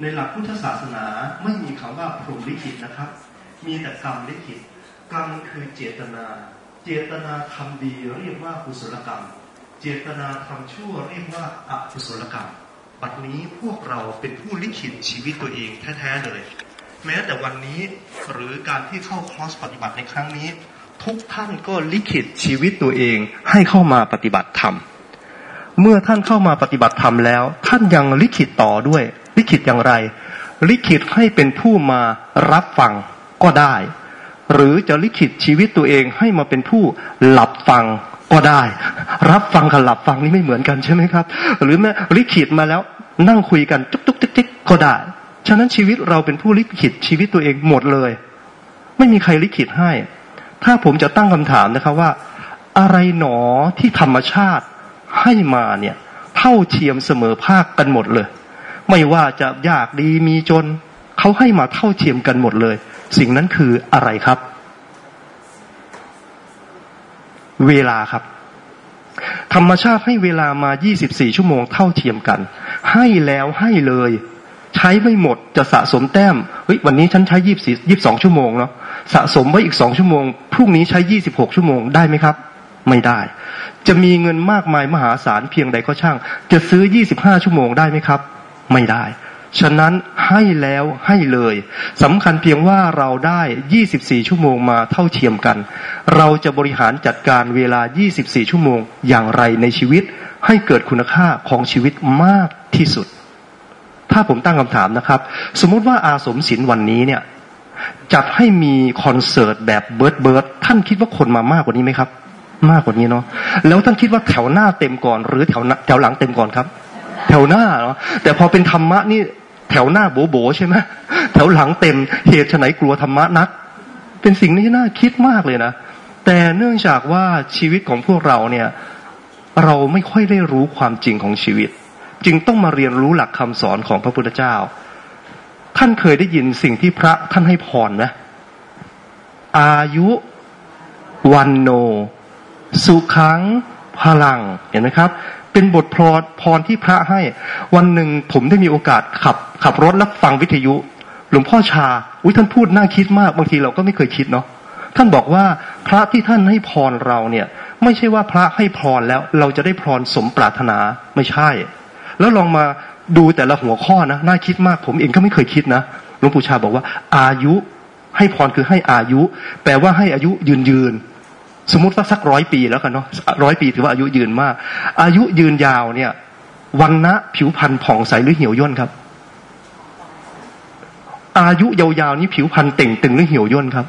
ในหลักพุทธศาสนาไม่มีคำว่าพรหมลิขิตนะครับ มีแต่กรรมลิขิต กรรมคือเจตนา เจตนาทำดีเรียกว่ากุศลกรรม เจตนาทำชั่วเรียกว่าอกุศลกรรม บัดนี้พวกเราเป็นผู้ลิขิตชีวิตตัวเองแท้ๆเลย แม้แต่วันนี้หรือการที่เข้าคลอสปฏิบัติในครั้งนี้ ทุกท่านก็ลิขิตชีวิตตัวเองให้เข้ามาปฏิบัติธรรมเมื่อท่านเข้ามาปฏิบัติธรรมแล้ว ท่านยังลิขิตต่อด้วย ลิขิตอย่างไร ลิขิตให้เป็นผู้มารับฟังก็ได้ หรือจะลิขิตชีวิตตัวเองให้มาเป็นผู้หลับฟังก็ได้ รับฟังกับหลับฟังนี่ไม่เหมือนกันใช่ไหมครับ หรือแม้ลิขิตมาแล้วนั่งคุยกันจุกจุกจิกจิกก็ได้ ฉะนั้นชีวิตเราเป็นผู้ลิขิตชีวิตตัวเองหมดเลย ไม่มีใครลิขิตให้ ถ้าผมจะตั้งคำถามนะครับว่า อะไรหนอที่ธรรมชาติให้มาเนี่ย เท่าเทียมเสมอภาคกันหมดเลย ไม่ว่าจะยากดีมีจนเขาให้มาเท่าเทียมกันหมดเลย สิ่งนั้นคืออะไรครับ เวลาครับ ธรรมชาติให้เวลามา 24 ชั่วโมงเท่าเทียมกัน ให้แล้วให้เลย ใช้ไม่หมดจะสะสมแต้มเฮ้ยวันนี้ฉันใช้ยี่สิบยี่สองชั่วโมงเนาะสะสมไว้อีกสองชั่วโมง พรุ่งนี้ใช้ยี่สิบหกชั่วโมงได้ไหมครับ ไม่ได้ จะมีเงินมากมายมหาศาลเพียงใดก็ช่าง จะซื้อยี่สิบห้าชั่วโมงได้ไหมครับ ไม่ได้ ฉะนั้นให้แล้วให้เลยสำคัญเพียงว่าเราได้ 24 ชั่วโมงมาเท่าเทียมกัน เราจะบริหารจัดการเวลา 24 ชั่วโมงอย่างไรในชีวิต ให้เกิดคุณค่าของชีวิตมากที่สุด ถ้าผมตั้งคำถามนะครับ สมมติว่าอาสมศิลวันนี้เนี่ยจัดให้มีคอนเสิร์ตแบบเบิร์ดเบิร์ดท่านคิดว่าคนมามากกว่านี้ไหมครับ มากกว่านี้เนาะแล้วท่านคิดว่าแถวหน้าเต็มก่อน หรือแถวแถวหลังเต็มก่อนครับ แถวหน้าเนาะแต่พอเป็นธรรมะนี่แถวหน้าโบโบใช่ไหมแถวหลังเต็มเหตุไหนกลัวธรรมะนัก เป็นสิ่งที่น่าคิดมากเลยนะ แต่เนื่องจากว่าชีวิตของพวกเราเนี่ย เราไม่ค่อยได้รู้ความจริงของชีวิต จึงต้องมาเรียนรู้หลักคำสอนของพระพุทธเจ้า ท่านเคยได้ยินสิ่งที่พระท่านให้พรไหมอายุวันโน สุขังพลังเห็นไหมครับ เป็นบทพรพรที่พระให้ วันหนึ่งผมได้มีโอกาสขับ ขับรถแล้วฟังวิทยุ หลวงพ่อชาอุ้ยท่านพูดน่าคิดมากบางทีเราก็ไม่เคยคิดเนาะท่านบอกว่าพระที่ท่านให้พรเราเนี่ย ไม่ใช่ว่าพระให้พรแล้ว เราจะได้พรสมปรารถนาไม่ใช่ แล้วลองมาดูแต่ละหัวข้อนะน่าคิดมาก ผมเองก็ไม่เคยคิดนะหลวงปู่ชาบอกว่า อายุให้พรคือให้อายุ แปลว่าให้อายุยืนยืน สมมติว่าสักร้อยปีแล้วกันเนาะร้อยปีถือว่าอายุยืนมาก อายุยืนยาวเนี่ยวันนะผิวพรรณผ่องใสหรือเหี่ยวย่นครับ อายุยาวๆนี้ผิวพรรณเต่งตึงหรือเหี่ยวย่นครับ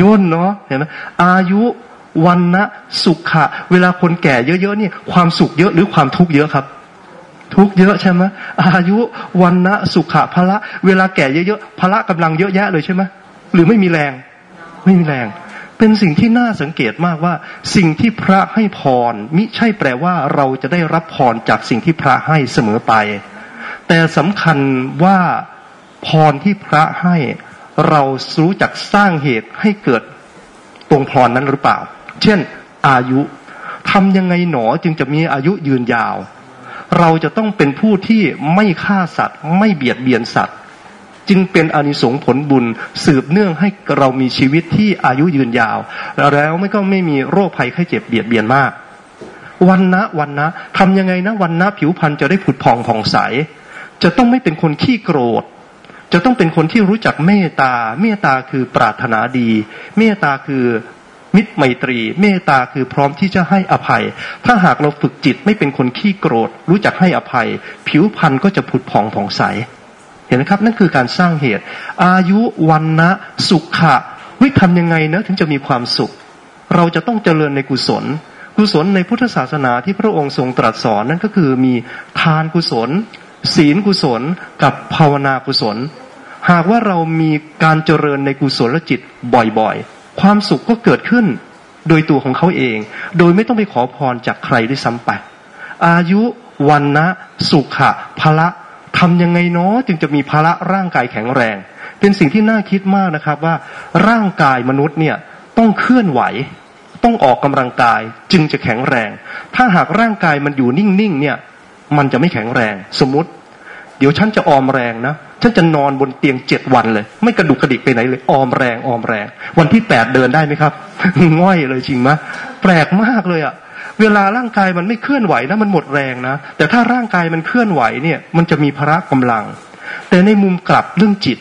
ย่นเนาะเห็นไหมอายุวันนะสุขะเวลาคนแก่เยอะๆนี่ความสุขเยอะหรือความทุกข์เยอะครับ ทุกข์เยอะใช่ไหมอายุวันนะสุขะพละ เวลาแก่เยอะๆพละกำลังเยอะแยะเลยใช่ไหมหรือไม่มีแรง ไม่มีแรง เป็นสิ่งที่น่าสังเกตมากว่า สิ่งที่พระให้พร มิใช่แปลว่าเราจะได้รับพรจากสิ่งที่พระให้เสมอไป แต่สำคัญว่าพรที่พระให้เรารู้จักสร้างเหตุให้เกิดตรงพรนั้นหรือเปล่า เช่น อายุทำยังไงหนอจึงจะมีอายุยืนยาว เราจะต้องเป็นผู้ที่ไม่ฆ่าสัตว์ ไม่เบียดเบียนสัตว์ จึงเป็นอานิสงส์ผลบุญสืบเนื่องให้เรามีชีวิตที่อายุยืนยาว แล้วไม่ก็ไม่มีโรคภัยไข้เจ็บเบียดเบียนมาก วันนะวันนะทำยังไงนะวันนะผิวพรรณจะได้ผุดผ่องผ่องใส จะต้องไม่เป็นคนขี้โกรธจะต้องเป็นคนที่รู้จักเมตตา เมตตาคือปรารถนาดี เมตตาคือมิตรไมตรี เมตตาคือพร้อมที่จะให้อภัย ถ้าหากเราฝึกจิตไม่เป็นคนขี้โกรธ รู้จักให้อภัย ผิวพรรณก็จะผุดผ่องผ่องใส เห็นไหมครับ นั่นคือการสร้างเหตุ อายุวันนะสุขะวิทำยังไงนะถึงจะมีความสุข เราจะต้องเจริญในกุศล กุศลในพุทธศาสนาที่พระองค์ทรงตรัสสอนนั่นก็คือมีทานกุศล ศีลกุศล กับภาวนากุศล หากว่าเรามีการเจริญในกุศลจิตบ่อยๆ ความสุขก็เกิดขึ้นโดยตัวของเขาเอง โดยไม่ต้องไปขอพรจากใครด้วยซ้ำไป อายุวันนะสุขะพละ ทำยังไงเนาะจึงจะมีพละร่างกายแข็งแรง เป็นสิ่งที่น่าคิดมากนะครับว่าร่างกายมนุษย์เนี่ยต้องเคลื่อนไหว ต้องออกกำลังกายจึงจะแข็งแรง ถ้าหากร่างกายมันอยู่นิ่งๆเนี่ยมันจะไม่แข็งแรง สมมติ เดี๋ยวฉันจะออมแรงนะฉันจะนอนบนเตียงเจ็ดวันเลย ไม่กระดุกกระดิกไปไหนเลยออมแรงออมแรง วันที่แปดเดินได้ไหมครับ ง่อยเลยจริงไหมแปลกมากเลยอะ เวลาร่างกายมันไม่เคลื่อนไหวนะมันหมดแรงนะ แต่ถ้าร่างกายมันเคลื่อนไหวเนี่ย มันจะมีพละกำลัง แต่ในมุมกลับเรื่องจิต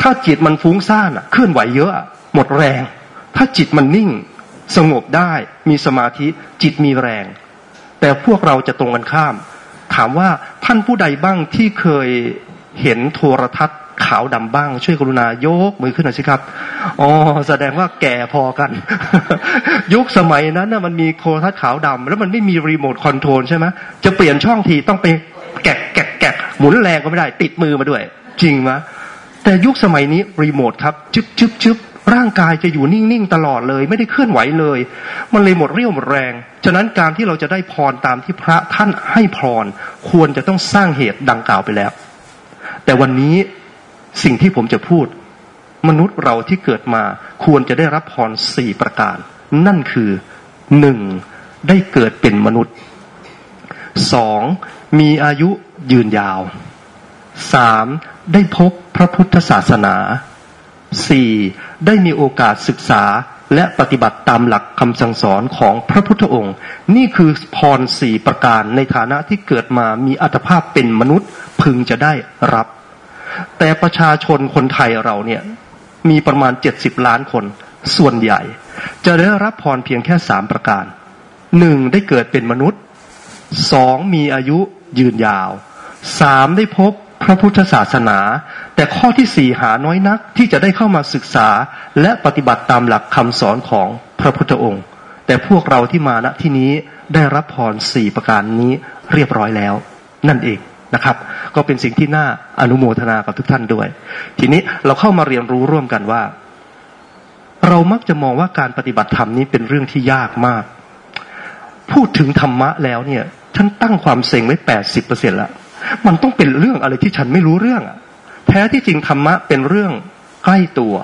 ถ้าจิตมันฟุ้งซ่านอะเคลื่อนไหวเยอะหมดแรง ถ้าจิตมันนิ่ง สงบได้มีสมาธิจิตมีแรง แต่พวกเราจะตรงกันข้าม ถามว่าท่านผู้ใดบ้างที่เคยเห็นโทรทัศน์ ขาวดำบ้าง ช่วยกรุณายกมือขึ้นหน่อยสิครับอ๋อแสดงว่าแก่พอกัน ยุคสมัยนั้นนะมันมีโทรทัศน์ขาวดำแล้วมันไม่มีรีโมทคอนโทรลใช่ไหมจะเปลี่ยนช่องทีต้องไปแกะแกะแกะหมุนแรงก็ไม่ได้ ติดมือมาด้วย จริงไหมแต่ยุคสมัยนี้รีโมทครับชึบชึบชึบร่างกายจะอยู่นิ่ง ๆ ตลอดเลย ไม่ได้เคลื่อนไหวเลย มันเลยหมดเรี่ยวหมดแรง ฉะนั้นการที่เราจะได้พรตามที่พระท่านให้พร ควรจะต้องสร้างเหตุดังกล่าวไปแล้ว แต่วันนี้ สิ่งที่ผมจะพูด มนุษย์เราที่เกิดมาควรจะได้รับพรสี่ประการ นั่นคือหนึ่งได้เกิดเป็นมนุษย์สองมีอายุยืนยาวสามได้พบพระพุทธศาสนาสี่ได้มีโอกาสศึกษาและปฏิบัติตามหลักคำสั่งสอนของพระพุทธองค์ นี่คือพรสี่ประการในฐานะที่เกิดมามีอัตภาพเป็นมนุษย์พึงจะได้รับ แต่ประชาชนคนไทยเราเนี่ยมีประมาณเจ็ดสิบล้านคน ส่วนใหญ่ จะได้รับพรเพียงแค่สามประการหนึ่งได้เกิดเป็นมนุษย์สองมีอายุยืนยาวสามได้พบพระพุทธศาสนา แต่ข้อที่สี่หาน้อยนักที่จะได้เข้ามาศึกษา และปฏิบัติตามหลักคำสอนของพระพุทธองค์ แต่พวกเราที่มาณที่นี้ได้รับพรสี่ประการนี้เรียบร้อยแล้ว นั่นเองนะครับ ก็เป็นสิ่งที่น่าอนุโมทนากับทุกท่านด้วย ทีนี้เราเข้ามาเรียนรู้ร่วมกันว่า เรามักจะมองว่าการปฏิบัติธรรมนี้เป็นเรื่องที่ยากมาก พูดถึงธรรมะแล้วเนี่ยท่านตั้งความเซ็งไว้แปดสิบเปอร์เซ็นต์ล้วมันต้องเป็นเรื่องอะไรที่ฉันไม่รู้เรื่องอะแท้ที่จริงธรรมะเป็นเรื่องใกล้ตัว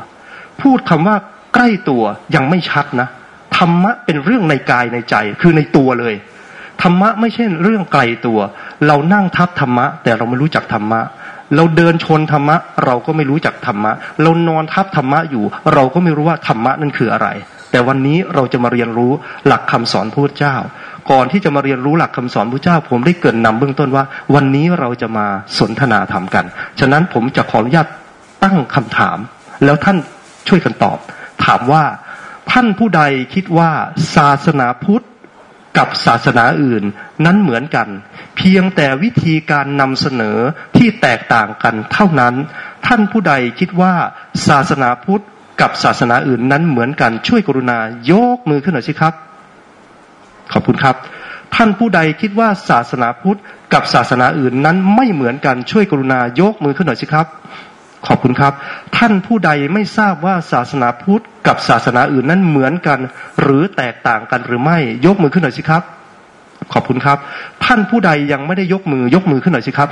พูดคำว่าใกล้ตัวยังไม่ชัดนะธรรมะเป็นเรื่องในกายในใจ คือในตัวเลย ธรรมะไม่ใช่เรื่องไกลตัว เรานั่งทับธรรมะ แต่เราไม่รู้จักธรรมะ เราเดินชนธรรมะ เราก็ไม่รู้จักธรรมะ เรานอนทับธรรมะอยู่ เราก็ไม่รู้ว่าธรรมะนั่นคืออะไร แต่วันนี้เราจะมาเรียนรู้หลักคำสอนพระพุทธเจ้า ก่อนที่จะมาเรียนรู้หลักคำสอนพระเจ้า ผมได้เกินนำเบื้องต้นว่า วันนี้เราจะมาสนทนาธรรมกัน ฉะนั้นผมจะขออนุญาตตั้งคำถาม แล้วท่านช่วยกันตอบ ถามว่าท่านผู้ใดคิดว่าศาสนาพุทธ กับศาสนาอื่น นั้นเหมือนกัน เพียงแต่วิธีการนำเสนอที่แตกต่างกันเท่านั้น ท่านผู้ใดคิดว่าศาสนาพุทธกับศาสนาอื่นนั้นเหมือนกันช่วยกรุณายกมือขึ้นหน่อยสิครับ ขอบคุณครับ ท่านผู้ใดคิดว่าศาสนาพุทธกับศาสนาอื่นนั้นไม่เหมือนกันช่วยกรุณายกมือขึ้นหน่อยสิครับ ขอบคุณครับ ท่านผู้ใดไม่ทราบว่าศาสนาพุทธกับศาสนาอื่นนั้นเหมือนกัน หรือแตกต่างกันหรือไม่ ยกมือขึ้นหน่อยสิครับ ขอบคุณครับ ท่านผู้ใดยังไม่ได้ยกมือยกมือขึ้นหน่อยสิครับ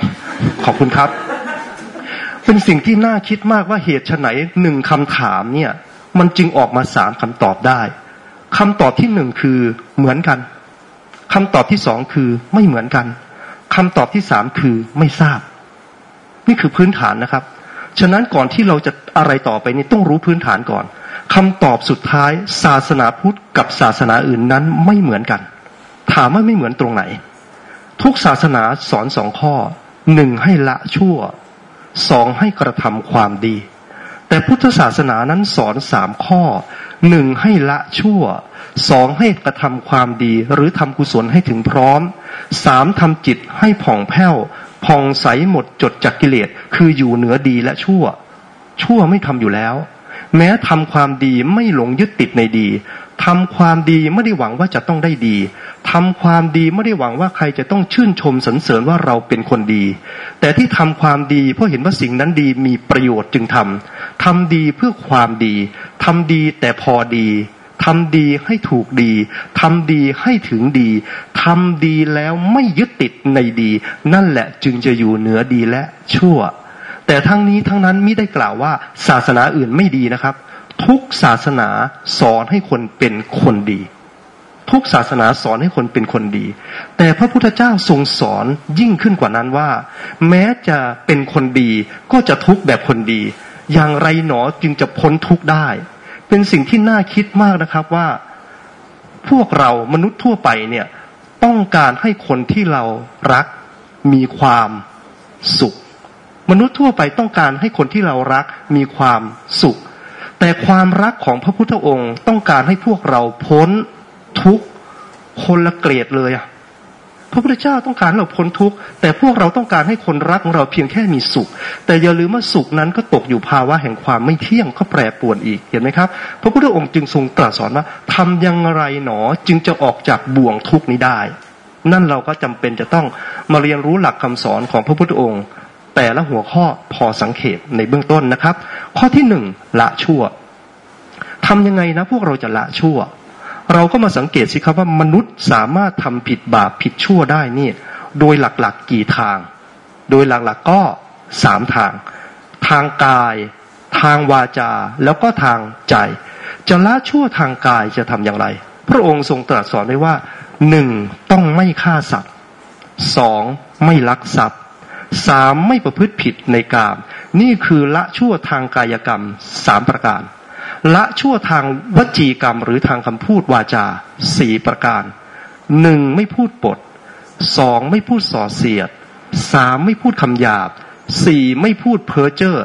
ขอบคุณครับ เป็นสิ่งที่น่าคิดมากว่าเหตุไหนหนึ่งคำถามเนี่ย มันจึงออกมาสามคำตอบได้คำตอบที่หนึ่งคือเหมือนกันคำตอบที่สองคือไม่เหมือนกันคำตอบที่สามคือไม่ทราบ นี่คือพื้นฐานนะครับ ฉะนั้นก่อนที่เราจะอะไรต่อไปนี่ต้องรู้พื้นฐานก่อนคำตอบสุดท้าย ศาสนาพุทธกับศาสนาอื่นนั้นไม่เหมือนกัน ถามว่าไม่เหมือนตรงไหน ทุกศาสนาสอนสองข้อหนึ่งให้ละชั่วสองให้กระทำความดี แต่พุทธศาสนานั้นสอนสามข้อหนึ่งให้ละชั่วสองให้กระทำความดีหรือทำกุศลให้ถึงพร้อมสามทำจิตให้ผ่องแผ้ว ผ่องใสหมดจดจากกิเลสคืออยู่เหนือดีและชั่ว ชั่วไม่ทำอยู่แล้ว แม้ทำความดีไม่หลงยึดติดในดีทำความดีไม่ได้หวังว่าจะต้องได้ดีทำความดีไม่ได้หวังว่าใครจะต้องชื่นชมสรรเสริญว่าเราเป็นคนดี แต่ที่ทำความดีเพราะเห็นว่าสิ่งนั้นดีมีประโยชน์จึงทำทำดีเพื่อความดีทำดีแต่พอดี ทำดีให้ถูกดีทำดีให้ถึงดีทำดีแล้วไม่ยึดติดในดี นั่นแหละจึงจะอยู่เหนือดีและชั่ว แต่ทั้งนี้ทั้งนั้นไม่ได้กล่าวว่า ศาสนาอื่นไม่ดีนะครับ ทุกศาสนาสอนให้คนเป็นคนดี ทุกศาสนาสอนให้คนเป็นคนดี แต่พระพุทธเจ้าทรงสอนยิ่งขึ้นกว่านั้นว่า แม้จะเป็นคนดีก็จะทุกข์แบบคนดี อย่างไรหนอจึงจะพ้นทุกข์ได้ เป็นสิ่งที่น่าคิดมากนะครับว่าพวกเรามนุษย์ทั่วไปเนี่ย ต้องการให้คนที่เรารักมีความสุข มนุษย์ทั่วไปต้องการให้คนที่เรารักมีความสุข แต่ความรักของพระพุทธองค์ต้องการให้พวกเราพ้นทุกคนละเกรดเลยอะ พระพุทธเจ้าต้องการเราพ้นทุกข์แต่พวกเราต้องการให้คนรักของเราเพียงแค่มีสุข แต่อย่าลืมว่าสุขนั้นก็ตกอยู่ภาวะแห่งความไม่เที่ยงก็แปรปรวนอีกเห็นไหมครับ พระพุทธองค์จึงทรงตรัสสอนว่าทำอย่างไรหนอจึงจะออกจากบ่วงทุกข์นี้ได้ นั่นเราก็จำเป็นจะต้องมาเรียนรู้หลักคำสอนของพระพุทธองค์ แต่ละหัวข้อพอสังเขตในเบื้องต้นนะครับ ข้อที่หนึ่งละชั่วทำยังไงนะ พวกเราจะละชั่ว เราก็มาสังเกตสิครับว่ามนุษย์สามารถทำผิดบาปผิดชั่วได้นี่โดยหลักๆกี่ทาง โดยหลักๆก็สามทาง ทางกาย ทางวาจา แล้วก็ทางใจ จะละชั่วทางกายจะทำอย่างไร พระองค์ทรงตรัสสอนไว้ว่าหนึ่งต้องไม่ฆ่าสัตว์สองไม่ลักทรัพย์สามไม่ประพฤติผิดในกาม นี่คือละชั่วทางกายกรรมสามประการ ละชั่วทางวจีกรรมหรือทางคำพูดวาจาสี่ประการหนึ่งไม่พูดปดสองไม่พูดส่อเสียดสามไม่พูดคำหยาบสี่ไม่พูดเพ้อเจ้อ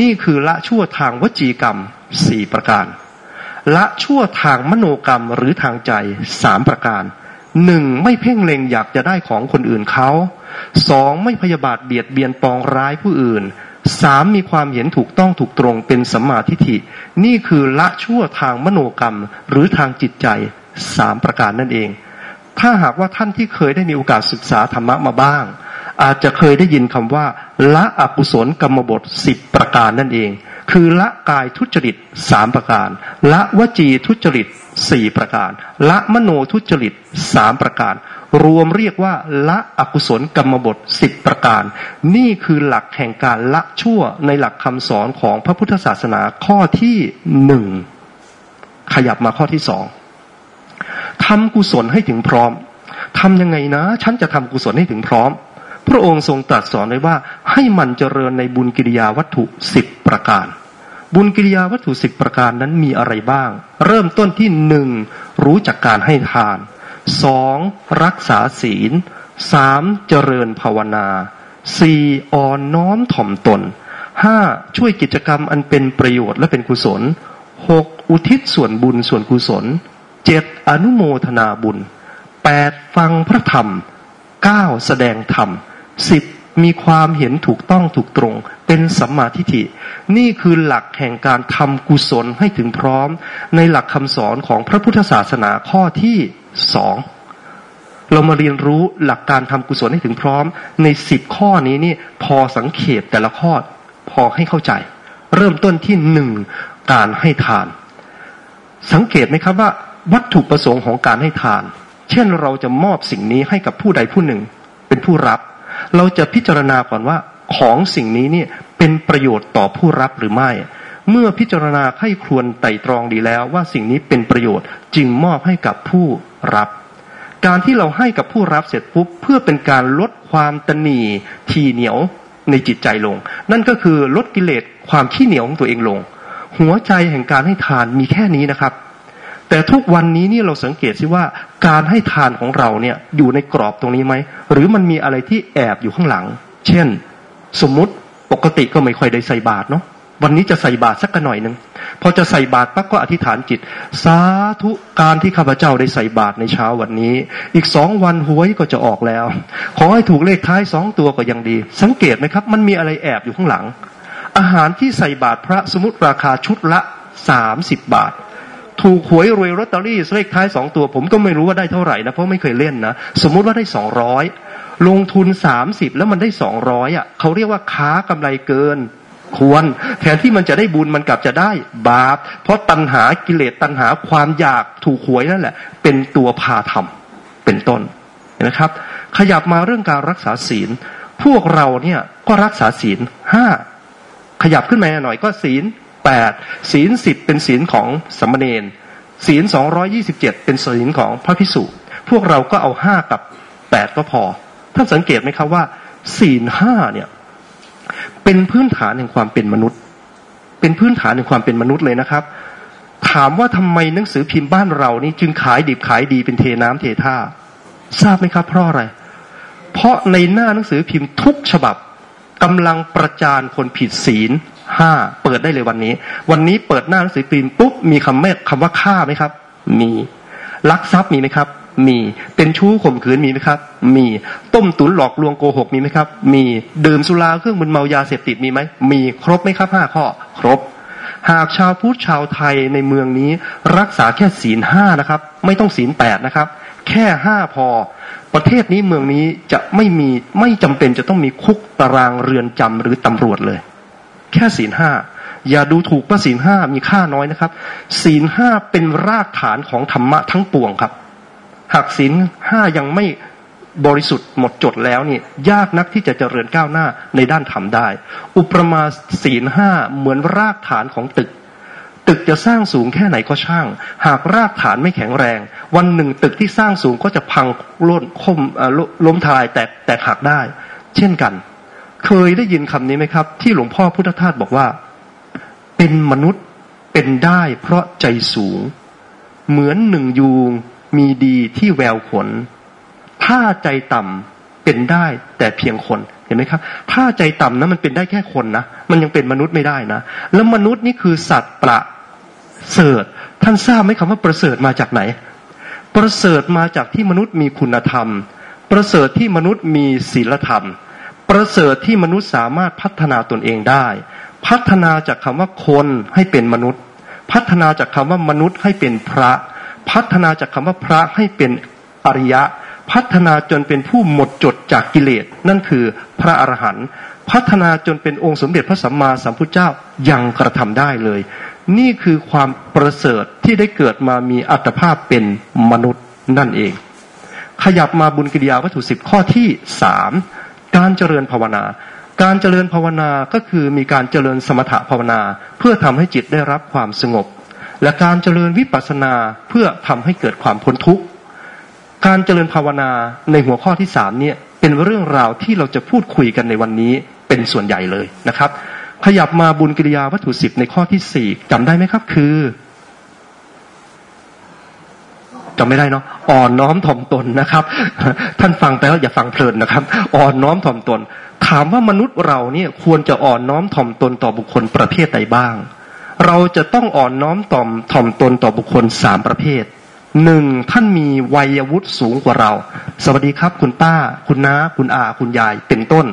นี่คือละชั่วทางวจีกรรมสี่ประการ ละชั่วทางมโนกรรมหรือทางใจสามประการหนึ่งไม่เพ่งเล็งอยากจะได้ของคนอื่นเขาสองไม่พยาบาทเบียดเบียนปองร้ายผู้อื่น สามมีความเห็นถูกต้องถูกตรงเป็นสัมมาทิฏฐิ นี่คือละชั่วทางมโนกรรมหรือทางจิตใจสามประการนั่นเอง ถ้าหากว่าท่านที่เคยได้มีโอกาสศึกษาธรรมะมาบ้าง อาจจะเคยได้ยินคำว่า ละอกุศลกรรมบทสิบประการนั่นเอง คือละกายทุจริตสามประการ ละวจีทุจริตสี่ประการ ละมโนทุจริตสามประการ รวมเรียกว่า ละอกุศลกรรมบทสิบประการ นี่คือหลักแห่งการละชั่วในหลักคำสอนของพระพุทธศาสนาข้อที่หนึ่งขยับมาข้อที่สองทำกุศลให้ถึงพร้อมทำยังไงนะ ฉันจะทำกุศลให้ถึงพร้อม พระองค์ทรงตรัสสอนไว้ว่า ให้มันเจริญในบุญกิริยาวัตถุสิบประการ บุญกิริยาวัตถุสิบประการนั้นมีอะไรบ้าง เริ่มต้นที่หนึ่งรู้จักการให้ทาน สองรักษาศีลสามเจริญภาวนาสี่อ่อนน้อมถ่อมตนห้าช่วยกิจกรรมอันเป็นประโยชน์และเป็นกุศลหกอุทิศส่วนบุญส่วนกุศลเจ็ดอนุโมทนาบุญแปดฟังพระธรรมเก้าแสดงธรรมสิบมีความเห็นถูกต้องถูกตรง เป็นสัมมาทิฏฐิ นี่คือหลักแห่งการทำกุศลให้ถึงพร้อม ในหลักคำสอนของพระพุทธศาสนาข้อที่ สองเรามาเรียนรู้หลักการทำกุศลให้ถึงพร้อม ในสิบข้อนี้นี่พอสังเขตแต่ละข้อพอให้เข้าใจ เริ่มต้นที่หนึ่งการให้ทาน สังเกตไหมครับว่า วัตถุประสงค์ของการให้ทาน เช่นเราจะมอบสิ่งนี้ให้กับผู้ใดผู้หนึ่ง เป็นผู้รับ เราจะพิจารณาก่อนว่าของสิ่งนี้เนี่ยเป็นประโยชน์ต่อผู้รับหรือไม่ เมื่อพิจารณาให้ครวนไต่ตรองดีแล้วว่าสิ่งนี้เป็นประโยชน์จึงมอบให้กับผู้ รับ การที่เราให้กับผู้รับเสร็จปุ๊บเพื่อเป็นการลดความตนีทีเหนียวในจิตใจลง นั่นก็คือลดกิเลสความขี้เหนียวของตัวเองลง หัวใจแห่งการให้ทานมีแค่นี้นะครับ แต่ทุกวันนี้นี่เราสังเกตสิว่าการให้ทานของเราเนี่ยอยู่ในกรอบตรงนี้ไหมหรือมันมีอะไรที่แอบอยู่ข้างหลัง เช่น สมมุติปกติก็ไม่ค่อยได้ใส่บาตรเนาะ วันนี้จะใส่บาตรสักหน่อยหนึ่งพอจะใส่บาตรปั๊บก็อธิษฐานจิต สาธุการที่ข้าพเจ้าได้ใส่บาตรในเช้าวันนี้ อีกสองวันหวยก็จะออกแล้ว ขอให้ถูกเลขท้ายสองตัวก็ยังดี สังเกตไหมครับ มันมีอะไรแอบอยู่ข้างหลัง อาหารที่ใส่บาตรพระสมุติราคาชุดละสามสิบบาท ถูกหวยรวยลอตเตอรี่เลขท้ายสองตัว ผมก็ไม่รู้ว่าได้เท่าไหร่นะเพราะไม่เคยเล่นนะสมมุติว่าได้สองร้อยลงทุนสามสิบแล้วมันได้สองร้อยอะเขาเรียกว่าค้ากำไรเกิน ควร แทนที่มันจะได้บุญมันกลับจะได้บาป เพราะตัณหากิเลสตัณหาความอยากถูกหวยนั่นแหละ เป็นตัวพาทำเป็นต้นนะครับ ขยับมาเรื่องการรักษาศีล พวกเราเนี่ยก็รักษาศีลห้าขยับขึ้นมาหน่อยก็ศีลแปดศีลสิบเป็นศีลของสมณเณรศีลสองร้อยี่สิบเจ็ดเป็นศีลของพระพิสุพวกเราก็เอาห้ากับแปดก็พอท่านสังเกตไหมครับว่าศีลห้าเนี่ย เป็นพื้นฐานแห่งความเป็นมนุษย์ เป็นพื้นฐานแห่งความเป็นมนุษย์เลยนะครับ ถามว่าทำไมหนังสือพิมพ์บ้านเรานี่จึงขายดิบขายดีเป็นเทน้ำเทท่า ทราบไหมครับเพราะอะไร เพราะในหน้าหนังสือพิมพ์ทุกฉบับกำลังประจานคนผิดศีลห้าเปิดได้เลยวันนี้ วันนี้เปิดหน้าหนังสือพิมพ์ปุ๊บมีคำเมฆคำว่าฆ่าไหมครับ มีลักทรัพย์มีไหมครับ มีเป็นชู้ข่มขืนมีไหมครับ มีต้มตุ๋นหลอกลวงโกหกมีไหมครับ มีดื่มสุราเครื่องมึนเมายาเสพติดมีไหมมีครบไหมครับห้าข้อครบ หากชาวพุทธชาวไทยในเมืองนี้ รักษาแค่ศีลห้านะครับ ไม่ต้องศีลแปดนะครับ แค่ห้าพอ ประเทศนี้เมืองนี้จะไม่มีไม่จำเป็นจะต้องมีคุกตารางเรือนจำหรือตำรวจเลย แค่ศีลห้าอย่าดูถูกว่าศีลห้ามีค่าน้อยนะครับ ศีลห้าเป็นรากฐานของธรรมะทั้งปวงครับ หากศีลห้ายังไม่บริสุทธิ์หมดจดแล้วนี่ยากนักที่จะเจริญก้าวหน้าในด้านธรรมได้ อุปมาศีลห้าเหมือนรากฐานของตึก ตึกจะสร้างสูงแค่ไหนก็ช่าง หากรากฐานไม่แข็งแรง วันหนึ่งตึกที่สร้างสูงก็จะพังล้นคมล้มทลายแตกแตกหักได้ เช่นกัน เคยได้ยินคำนี้ไหมครับ ที่หลวงพ่อพุทธทาสบอกว่า เป็นมนุษย์เป็นได้เพราะใจสูง เหมือนหนึ่งยูง มีดีที่แววขน ถ้าใจต่ำเป็นได้แต่เพียงคนเห็นไหมครับ ถ้าใจต่ำนะมันเป็นได้แค่คนนะมันยังเป็นมนุษย์ไม่ได้นะ แล้วมนุษย์นี่คือสัตว์ประเสริฐท่านทราบไหมคำว่าประเสริฐมาจากไหน ประเสริฐมาจากที่มนุษย์มีคุณธรรม ประเสริฐที่มนุษย์มีศีลธรรม ประเสริฐที่มนุษย์สามารถพัฒนาตนเองได้ พัฒนาจากคำว่าคนให้เป็นมนุษย์ พัฒนาจากคำว่ามนุษย์ให้เป็นพระ พัฒนาจากคำว่าพระให้เป็นอริยะ พัฒนาจนเป็นผู้หมดจดจากกิเลส นั่นคือพระอรหันต์พัฒนาจนเป็นองค์สมเด็จพระสัมมาสัมพุทธเจ้ายังกระทำได้เลย นี่คือความประเสริฐที่ได้เกิดมามีอัตภาพเป็นมนุษย์นั่นเอง ขยับมาบุญกิริยาวัตถุสิบข้อที่สามการเจริญภาวนา การเจริญภาวนาก็คือมีการเจริญสมถะภาวนา เพื่อทำให้จิตได้รับความสงบ และการเจริญวิปัสสนาเพื่อทำให้เกิดความพ้นทุกข์ การเจริญภาวนาในหัวข้อที่สามเนี่ยเป็นเรื่องราวที่เราจะพูดคุยกันในวันนี้เป็นส่วนใหญ่เลยนะครับ ขยับมาบุญกิริยาวัตถุสิบในข้อที่สี่จำได้ไหมครับ คือจำไม่ได้เนาะอ่อนน้อมถ่อมตนนะครับ ท่านฟังไปแล้วอย่าฟังเพลินนะครับ อ่อนน้อมถ่อมตน ถามว่ามนุษย์เราเนี่ยควรจะอ่อนน้อมถ่อมตนต่อบุคคลประเภทใดบ้าง เราจะต้องอ่อนน้อมต่อมถ่อมตนต่อบุคคลสามประเภทหนึ่งท่านมีวัยวุฒิสูงกว่าเรา สวัสดีครับคุณป้า คุณน้า คุณอา คุณยายเป็นต้น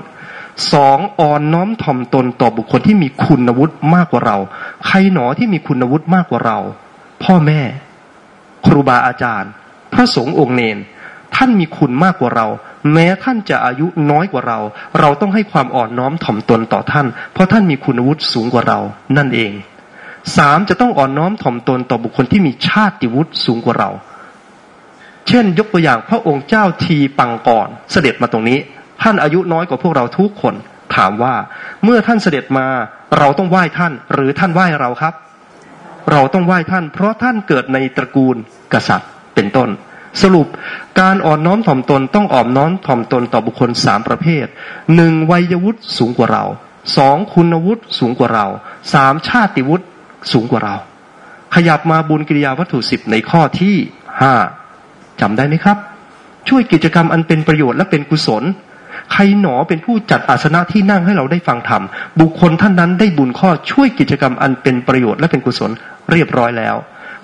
สองอ่อนน้อมถ่อมตนต่อบุคคลที่มีคุณวุฒิมากกว่าเรา ใครหนอที่มีคุณวุฒิมากกว่าเรา พ่อแม่ ครูบาอาจารย์ พระสงฆ์องค์เนน ท่านมีคุณมากกว่าเรา แม้ท่านจะอายุน้อยกว่าเรา เราต้องให้ความอ่อนน้อมถ่อมตนต่อท่าน เพราะท่านมีคุณวุฒิสูงกว่าเรา นั่นเอง สามจะต้องอ่อนน้อมถ่อมตนต่อบุคคลที่มีชาติวุฒิสูงกว่าเรา เช่น ยกตัวอย่างพระองค์เจ้าทีปังก่อนเสด็จมาตรงนี้ ท่านอายุน้อยกว่าพวกเราทุกคน ถามว่า เมื่อท่านเสด็จมาเราต้องไหว้ท่าน หรือท่านไหว้เราครับ เราต้องไหว้ท่าน เพราะท่านเกิดในตระกูลกษัตริย์เป็นต้นสรุปการอ่อนน้อมถ่อมตนต้องอ่อนน้อมถ่อมตนต่อบุคคลสามประเภทหนึ่งวัยวุฒิสูงกว่าเราสองคุณวุฒิสูงกว่าเราสามชาติวุฒิ สูงกว่าเรา ขยับมาบุญกิริยาวัตถุสิบในข้อที่ห้าจำได้ไหมครับ ช่วยกิจกรรมอันเป็นประโยชน์และเป็นกุศล ใครหนอเป็นผู้จัดอาสนะที่นั่งให้เราได้ฟังธรรมบุคคลท่านนั้นได้บุญข้อช่วยกิจกรรมอันเป็นประโยชน์และเป็นกุศลเรียบร้อยแล้ว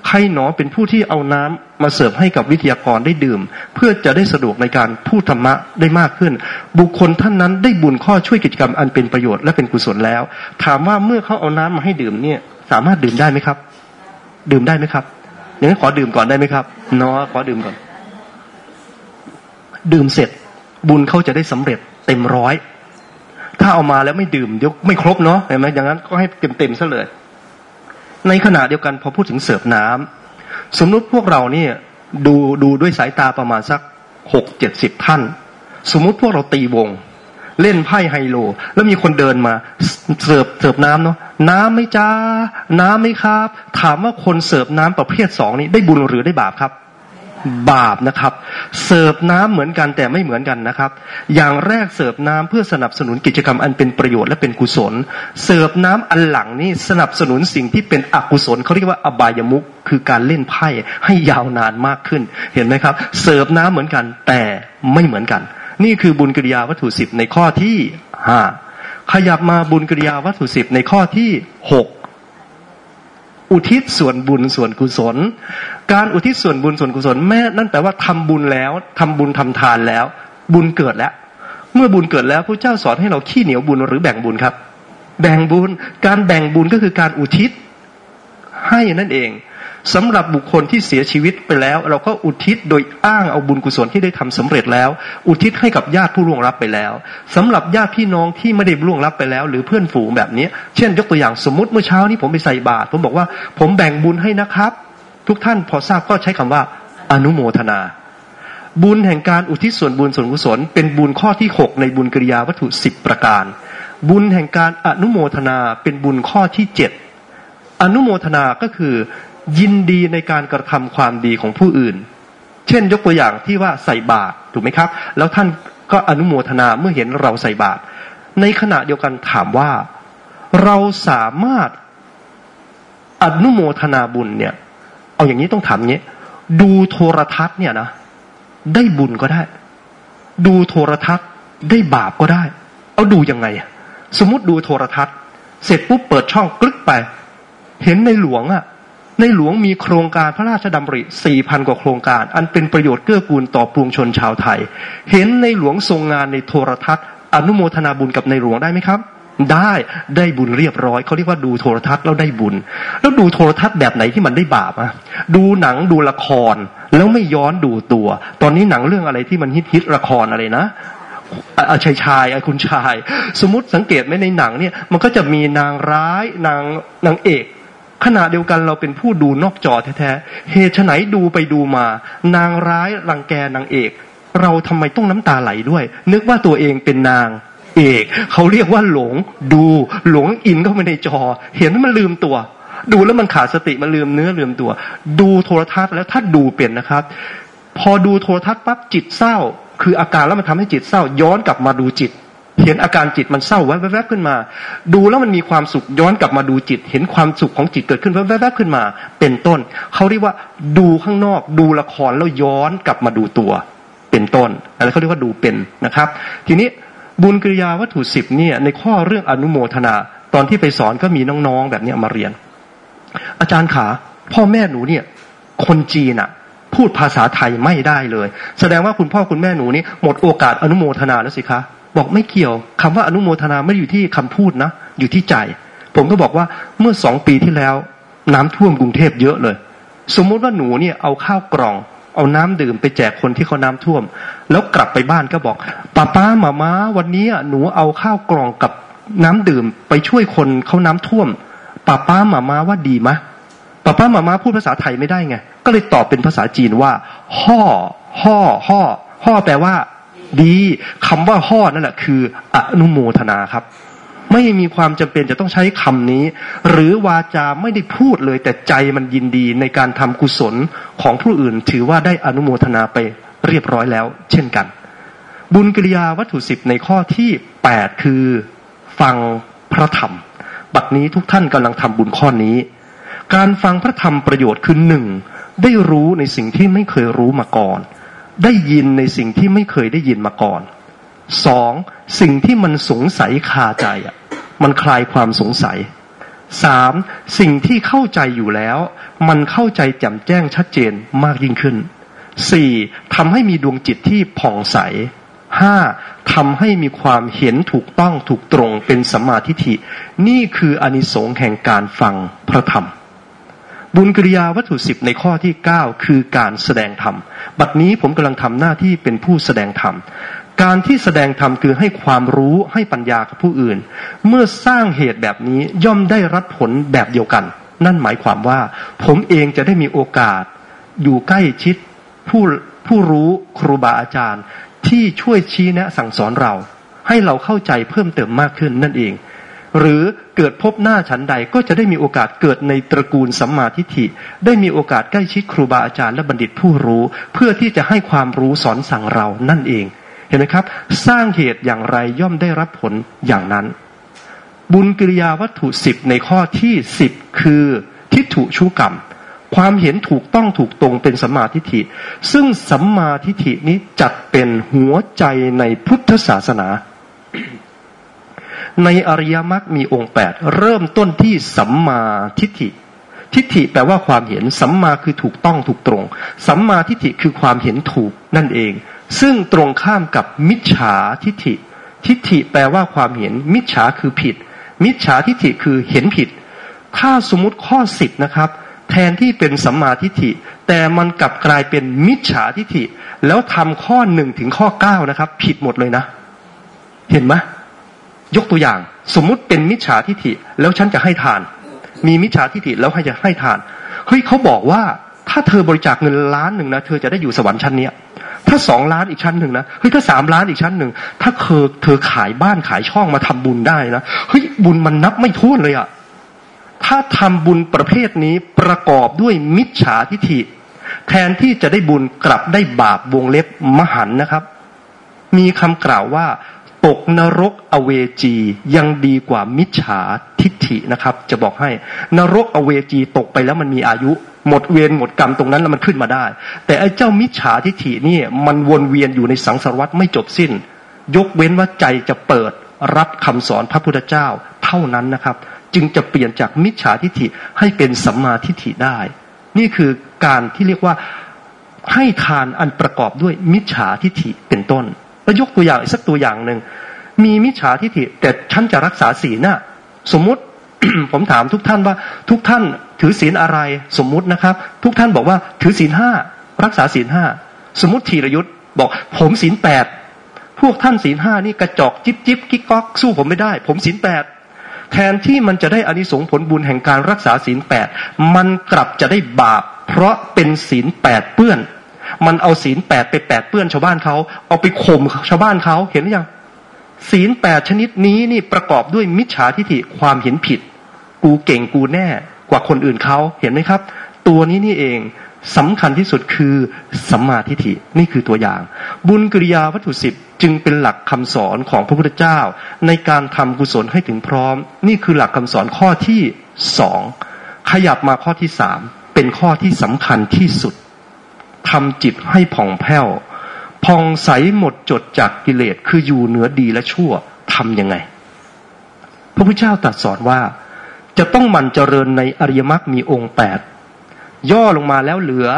ใครหนอเป็นผู้ที่เอาน้ำมาเสิร์ฟให้กับวิทยากรได้ดื่ม เพื่อจะได้สะดวกในการพูดธรรมะได้มากขึ้น บุคคลท่านนั้นได้บุญข้อช่วยกิจกรรมอันเป็นประโยชน์และเป็นกุศลแล้ว ถามว่าเมื่อเขาเอาน้ำมาให้ดื่มเนี่ย สามารถดื่มได้ไหมครับ ดื่มได้ไหมครับอย่างนั้นขอดื่มก่อนได้ไหมครับเนาะขอดื่มก่อน ดื่มเสร็จ บุญเขาจะได้สำเร็จเต็มร้อย ถ้าเอามาแล้วไม่ดื่มเดี๋ยวไม่ครบเนาะเห็นไหมอย่างนั้นก็ให้เต็มเต็มซะเลย ในขณะเดียวกันพอพูดถึงเสิร์ฟน้ำสมมติพวกเราเนี่ย ดูดูด้วยสายตาประมาณสักหกเจ็ดสิบท่าน สมมุติพวกเราตีวง เล่นไพ่ไฮโล แล้วมีคนเดินมาเสิร์ฟเสิร์ฟน้ำเนาะน้ำไหมจ้า น้ำไหมครับ ถามว่าคนเสิร์ฟน้ำประเภทสองนี้ได้บุญหรือได้บาปครับ บาปนะครับ เสิร์ฟน้ำเหมือนกันแต่ไม่เหมือนกันนะครับ อย่างแรกเสิร์ฟน้ำเพื่อสนับสนุนกิจกรรมอันเป็นประโยชน์และเป็นกุศล เสิร์ฟน้ำอันหลังนี่สนับสนุนสิ่งที่เป็นอกุศลเขาเรียกว่าอบายมุกคือการเล่นไพ่ให้ยาวนานมากขึ้น เห็นไหมครับ เสิร์ฟน้ำเหมือนกันแต่ไม่เหมือนกัน นี่คือบุญกิริยาวัตถุสิบในข้อที่ห้าขยับมาบุญกิริยาวัตถุสิบในข้อที่หกอุทิศส่วนบุญส่วนกุศล การอุทิศส่วนบุญส่วนกุศลแม่นั่นแปลว่าทำบุญแล้วทำบุญทำทานแล้ว บุญเกิดแล้ว เมื่อบุญเกิดแล้วพระเจ้าสอนให้เราขี้เหนียวบุญหรือแบ่งบุญครับ แบ่งบุญการแบ่งบุญก็คือการอุทิศให้นั่นเอง สำหรับบุคคลที่เสียชีวิตไปแล้ว เราก็อุทิศโดยอ้างเอาบุญกุศลที่ได้ทำสำเร็จแล้ว อุทิศให้กับญาติผู้ล่วงลับไปแล้วสำหรับญาติพี่น้องที่ไม่ได้ล่วงลับไปแล้ว หรือเพื่อนฝูงแบบนี้ เช่น ยกตัวอย่างสมมติเมื่อเช้านี้ผมไปใส่บาตรผมบอกว่า ผมแบ่งบุญให้นะครับ ทุกท่านพอทราบก็ใช้คำว่า อนุโมทนา บุญแห่งการอุทิศส่วนบุญส่วนกุศล เป็นบุญข้อที่หกในบุญกิริยาวัตถุสิบประการ บุญแห่งการอนุโมทนาเป็นบุญข้อที่เจ็ดอนุโมทนาก็คือ ยินดีในการกระทำความดีของผู้อื่น เช่นยกตัวอย่างที่ว่าใส่บาตรถูกไหมครับ แล้วท่านก็อนุโมทนาเมื่อเห็นเราใส่บาตรในขณะเดียวกันถามว่า เราสามารถอนุโมทนาบุญเนี่ย เอาอย่างนี้ต้องถามเงี้ยดูโทรทัศน์เนี่ยนะได้บุญก็ได้ ดูโทรทัศน์ได้บาปก็ได้ เอาดูยังไง สมมติดูโทรทัศน์ เสร็จปุ๊บเปิดช่องกลึกไป เห็นในหลวงอะ่ะ ในหลวงมีโครงการพระราชดำริสี่พันกว่าโครงการ อันเป็นประโยชน์เกื้อกูลต่อปวงชนชาวไทย เห็นในหลวงทรงงานในโทรทัศน์ อนุโมทนาบุญกับในหลวงได้ไหมครับได้ได้บุญเรียบร้อยเขาเรียกว่าดูโทรทัศน์แล้วได้บุญ แล้วดูโทรทัศน์แบบไหนที่มันได้บาปอะดูหนังดูละคร แล้วไม่ย้อนดูตัว ตอนนี้หนังเรื่องอะไรที่มันฮิตฮิตละครอะไรนะอาชายชายอาคุณชาย สมมติสังเกตไหมในหนังเนี่ยมันก็จะมีนางร้ายนางนางเอก ขณะเดียวกันเราเป็นผู้ดูนอกจอแท้ๆ เหตุไหนดูไปดูมา นางร้ายรังแกนางเอก เราทำไมต้องน้ำตาไหลด้วย นึกว่าตัวเองเป็นนางเอกเขาเรียกว่าหลงดูหลงอินเข้าไปในจอ เห็นมันลืมตัว ดูแล้วมันขาดสติมันลืมเนื้อลืมตัว ดูโทรทัศน์แล้วถ้าดูเป็นนะครับ พอดูโทรทัศน์ปั๊บจิตเศร้า คืออาการแล้วมันทำให้จิตเศร้า ย้อนกลับมาดูจิต เห็นอาการจิตมันเศร้าแวบๆขึ้นมา ดูแล้วมันมีความสุขย้อนกลับมาดูจิต เห็นความสุขของจิตเกิดขึ้นแวบๆขึ้นมา เป็นต้นเขาเรียกว่าดูข้างนอกดูละครแล้วย้อนกลับมาดูตัว เป็นต้นอันนี้เขาเรียกว่าดูเป็นนะครับ ทีนี้บุญกิริยาวัตถุสิบเนี่ยในข้อเรื่องอนุโมทนา ตอนที่ไปสอนก็มีน้องๆแบบนี้มาเรียน อาจารย์ขาพ่อแม่หนูเนี่ย คนจีนอะพูดภาษาไทยไม่ได้เลย แสดงว่าคุณพ่อคุณแม่หนูนี่หมดโอกาสอนุโมทนาแล้วสิคะ บอกไม่เกี่ยวคำว่าอนุโมทนาไม่อยู่ที่คำพูดนะ อยู่ที่ใจ ผมก็บอกว่าเมื่อสองปีที่แล้ว น้ำท่วมกรุงเทพเยอะเลย สมมุติว่าหนูเนี่ยเอาข้าวกล่อง เอาน้ำดื่มไปแจกคนที่เขาน้ำท่วม แล้วกลับไปบ้านก็บอกป้าป้าหมาม้าวันนี้หนูเอาข้าวกล่องกับน้ำดื่มไปช่วยคนเขาน้ำท่วมป้าป้าหมาม้าว่าดีมะป้าป้าหมามาพูดภาษาไทยไม่ได้ไง ก็เลยตอบเป็นภาษาจีนว่าห่อห่อห่อห่อแปลว่า ดีคำว่าห่อนั่นแหละคืออนุโมทนาครับ ไม่มีความจำเป็นจะต้องใช้คำนี้ หรือวาจาไม่ได้พูดเลย แต่ใจมันยินดีในการทำกุศลของผู้อื่น ถือว่าได้อนุโมทนาไปเรียบร้อยแล้ว เช่นกัน บุญกิริยาวัตถุสิบในข้อที่แปดคือฟังพระธรรม บัดนี้ทุกท่านกำลังทำบุญข้อนี้ การฟังพระธรรมประโยชน์คือหนึ่งได้รู้ในสิ่งที่ไม่เคยรู้มาก่อน ได้ยินในสิ่งที่ไม่เคยได้ยินมาก่อนสองสิ่งที่มันสงสัยคาใจอะ มันคลายความสงสัยสามสิ่งที่เข้าใจอยู่แล้ว มันเข้าใจแจ่มแจ้งชัดเจนมากยิ่งขึ้นสี่ทำให้มีดวงจิตที่ผ่องใสห้าทำให้มีความเห็นถูกต้องถูกตรงเป็นสัมมาทิฏฐิ นี่คืออนิสงส์แห่งการฟังพระธรรม บุญกิริยาวัตถุสิบในข้อที่เก้าคือการแสดงธรรม บัดนี้ผมกำลังทำหน้าที่เป็นผู้แสดงธรรม การที่แสดงธรรมคือให้ความรู้ให้ปัญญากับผู้อื่น เมื่อสร้างเหตุแบบนี้ย่อมได้รับผลแบบเดียวกัน นั่นหมายความว่า ผมเองจะได้มีโอกาส อยู่ใกล้ชิดผู้ผู้รู้ครูบาอาจารย์ที่ช่วยชี้แนะสั่งสอนเรา ให้เราเข้าใจเพิ่มเติมมากขึ้นนั่นเอง หรือเกิดพบหน้าฉันใดก็จะได้มีโอกาสเกิดในตระกูลสัมมาทิฏฐิ ได้มีโอกาสใกล้ชิดครูบาอาจารย์และบัณฑิตผู้รู้ เพื่อที่จะให้ความรู้สอนสั่งเรานั่นเอง เห็นไหมครับ สร้างเหตุอย่างไรย่อมได้รับผลอย่างนั้น บุญกิริยาวัตถุสิบในข้อที่สิบคือทิฏฐุชุกรรมความเห็นถูกต้องถูกตรงเป็นสัมมาทิฏฐิ ซึ่งสัมมาทิฏฐินี้จัดเป็นหัวใจในพุทธศาสนา ในอริยมรรคมีองค์แปดเริ่มต้นที่สัมมาทิฏฐิ ทิฏฐิแปลว่าความเห็น สัมมาคือถูกต้องถูกตรง สัมมาทิฏฐิคือความเห็นถูกนั่นเอง ซึ่งตรงข้ามกับมิจฉาทิฏฐิ ทิฏฐิแปลว่าความเห็น มิจฉาคือผิด มิจฉาทิฏฐิคือเห็นผิด ถ้าสมมติข้อสิบนะครับแทนที่เป็นสัมมาทิฏฐิ แต่มันกลับกลายเป็นมิจฉาทิฏฐิ แล้วทำข้อหนึ่งถึงข้อเก้านะครับ ผิดหมดเลยนะ เห็นไหม ยกตัวอย่าง สมมุติเป็นมิจฉาทิฏฐิแล้วฉันจะให้ทาน มีมิจฉาทิฏฐิแล้วให้จะให้ทานเฮ้ยเขาบอกว่าถ้าเธอบริจาคเงินล้านหนึ่งนะเธอจะได้อยู่สวรรค์ชั้นเนี้ยถ้าสองล้านอีกชั้นหนึ่งนะเฮ้ยถ้าสามล้านอีกชั้นหนึ่งถ้าเธอเธอขายบ้านขายช่องมาทำบุญได้นะเฮ้ยบุญมันนับไม่ถ้วนเลยอะถ้าทำบุญประเภทนี้ประกอบด้วยมิจฉาทิฐิ แทนที่จะได้บุญกลับได้บาปวงเล็บมหันนะครับ มีคำกล่าวว่า ตกนรกอเวจียังดีกว่ามิจฉาทิฐินะครับ จะบอกให้นรกอเวจีตกไปแล้วมันมีอายุ หมดเวรหมดกรรมตรงนั้นแล้วมันขึ้นมาได้ แต่ไอ้เจ้ามิจฉาทิฐินี่มันวนเวียนอยู่ในสังสารวัฏไม่จบสิ้น ยกเว้นว่าใจจะเปิดรับคำสอนพระพุทธเจ้าเท่านั้นนะครับ จึงจะเปลี่ยนจากมิจฉาทิฏฐิให้เป็นสัมมาทิฏฐิได้ นี่คือการที่เรียกว่าให้ทานอันประกอบด้วยมิจฉาทิฏฐิเป็นต้น แล้วยกตัวอย่างอีกสักตัวอย่างหนึ่งมีมิจฉาทิฏฐิแต่ฉันจะรักษาศีลน่ะสมมุติผมถามทุกท่านว่าทุกท่านถือศีลอะไรสมมุตินะครับ ทุกท่านบอกว่าถือศีลห้ารักษาศีลห้าสมมติธีรยุทธ์บอกผมศีลแปดพวกท่านศีลห้านี่กระจอกจิบจิบกิ๊กก๊อกสู้ผมไม่ได้ ผมศีลแปดแทนที่มันจะได้อานิสงส์ผลบุญแห่งการรักษาศีลแปดมันกลับจะได้บาป เพราะเป็นศีลแปดเปื้อน มันเอาศีลแปดไปแปดเปื้อนชาวบ้านเขาเอาไปข่มชาวบ้านเขาเห็นหรือยังศีลแปดชนิดนี้นี่ประกอบด้วยมิจฉาทิฏฐิความเห็นผิด กูเก่งกูแน่กว่าคนอื่นเขาเห็นไหมครับ ตัวนี้นี่เองสำคัญที่สุดคือสัมมาทิฏฐินี่คือตัวอย่าง บุญกิริยาวัตถุสิบจึงเป็นหลักคำสอนของพระพุทธเจ้า ในการทำกุศลให้ถึงพร้อม นี่คือหลักคำสอนข้อที่สองขยับมาข้อที่สามเป็นข้อที่สำคัญที่สุด ทำจิตให้ผ่องแผ้วผ่องใสหมดจดจากกิเลสคืออยู่เหนือดีและชั่วทำยังไง พระพุทธเจ้าตรัสสอนว่า จะต้องมันเจริญในอริยมรรคมีองค์แปดย่อลงมาแล้วเหลือ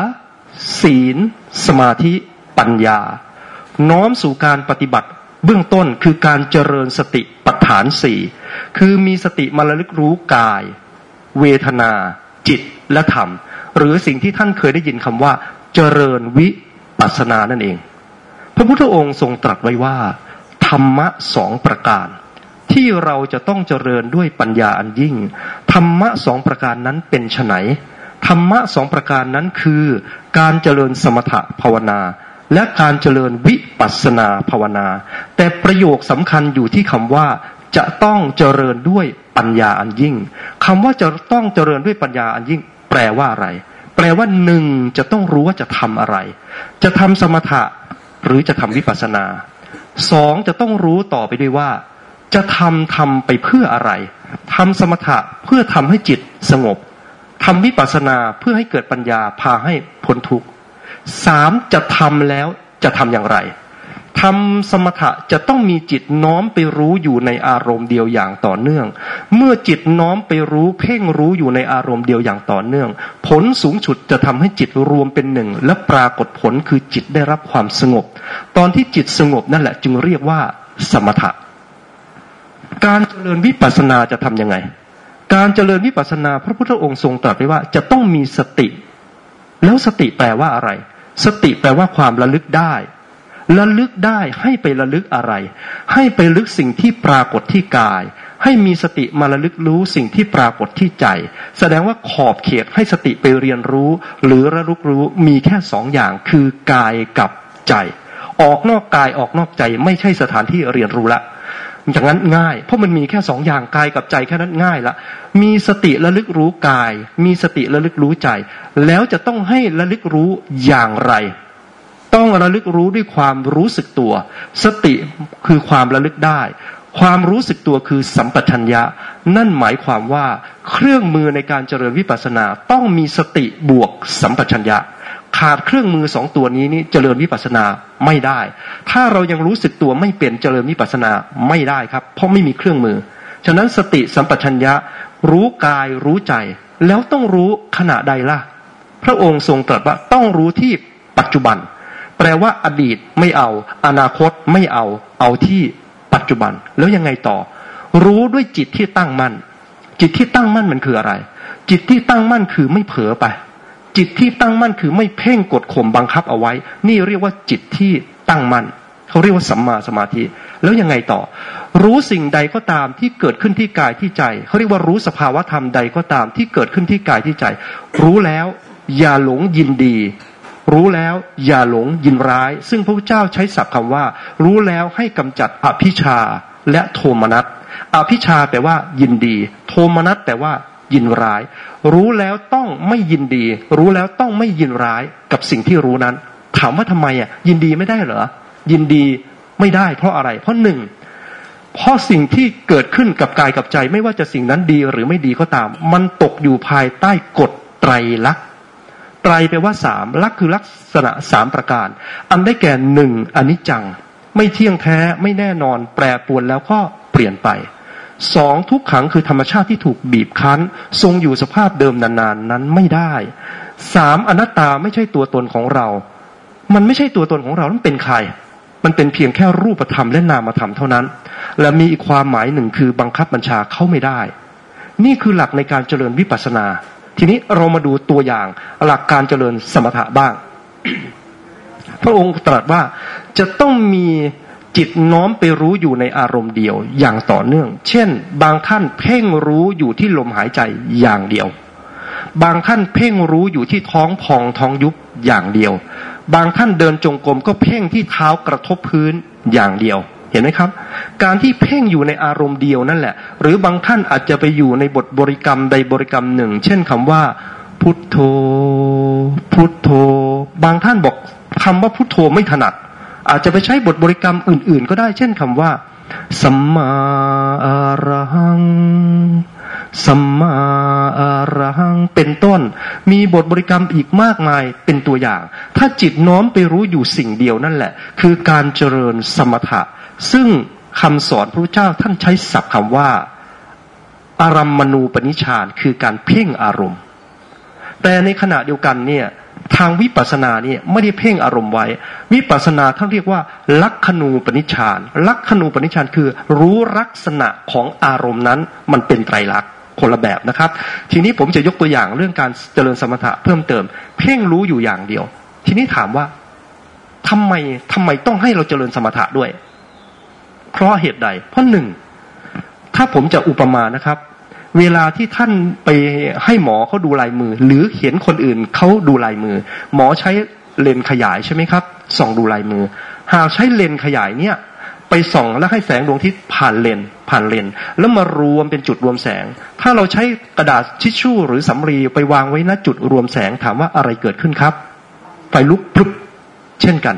ศีล สมาธิ ปัญญา น้อมสู่การปฏิบัติ เบื้องต้นคือการเจริญสติปัฏฐานสี่คือมีสติมาระลึกรู้กาย เวทนา จิตและธรรม หรือสิ่งที่ท่านเคยได้ยินคำว่า เจริญวิปัสสนานั่นเอง พระพุทธองค์ทรงตรัสไว้ว่า ธรรมะสองประการ ที่เราจะต้องเจริญด้วยปัญญาอันยิ่ง ธรรมะสองประการนั้นเป็นไฉนธรรมะสองประการนั้นคือการเจริญสมถะภาวนา และการเจริญวิปัสสนาภาวนา แต่ประโยคสำคัญอยู่ที่คำว่า จะต้องเจริญด้วยปัญญาอันยิ่งคำว่าจะต้องเจริญด้วยปัญญาอันยิ่ง แปลว่าอะไร แปลว่าหนึ่งจะต้องรู้ว่าจะทำอะไร จะทำสมถะหรือจะทำวิปัสสนาสองจะต้องรู้ต่อไปด้วยว่า จะทำทำไปเพื่ออะไรทำสมถะเพื่อทำให้จิตสงบทำวิปัสสนาเพื่อให้เกิดปัญญาพาให้พ้นทุกข์สามจะทำแล้วจะทำอย่างไร ทำสมถะจะต้องมีจิตน้อมไปรู้อยู่ในอารมณ์เดียวอย่างต่อเนื่อง เมื่อจิตน้อมไปรู้เพ่งรู้อยู่ในอารมณ์เดียวอย่างต่อเนื่อง ผลสูงสุดจะทำให้จิตรวมเป็นหนึ่ง และปรากฏผลคือจิตได้รับความสงบ ตอนที่จิตสงบนั่นแหละจึงเรียกว่า สมถะ การเจริญวิปัสสนาจะทํำยังไง การเจริญวิปัสสนาพระพุทธองค์ทรงตรัสไว้ว่าจะต้องมีสติ แล้วสติแปลว่าอะไร สติแปลว่าความระลึกได้ ระลึกได้ให้ไประลึกอะไร ให้ไปลึกสิ่งที่ปรากฏที่กาย ให้มีสติมาระลึกรู้สิ่งที่ปรากฏที่ใจ แสดงว่าขอบเขตให้สติไปเรียนรู้ หรือระลึกรู้มีแค่สองอย่างคือกายกับใจ ออกนอกกายออกนอกใจไม่ใช่สถานที่เรียนรู้ละจากนั้นง่าย เพราะมันมีแค่สองอย่างกายกับใจแค่นั้นง่ายละมีสติระลึกรู้กาย มีสติระลึกรู้ใจ แล้วจะต้องให้ระลึกรู้อย่างไร ต้องระลึกรู้ด้วยความรู้สึกตัว สติคือความระลึกได้ ความรู้สึกตัวคือสัมปชัญญะ นั่นหมายความว่าเครื่องมือในการเจริญวิปัสสนาต้องมีสติบวกสัมปชัญญะ ขาดเครื่องมือสองตัวนี้นี่เจริญวิปัสสนาไม่ได้ ถ้าเรายังรู้สึกตัวไม่เป็นเจริญวิปัสนาไม่ได้ครับ เพราะไม่มีเครื่องมือ ฉะนั้นสติสัมปชัญญะรู้กายรู้ใจ แล้วต้องรู้ขณะใดล่ะ พระองค์ทรงตรัสว่าต้องรู้ที่ปัจจุบัน แปลว่าอดีตไม่เอา อนาคตไม่เอา เอาที่ปัจจุบัน แล้วยังไงต่อ รู้ด้วยจิตที่ตั้งมั่น จิตที่ตั้งมั่นมันคืออะไร จิตที่ตั้งมั่นคือไม่เผลอไป จิตที่ตั้งมั่นคือไม่เพ่งกดข่มบังคับเอาไว้ นี่เรียกว่าจิตที่ตั้งมั่นเขาเรียกว่าสัมมาสมาธิ แล้วยังไงต่อ รู้สิ่งใดก็ตามที่เกิดขึ้นที่กายที่ใจเขาเรียกว่ารู้สภาวะธรรมใดก็ตามที่เกิดขึ้นที่กายที่ใจ รู้แล้วอย่าหลงยินดี รู้แล้วอย่าหลงยินร้าย ซึ่งพระพุทธเจ้าใช้ศัพท์คำว่า รู้แล้วให้กำจัดอภิชาและโทมนัสอภิชาแปลว่า ยินดี โทมนัสแปลว่า ยินร้าย รู้แล้วต้องไม่ยินดี รู้แล้วต้องไม่ยินร้ายกับสิ่งที่รู้นั้น ถามว่าทำไมอะ ยินดีไม่ได้เหรอยินดีไม่ได้ เพราะอะไร เพราะหนึ่งเพราะสิ่งที่เกิดขึ้นกับกายกับใจ ไม่ว่าจะสิ่งนั้นดีหรือไม่ดีก็ตาม มันตกอยู่ภายใต้กฎไตรลักษณ ไตรแปลว่าสามลักคือลักษณะสามประการ อันได้แก่หนึ่งอนิจจัง ไม่เที่ยงแท้ไม่แน่นอน แปรปรวนแล้วก็เปลี่ยนไปสองทุกขังคือธรรมชาติที่ถูกบีบคั้น ทรงอยู่สภาพเดิมนานๆนนั้นไม่ได้สามอนัตตาไม่ใช่ตัวตนของเรา มันไม่ใช่ตัวตนของเรามันเป็นใคร มันเป็นเพียงแค่รูปธรรมและนามธรรมเท่านั้น และมีอีกความหมายหนึ่งคือบังคับบัญชาเข้าไม่ได้ นี่คือหลักในการเจริญวิปัสสนา ทีนี้เรามาดูตัวอย่างหลักการเจริญสมถะบ้าง พระองค์ตรัสว่าจะต้องมีจิตน้อมไปรู้อยู่ในอารมณ์เดียวอย่างต่อเนื่อง เช่น บางท่านเพ่งรู้อยู่ที่ลมหายใจอย่างเดียว บางท่านเพ่งรู้อยู่ที่ท้องพองท้องยุบอย่างเดียว บางท่านเดินจงกรมก็เพ่งที่เท้ากระทบพื้นอย่างเดียว เห็นไหมครับ การที่เพ่งอยู่ในอารมณ์เดียวนั่นแหละ หรือบางท่านอาจจะไปอยู่ในบทบริกรรมใดบริกรรมหนึ่ง เช่นคำว่า พุทโธ พุทโธ บางท่านบอกคำว่าพุทโธไม่ถนัด อาจจะไปใช้บทบริกรรมอื่น ๆ ก็ได้ เช่นคำว่าสัมมาอารหัง สัมมาอารหัง เป็นต้น มีบทบริกรรมอีกมากมาย เป็นตัวอย่าง ถ้าจิตน้อมไปรู้อยู่สิ่งเดียวนั่นแหละ คือการเจริญสมถะ ซึ่งคำสอนพระเจ้าท่านใช้ศัพท์คำว่าอารัมมณูปนิชานคือการเพ่งอารมณ์ แต่ในขณะเดียวกันเนี่ยทางวิปัสสนาเนี่ยไม่ได้เพ่งอารมณ์ไว้ วิปัสสนาท่านเรียกว่า ลักขณูปนิชานลักขณูปนิชานคือรู้ลักษณะของอารมณ์นั้นมันเป็นไตรลักษณ์คนละแบบนะครับ ทีนี้ผมจะยกตัวอย่างเรื่องการเจริญสมถะเพิ่มเติม เพ่งรู้อยู่อย่างเดียว ทีนี้ถามว่าทำไมทำไมต้องให้เราเจริญสมถะด้วย เพราะเหตุใด เพราะหนึ่ง ถ้าผมจะอุปมานะครับ เวลาที่ท่านไปให้หมอเขาดูลายมือ หรือเห็นคนอื่นเขาดูลายมือ หมอใช้เลนขยายใช่ไหมครับ ส่องดูลายมือ หากใช้เลนขยายเนี่ย ไปส่องแล้วให้แสงดวงที่ผ่านเลนผ่านเลน แล้วมารวมเป็นจุดรวมแสง ถ้าเราใช้กระดาษทิชชู่ หรือสำลีไปวางไว้ณจุดรวมแสงถามว่าอะไรเกิดขึ้นครับ ไฟลุกพลุบเช่นกัน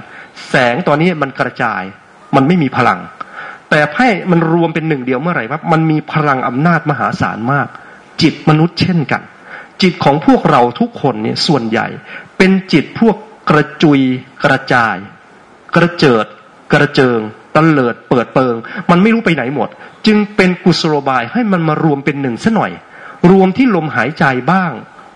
แสงตอนนี้มันกระจาย มันไม่มีพลัง แต่ให้มันรวมเป็นหนึ่งเดียวเมื่อไหร่ครับมันมีพลังอำนาจมหาศาลมาก จิตมนุษย์เช่นกัน จิตของพวกเราทุกคนเนี่ยส่วนใหญ่ เป็นจิตพวกกระจุยกระจาย กระเจิด กระเจิงตะเลิดเปิดเปิง มันไม่รู้ไปไหนหมด จึงเป็นกุศโลบายให้มันมารวมเป็นหนึ่งซะหน่อย รวมที่ลมหายใจบ้าง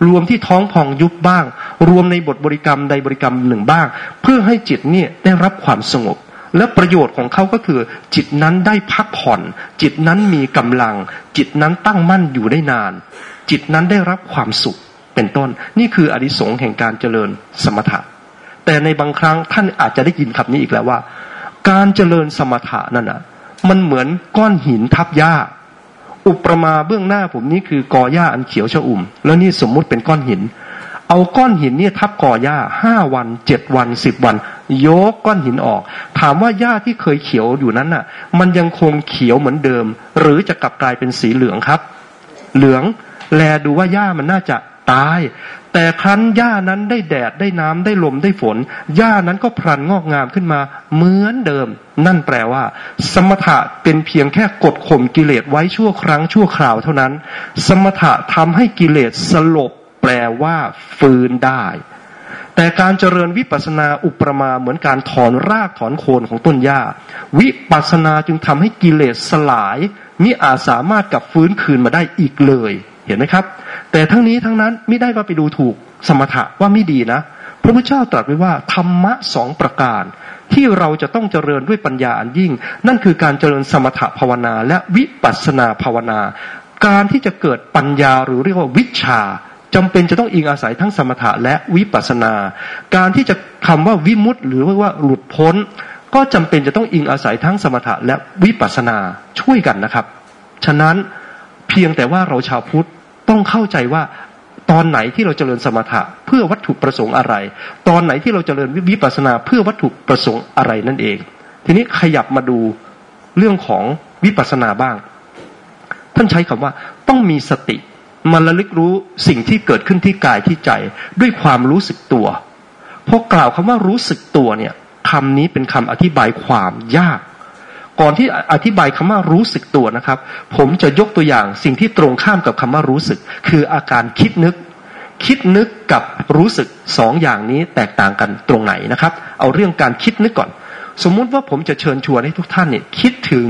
รวมที่ท้องพองยุบบ้าง รวมในบทบริกรรมใดบริกรรมหนึ่งบ้าง เพื่อให้จิตเนี่ยได้รับความสงบ และประโยชน์ของเขาก็คือ จิตนั้นได้พักผ่อน จิตนั้นมีกำลัง จิตนั้นตั้งมั่นอยู่ได้นาน จิตนั้นได้รับความสุขเป็นต้น นี่คืออริสงแห่งการเจริญสมถะ แต่ในบางครั้งท่านอาจจะได้ยินคำนี้อีกแล้วว่า การเจริญสมถะนั่นอะ มันเหมือนก้อนหินทับหญ้า อุปมาเบื้องหน้าผมนี่คือกอหญ้าอันเขียวชอุ่ม แล้วนี่สมมุติเป็นก้อนหิน เอาก้อนหินเนี่ยทับกอหญ้าห้าวันเจ็ดวันสิบวัน ยกก้อนหินออก ถามว่าหญ้าที่เคยเขียวอยู่นั้นน่ะ มันยังคงเขียวเหมือนเดิม หรือจะกลับกลายเป็นสีเหลืองครับ เหลืองแลดูว่าหญ้ามันน่าจะตาย แต่ครั้นหญ้านั้นได้แดดได้น้ำได้ลมได้ฝนหญ้านั้นก็พลันงอกงามขึ้นมาเหมือนเดิม นั่นแปลว่า สมถะเป็นเพียงแค่กดข่มกิเลสไว้ชั่วครั้งชั่วคราวเท่านั้น สมถะทำให้กิเลสสลบ ลว่าฟื้นได้ แต่การเจริญวิปัสนาอุปมาเหมือนการถอนรากถอนโคนของต้นหญ้า วิปัสนาจึงทำให้กิเลสสลายมิอาจสามารถกลับฟื้นคืนมาได้อีกเลย เห็นไหมครับ แต่ทั้งนี้ทั้งนั้นไม่ได้ว่าไปดูถูกสมถะว่าไม่ดีนะพระพุทธเจ้าตรัสไว้ว่าธรรมะสองประการ ที่เราจะต้องเจริญด้วยปัญญาอันยิ่ง นั่นคือการเจริญสมถภาวนาและวิปัสนาภาวนา การที่จะเกิดปัญญาหรือเรียกว่าวิชา จำเป็นจะต้องอิงอาศัยทั้งสมถะและวิปัสนา การที่จะคำว่าวิมุตต์หรือว่าหลุดพ้น ก็จำเป็นจะต้องอิงอาศัยทั้งสมถะและวิปัสนาช่วยกันนะครับ ฉะนั้นเพียงแต่ว่าเราชาวพุทธต้องเข้าใจว่าตอนไหนที่เราเจริญสมถะเพื่อวัตถุประสงค์อะไร ตอนไหนที่เราเจริญวิปัสนาเพื่อวัตถุประสงค์อะไรนั่นเอง ทีนี้ขยับมาดูเรื่องของวิปัสนาบ้าง ท่านใช้คำว่าต้องมีสติ มาระลึกรู้สิ่งที่เกิดขึ้นที่กายที่ใจ ด้วยความรู้สึกตัวพอกล่าวคำว่ารู้สึกตัวเนี่ยคำนี้เป็นคำอธิบายความยาก ก่อนที่อธิบายคำว่ารู้สึกตัวนะครับ ผมจะยกตัวอย่างสิ่งที่ตรงข้ามกับคำว่ารู้สึก คืออาการคิดนึก คิดนึกกับรู้สึกสองอย่างนี้แตกต่างกันตรงไหนนะครับ เอาเรื่องการคิดนึกก่อน สมมุติว่าผมจะเชิญชวนให้ทุกท่านเนี่ยคิดถึง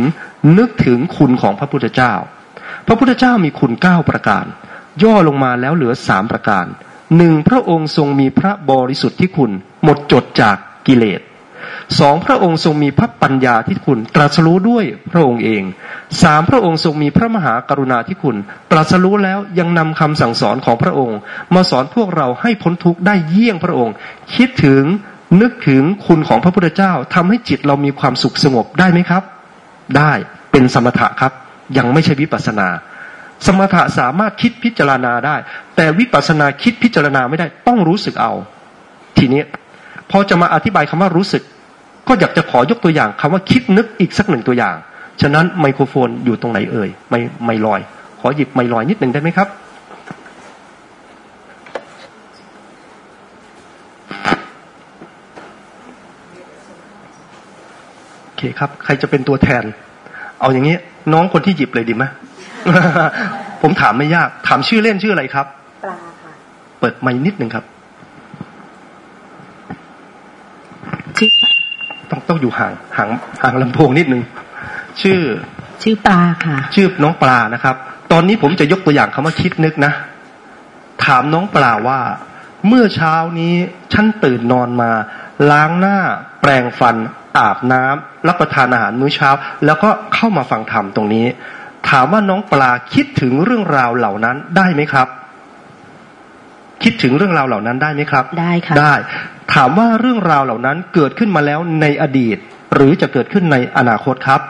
นึกถึงคุณของพระพุทธเจ้า พระพุทธเจ้ามีคุณเก้าประการ ย่อลงมาแล้วเหลือสามประการหนึ่งพระองค์ทรงมีพระบริสุทธิ์ที่คุณ หมดจดจากกิเลสสองพระองค์ทรงมีพระปัญญาที่คุณ ตรัสรู้ด้วยพระองค์เองสามพระองค์ทรงมีพระมหากรุณาที่คุณ ตรัสรู้แล้วยังนำคำสั่งสอนของพระองค์ มาสอนพวกเราให้พ้นทุกข์ได้เยี่ยงพระองค์ คิดถึงนึกถึงคุณของพระพุทธเจ้าทำให้จิตเรามีความสุขสงบได้ไหมครับ ได้เป็นสมถะครับ ยังไม่ใช่วิปัสนา สมถะสามารถคิดพิจารณาได้ แต่วิปัสนาคิดพิจารณาไม่ได้ต้องรู้สึกเอา ทีนี้พอจะมาอธิบายคำว่ารู้สึก ก็อยากจะขอยกตัวอย่างคำว่าคิดนึกอีกสักหนึ่งตัวอย่าง ฉะนั้นไมโครโฟนอยู่ตรงไหนเอ่ยไม่ไม่ลอย ขอหยิบไม่ลอยนิดหนึ่งได้ไหมครับโอเคครับ ใครจะเป็นตัวแทน เอาอย่างนี้ น้องคนที่หยิบเลยดีไหม ผมถามไม่ยาก ถามชื่อเล่นชื่ออะไรครับปลาค่ะเปิดไม่นิดหนึ่งครับต้องต้องอยู่ห่างห่างห่างลำโพงนิดนึงชื่อ ชื่อปลาค่ะ ชื่อน้องปลานะครับ ตอนนี้ผมจะยกตัวอย่างคำว่าคิดนึกนะ ถามน้องปลาว่า เมื่อเช้านี้ฉันตื่นนอนมา ล้างหน้า แปรงฟัน อาบน้ำรับประทานอาหารมื้อเช้า แล้วก็เข้ามาฟังธรรมตรงนี้ ถามว่าน้องปลาคิดถึงเรื่องราวเหล่านั้นได้ไหมครับ คิดถึงเรื่องราวเหล่านั้นได้ไหมครับ ได้ค่ะได้ ถามว่าเรื่องราวเหล่านั้นเกิดขึ้นมาแล้วในอดีต หรือจะเกิดขึ้นในอนาคตครับ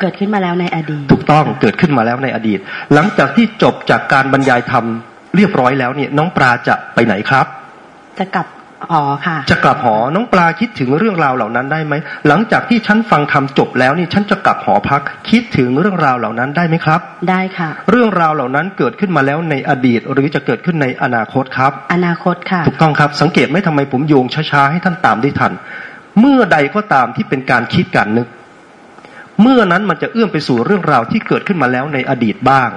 เกิดขึ้นมาแล้วในอดีต ถูกต้องเกิดขึ้นมาแล้วในอดีต หลังจากที่จบจากการบรรยายธรรมเรียบร้อยแล้วเนี่ย น้องปลาจะไปไหนครับ จะกลับ หอค่ะ จะกลับหอ น้องปลาคิดถึงเรื่องราวเหล่านั้นได้ไหม หลังจากที่ฉันฟังธรรมจบแล้วนี่ฉันจะกลับหอพัก คิดถึงเรื่องราวเหล่านั้นได้ไหมครับ ได้ค่ะ เรื่องราวเหล่านั้นเกิดขึ้นมาแล้วในอดีต หรือจะเกิดขึ้นในอนาคตครับ อนาคตค่ะ ถูกต้องครับ สังเกตไหมทำไมผมโยงช้าๆให้ท่านตามได้ทัน เมื่อใดก็ตามที่เป็นการคิดการนึก เมื่อนั้นมันจะเอื้อมไปสู่เรื่องราวที่เกิดขึ้นมาแล้วในอดีตบ้าง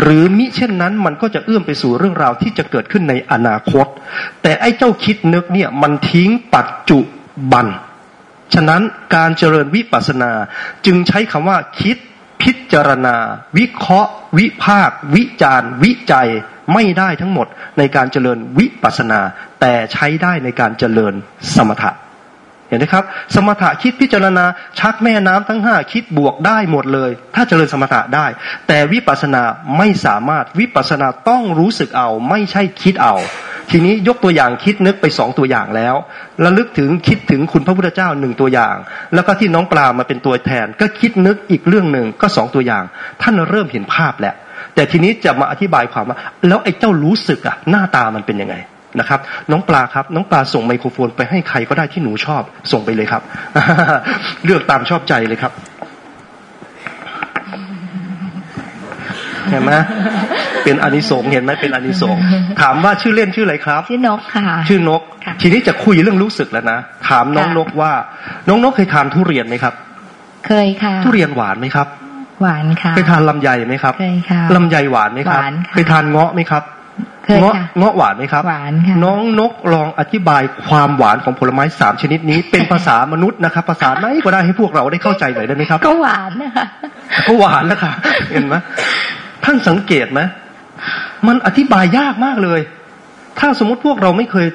หรือมิเช่นนั้นมันก็จะเอื้อมไปสู่เรื่องราวที่จะเกิดขึ้นในอนาคต แต่ไอ้เจ้าคิดนึกเนี่ยมันทิ้งปัจจุบัน ฉะนั้นการเจริญวิปัสสนาจึงใช้คำว่าคิดพิจารณา วิเคราะห์ วิภาควิจารวิจัยไม่ได้ทั้งหมดในการเจริญวิปัสสนา แต่ใช้ได้ในการเจริญสมถะ เห็นไหมครับ สมถะคิดพิจารณาชักแม่น้ำทั้งห้าคิดบวกได้หมดเลย ถ้าเจริญสมถะได้ แต่วิปัสสนาไม่สามารถวิปัสสนาต้องรู้สึกเอาไม่ใช่คิดเอา ทีนี้ยกตัวอย่างคิดนึกไปสองตัวอย่างแล้วระลึกถึงคิดถึงคุณพระพุทธเจ้าหนึ่งตัวอย่าง แล้วก็ที่น้องปลามาเป็นตัวแทน ก็คิดนึกอีกเรื่องหนึ่งก็สองตัวอย่าง ท่านเริ่มเห็นภาพแล้วแต่ทีนี้จะมาอธิบายความว่า แล้วไอ้เจ้ารู้สึกอะหน้าตามันเป็นยังไง นะครับ น้องปลาครับ น้องปลาส่งไมโครโฟนไปให้ใครก็ได้ที่หนูชอบ ส่งไปเลยครับ เลือกตามชอบใจเลยครับเห็นไหมเป็นอานิสงส์เห็นไหมเป็นอานิสงส์ถามว่าชื่อเล่นชื่ออะไรครับ ชื่อนกค่ะ ชื่อนกค่ะทีนี้จะคุยเรื่องรู้สึกแล้วนะ ถามน้องค่ะนกว่า น้องนกเคยทานทุเรียนไหมครับ เคยค่ะ ทุเรียนหวานไหมครับ หวานค่ะ เคยทานลำไยไหมครับ เคยค่ะ ลำไยหวานไหมครับหวานค่ะเคยทานเงาะไหมครับ เคยเงาะค่ะ เงาะหวานไหมครับ หวานค่ะ น้องนกลองอธิบายความหวานของผลไม้สามชนิดนี้ เป็นภาษามนุษย์นะครับภาษาไหนก็ได้ให้พวกเราได้เข้าใจหน่อยได้ไหมครับ ก็หวานนะคะ ก็หวานแล้วค่ะ เห็นไหมท่านสังเกตไหมมันอธิบายยากมากเลย ถ้าสมมติพวกเราไม่เคย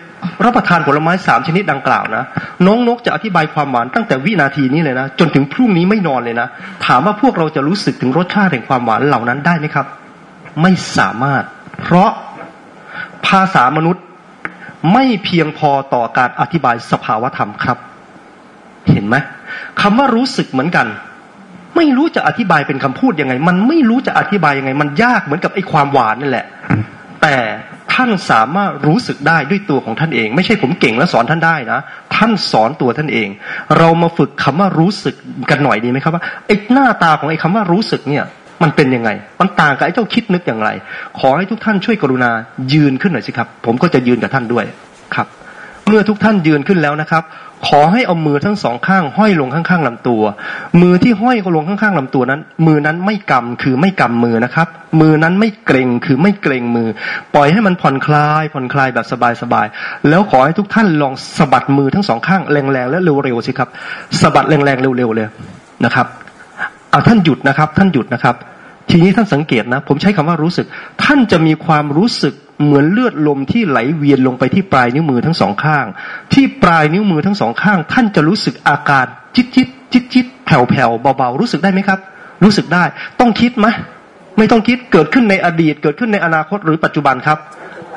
รับประทานผลไม้สามชนิดดังกล่าวนะน้องนกจะอธิบายความหวานตั้งแต่วินาทีนี้เลยนะจนถึงพรุ่งนี้ไม่นอนเลยนะถามว่าพวกเราจะรู้สึกถึงรสชาติแห่งความหวานเหล่านั้นได้ไหมครับ ไม่สามารถ เพราะ ภาษามนุษย์ไม่เพียงพอต่อการอธิบายสภาวธรรมครับ เห็นไหมคำว่ารู้สึกเหมือนกัน ไม่รู้จะอธิบายเป็นคำพูดยังไง มันไม่รู้จะอธิบายยังไง มันยากเหมือนกับไอ้ความหวานนั่นแหละ แต่ท่านสามารถรู้สึกได้ด้วยตัวของท่านเอง ไม่ใช่ผมเก่งแล้วสอนท่านได้นะ ท่านสอนตัวท่านเอง เรามาฝึกคำว่ารู้สึกกันหน่อยดีไหมครับว่าไอ้หน้าตาของไอ้คำว่ารู้สึกเนี่ย มันเป็นยังไง มันต่างกับไอ้เจ้าคิดนึกอย่างไร ขอให้ทุกท่านช่วยกรุณายืนขึ้นหน่อยสิครับ ผมก็จะยืนกับท่านด้วยครับ เมื่อทุกท่านยืนขึ้นแล้วนะครับ ขอให้เอามือทั้งสองข้าง ห้อยลงข้างๆลำตัว มือที่ห้อยลงข้างๆลำตัวนั้น มือนั้นไม่กำคือไม่กำมือนะครับ มือนั้นไม่เกรงคือไม่เกรงมือ ปล่อยให้มันผ่อนคลาย ผ่อนคลายแบบสบายๆแล้วขอให้ทุกท่านลองสะบัดมือทั้งสองข้างแรงๆและเร็วๆสิครับสะบัดแรงๆเร็วๆเลยนะครับ อาท่านหยุดนะครับ ท่านหยุดนะครับ ทีนี้ท่านสังเกตนะ ผมใช้คำว่ารู้สึก ท่านจะมีความรู้สึกเหมือนเลือดลมที่ไหลเวียนลงไปที่ปลายนิ้วมือทั้งสองข้าง ที่ปลายนิ้วมือทั้งสองข้าง ท่านจะรู้สึกอาการจิตจิตจิตจิตแผ่วแผ่วเบาๆรู้สึกได้ไหมครับ รู้สึกได้ ต้องคิดไหมไม่ต้องคิดเกิดขึ้นในอดีต เกิดขึ้นในอนาคตหรือปัจจุบันครับ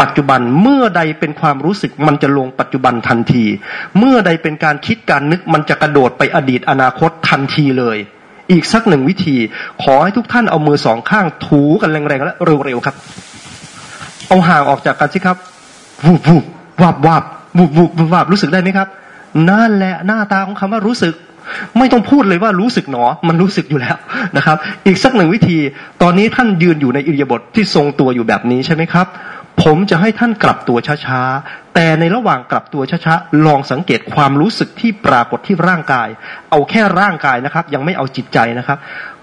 ปัจจุบันเมื่อใดเป็นความรู้สึกมันจะลงปัจจุบันทันที เมื่อใดเป็นการคิดการนึกมันจะกระโดดไปอดีตอนาคตทันทีเลย อีกสักหนึ่งวิธี ขอให้ทุกท่านเอามือสองข้างถูกันแรงๆและเร็วๆครับ เอาห่างออกจากกันสิครับวูบวูบวับวับวูบวูบวับรู้สึกได้ไหมครับ นั่นแหละหน้าตาของคำว่ารู้สึก ไม่ต้องพูดเลยว่ารู้สึกหนอ มันรู้สึกอยู่แล้วนะครับ อีกสักหนึ่งวิธี ตอนนี้ท่านยืนอยู่ในอิริยาบถที่ทรงตัวอยู่แบบนี้ใช่ไหมครับ ผมจะให้ท่านกลับตัวช้าๆ แต่ในระหว่างกลับตัวช้าๆ ลองสังเกตความรู้สึกที่ปรากฏที่ร่างกาย เอาแค่ร่างกายนะครับ ยังไม่เอาจิตใจนะครับ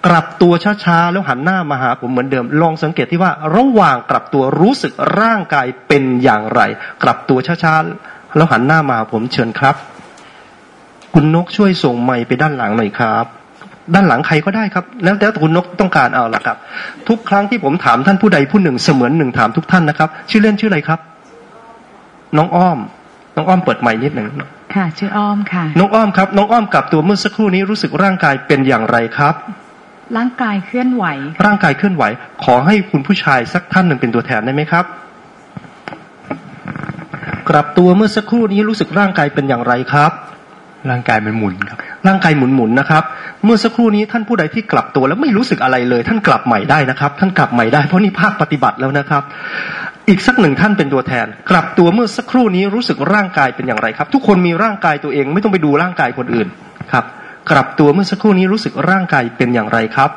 กลับตัวช้าๆ แล้วหันหน้ามาหาผมเหมือนเดิม ลองสังเกตที่ว่าระหว่างกลับตัวรู้สึกร่างกายเป็นอย่างไร กลับตัวช้าๆ แล้วหันหน้ามาหาผมเชิญครับ คุณนกช่วยส่งไมค์ไปด้านหลังหน่อยครับ ด้านหลังใครก็ได้ครับ แล้วแต่คุณนกต้องการเอาละครับ ทุกครั้งที่ผมถามท่านผู้ใดผู้หนึ่งเสมือนหนึ่งถามทุกท่านนะครับ ชื่อเล่นชื่ออะไรครับ น้องอ้อม น้องอ้อมเปิดไมค์นิดหนึ่งค่ะ ชื่ออ้อมค่ะ น้องอ้อมครับ น้องอ้อมกลับตัวเมื่อสักครู่นี้รู้สึกร่างกายเป็นอย่างไรครับ ร่างกายเคลื่อนไหว ร่างกายเคลื่อนไหว ขอให้คุณผู้ชายสักท่านหนึ่งเป็นตัวแทนได้ไหมครับ กลับตัวเมื่อสักครู่นี้รู้สึกร่างกายเป็นอย่างไรครับ ร่างกายมันหมุนครับ ร่างกายหมุนๆนะครับ เมื่อสักครู่นี้ท่านผู้ใดที่กลับตัวแล้วไม่รู้สึกอะไรเลย ท่านกลับใหม่ได้นะครับ ท่านกลับใหม่ได้เพราะนี่ภาคปฏิบัติแล้วนะครับ อีกสักหนึ่งท่านเป็นตัวแทน กลับตัวเมื่อสักครู่นี้รู้สึกร่างกายเป็นอย่างไรครับ ทุกคนมีร่างกายตัวเองไม่ต้องไปดูร่างกายคนอื่นครับ กลับตัวเมื่อสักครู่นี้รู้สึกร่างกายเป็นอย่างไรครับ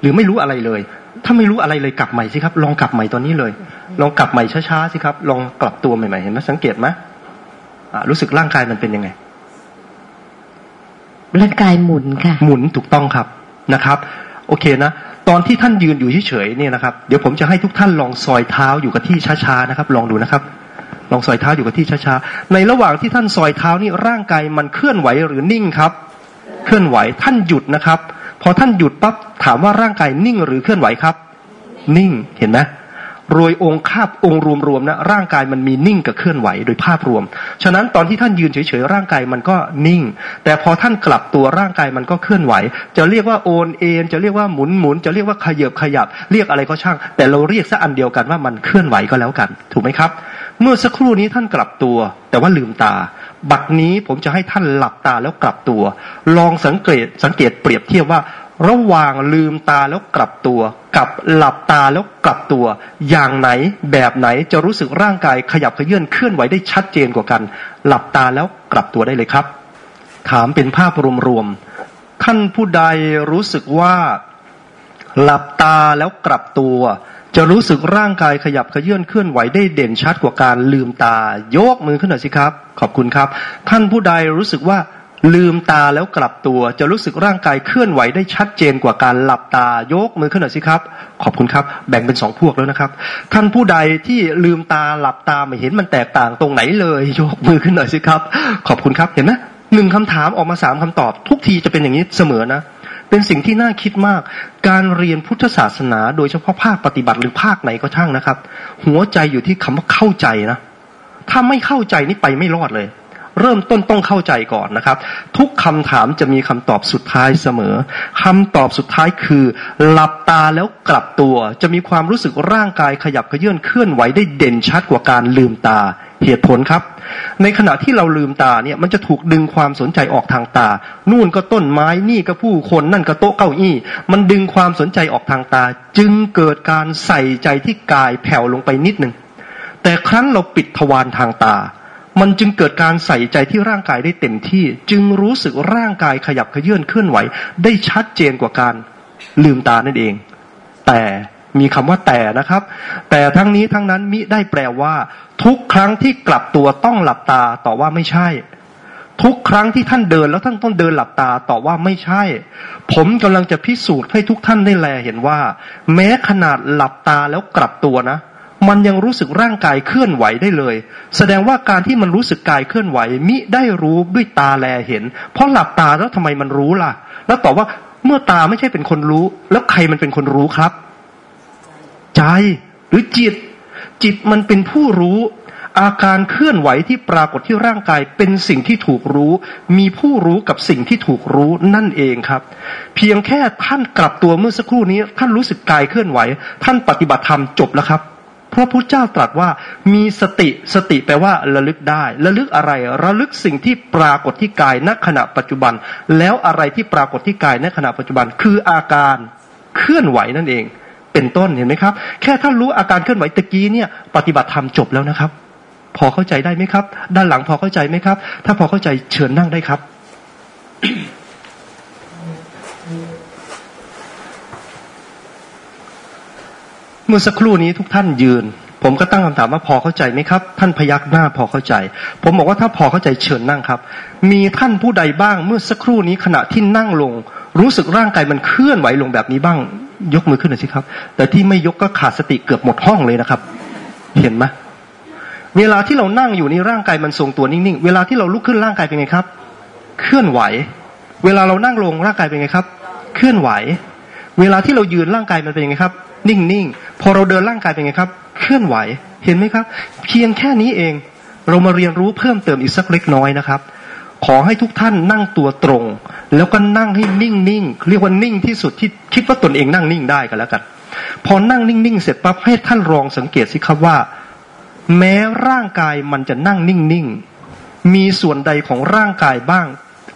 หรือไม่รู้อะไรเลยถ้าไม่รู้อะไรเลยกลับใหม่สิครับ ลองกลับใหม่ตอนนี้เลย ลองกลับใหม่ช้าๆสิครับ ลองกลับตัวใหม่ๆเห็นไหมสังเกตไหมรู้สึกร่างกายมันเป็นยังไง ร่างกายหมุนค่ะ หมุนถูกต้องครับนะครับ โอเคนะตอนที่ท่านยืนอยู่เฉยๆเนี่ยนะครับ เดี๋ยวผมจะให้ทุกท่านลองซอยเท้าอยู่กับที่ช้าๆนะครับ ลองดูนะครับ ลองซอยเท้าอยู่กับที่ช้าๆในระหว่างที่ท่านซอยเท้านี่ร่างกายมันเคลื่อนไหวหรือนิ่งครับ เคลื่อนไหวท่านหยุดนะครับ พอท่านหยุดปั๊บถามว่าร่างกายนิ่งหรือเคลื่อนไหวครับ นิ่งเห็นไหม โดยองค์คาบองค์รวมๆนะร่างกายมันมีนิ่งกับเคลื่อนไหวโดยภาพรวม ฉะนั้นตอนที่ท่านยืนเฉยๆร่างกายมันก็นิ่ง แต่พอท่านกลับตัวร่างกายมันก็เคลื่อนไหว จะเรียกว่าโอนเอ็นจะเรียกว่าหมุนหมุนจะเรียกว่าขยับขยับ เรียกอะไรก็ช่าง แต่เราเรียกซะอันเดียวกันว่ามันเคลื่อนไหวก็แล้วกัน ถูกไหมครับ เมื่อสักครู่นี้ท่านกลับตัว แต่ว่าลืมตา บัดนี้ผมจะให้ท่านหลับตาแล้วกลับตัว ลองสังเกตสังเกตเปรียบเทียบว่า ระหว่างลืมตาแล้วกลับตัว กับหลับตาแล้วกลับตัว อย่างไหนแบบไหนจะรู้สึกร่างกายขยับเขยื่อนเคลื่อนไหวได้ชัดเจนกว่ากัน หลับตาแล้วกลับตัวได้เลยครับ ถามเป็นภาพรวมๆท่านผู้ใดรู้สึกว่า หลับตาแล้วกลับตัว จะรู้สึกร่างกายขยับเขยื่อนเคลื่อนไหวได้เด่นชัดกว่าการลืมตายกมือขึ้นหน่อยสิครับ ขอบคุณครับ ท่านผู้ใดรู้สึกว่า ลืมตาแล้วกลับตัวจะรู้สึกร่างกายเคลื่อนไหวได้ชัดเจนกว่าการหลับตายกมือขึ้นหน่อยสิครับ ขอบคุณครับ แบ่งเป็นสองพวกแล้วนะครับ ท่านผู้ใดที่ลืมตาหลับตาไม่เห็นมันแตกต่างตรงไหนเลย ยกมือขึ้นหน่อยสิครับ ขอบคุณครับเห็นไหมหนึ่งคำถามออกมาสามคำตอบ ทุกทีจะเป็นอย่างนี้เสมอนะ เป็นสิ่งที่น่าคิดมาก การเรียนพุทธศาสนา โดยเฉพาะภาคปฏิบัติหรือภาคไหนก็ช่างนะครับ หัวใจอยู่ที่คำว่าเข้าใจนะถ้าไม่เข้าใจนี่ไปไม่รอดเลย เริ่มต้นต้องเข้าใจก่อนนะครับ ทุกคำถามจะมีคำตอบสุดท้ายเสมอคำตอบสุดท้ายคือ หลับตาแล้วกลับตัว จะมีความรู้สึกร่างกายขยับเขยื่อนเคลื่อนไหวได้เด่นชัดกว่าการลืมตาเหตุผลครับ ในขณะที่เราลืมตาเนี่ยมันจะถูกดึงความสนใจออกทางตา นู่นก็ต้นไม้นี่ก็ผู้คนนั่นก็โต๊ะเก้าอี้ มันดึงความสนใจออกทางตา จึงเกิดการใส่ใจที่กายแผ่วลงไปนิดหนึ่งแต่ครั้นเราปิดทวารทางตา มันจึงเกิดการใส่ใจที่ร่างกายได้เต็มที่ จึงรู้สึกร่างกายขยับเขยื่อนเคลื่อนไหว ได้ชัดเจนกว่าการลืมตานั่นเอง แต่มีคำว่าแต่นะครับ แต่ทั้งนี้ทั้งนั้นมิได้แปลว่า ทุกครั้งที่กลับตัวต้องหลับตาต่อว่าไม่ใช่ ทุกครั้งที่ท่านเดินแล้วท่านต้องเดินหลับตาต่อว่าไม่ใช่ ผมกำลังจะพิสูจน์ให้ทุกท่านได้แลเห็นว่า แม้ขนาดหลับตาแล้วกลับตัวนะ มันยังรู้สึกร่างกายเคลื่อนไหวได้เลย แสดงว่าการที่มันรู้สึกกายเคลื่อนไหว มิได้รู้ด้วยตาแลเห็น เพราะหลับตาแล้วทำไมมันรู้ล่ะ แล้วตอบว่าเมื่อตาไม่ใช่เป็นคนรู้ แล้วใครมันเป็นคนรู้ครับ ใจหรือจิต จิตมันเป็นผู้รู้ อาการเคลื่อนไหวที่ปรากฏที่ร่างกายเป็นสิ่งที่ถูกรู้ มีผู้รู้กับสิ่งที่ถูกรู้นั่นเองครับ เพียงแค่ท่านกลับตัวเมื่อสักครู่นี้ ท่านรู้สึกกายเคลื่อนไหว ท่านปฏิบัติธรรมจบแล้วครับ พราะพระเจ้าตรัสว่ามีสติสติแปลว่าระลึกได้ ระลึกอะไร ระลึกสิ่งที่ปรากฏที่กายณขณะปัจจุบัน แล้วอะไรที่ปรากฏที่กายณขณะปัจจุบัน คืออาการเคลื่อนไหวนั่นเอง เป็นต้นเห็นไหมครับ แค่ท่านรู้อาการเคลื่อนไหวตะกี้เนี่ยปฏิบัติธรรมจบแล้วนะครับ พอเข้าใจได้ไหมครับ ด้านหลังพอเข้าใจไหมครับ ถ้าพอเข้าใจเชิญนั่งได้ครับ เมื่อสักครู่นี้ทุกท่านยืน ผมก็ตั้งคำถามว่าพอเข้าใจไหมครับ ท่านพยักหน้าพอเข้าใจ ผมบอกว่าถ้าพอเข้าใจเชิญนั่งครับ มีท่านผู้ใดบ้างเมื่อสักครู่นี้ขณะที่นั่งลง รู้สึกร่างกายมันเคลื่อนไหวลงแบบนี้บ้าง ยกมือขึ้นหน่อยสิครับ แต่ที่ไม่ยกก็ขาดสติเกือบหมดห้องเลยนะครับ เห็นไหมเวลาที่เรานั่งอยู่นี่ร่างกายมันทรงตัวนิ่งๆ เวลาที่เราลุกขึ้นร่างกายเป็นไงครับ เคลื่อนไหว เวลาเรานั่งลงร่างกายเป็นไงครับ เคลื่อนไหว เวลาที่เรายืนร่างกายมันเป็นยังไงครับ นิ่งๆ พอเราเดินร่างกายเป็นไงครับ เคลื่อนไหว เห็นไหมครับ เพียงแค่นี้เอง เรามาเรียนรู้เพิ่มเติมอีกสักเล็กน้อยนะครับ ขอให้ทุกท่านนั่งตัวตรง แล้วก็นั่งให้นิ่งๆ เรียกว่านิ่งที่สุดที่คิดว่าตนเองนั่งนิ่งได้กันแล้วกัน พอนั่งนิ่งๆ เสร็จปั๊บให้ท่านลองสังเกตสิครับว่า แม้ร่างกายมันจะนั่งนิ่งๆ มีส่วนใดของร่างกายบ้าง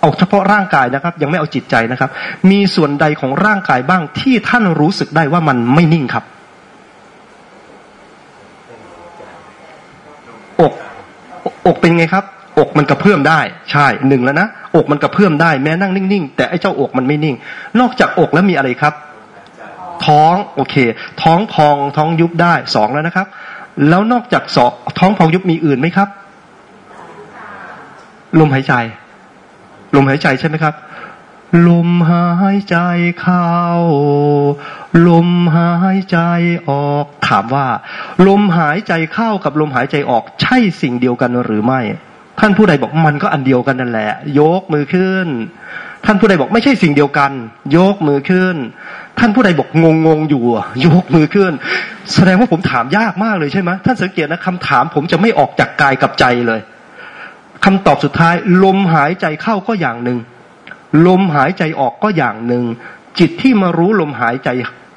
เอาเฉพาะร่างกายนะครับ ยังไม่เอาจิตใจนะครับ มีส่วนใดของร่างกายบ้างที่ท่านรู้สึกได้ว่ามันไม่นิ่งครับ อกอกเป็นไงครับ อกมันกระเพื่อมได้ ใช่หนึ่งแล้วนะอกมันกระเพื่อมได้แม้นั่งนิ่งๆแต่ไอ้เจ้าอกมันไม่นิ่ง นอกจากอกแล้วมีอะไรครับ ท้องโอเค ท้องพองท้องยุบได้สองแล้วนะครับ แล้วนอกจากสองท้องพองยุบมีอื่นไหมครับลมหายใจ ลมหายใจใช่ไหมครับ ลมหายใจเข้า ลมหายใจออก ถามว่า ลมหายใจเข้ากับลมหายใจออกใช่สิ่งเดียวกันหรือไม่ ท่านผู้ใดบอกมันก็อันเดียวกันนั่นแหละ ยกมือขึ้น ท่านผู้ใดบอกไม่ใช่สิ่งเดียวกัน ยกมือขึ้น ท่านผู้ใดบอกงงงอยู่อะยกมือขึ้น แสดงว่าผมถามยากมากเลยใช่ไหมท่านสังเกตนะคำถามผมจะไม่ออกจากกายกับใจเลย คำตอบสุดท้าย ลมหายใจเข้าก็อย่างหนึ่ง ลมหายใจออกก็อย่างหนึ่ง จิตที่มารู้ลมหายใจ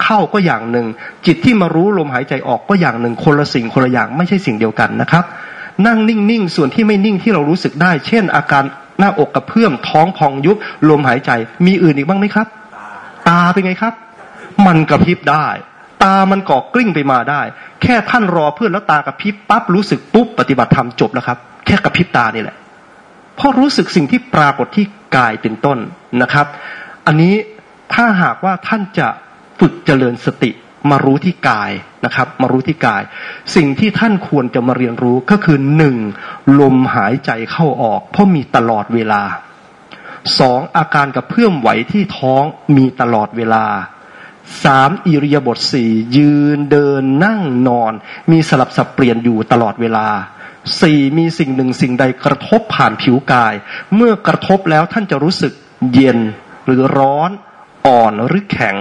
เข้าก็อย่างหนึ่ง จิตที่มารู้ลมหายใจออกก็อย่างหนึ่ง คนละสิ่งคนละอย่างไม่ใช่สิ่งเดียวกันนะครับ นั่งนิ่งๆส่วนที่ไม่นิ่งที่เรารู้สึกได้ เช่น อาการหน้าอกกระเพื่อมท้องพองยุบลมหายใจ มีอื่นอีกบ้างไหมครับ ตาเป็นไงครับ มันกระพริบได้ ตามันก่อกลิ้งไปมาได้ แค่ท่านรอเพื่อนแล้วตากระพริบปั๊บรู้สึกปุ๊บปฏิบัติธรรมจบแล้วครับ แค่กระพริบตานี่แหละเพราะรู้สึกสิ่งที่ปรากฏที่กายเป็นต้นนะครับ อันนี้ถ้าหากว่าท่านจะฝึกเจริญสติมารู้ที่กายนะครับ มารู้ที่กาย สิ่งที่ท่านควรจะมาเรียนรู้ก็คือหนึ่งลมหายใจเข้าออก เพราะมีตลอดเวลาสองอาการกับเพื่อมไหวที่ท้องมีตลอดเวลาสามอิริยาบถสี่ยืนเดินนั่งนอน มีสลับสับเปลี่ยนอยู่ตลอดเวลา สี่มีสิ่งหนึ่งสิ่งใดกระทบผ่านผิวกาย เมื่อกระทบแล้วท่านจะรู้สึกเย็นหรือร้อนอ่อนหรือแข็ง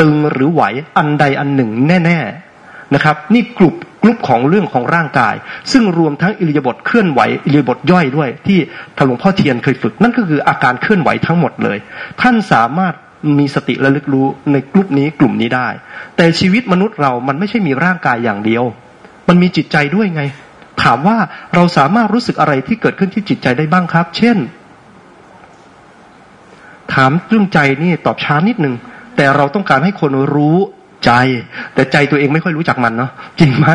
ตึงหรือไหวอันใดอันหนึ่งแน่ ๆนะครับ นี่กลุ่มกลุ่มของเรื่องของร่างกาย ซึ่งรวมทั้งอิริยาบถเคลื่อนไหวอิริยาบถย่อยด้วย ที่ทหลวงพ่อเทียนเคยฝึก นั่นก็คืออาการเคลื่อนไหวทั้งหมดเลย ท่านสามารถมีสติระลึกรู้ในกลุ่มนี้กลุ่มนี้ได้ แต่ชีวิตมนุษย์เรามันไม่ใช่มีร่างกายอย่างเดียว มันมีจิตใจด้วยไง ถามว่าเราสามารถรู้สึกอะไรที่เกิดขึ้นที่จิตใจได้บ้างครับ เช่น ถามเรื่องใจนี่ตอบช้านิดหนึ่งแต่เราต้องการให้คนรู้ใจ แต่ใจตัวเองไม่ค่อยรู้จักมันเนาะจริงไหม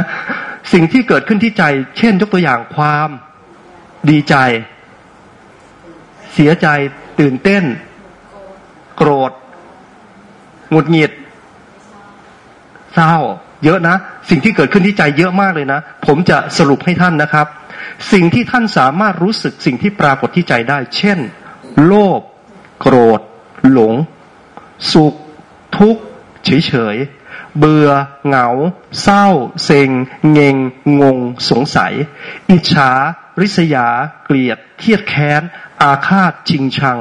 สิ่งที่เกิดขึ้นที่ใจ เช่น ยกตัวอย่างความดีใจ เสียใจตื่นเต้น โกรธหงุดหงิด เศร้า เยอะนะ สิ่งที่เกิดขึ้นที่ใจเยอะมากเลยนะ ผมจะสรุปให้ท่านนะครับ สิ่งที่ท่านสามารถรู้สึกสิ่งที่ปรากฏที่ใจได้ เช่น โลภโกรธ หลง สุข ทุกข์เฉยๆเบื่อ เหงา เศร้า เซ็ง เงง งง สงสัย อิจฉา ริษยา เกลียด เครียดแค้น อาฆาตจริงชัง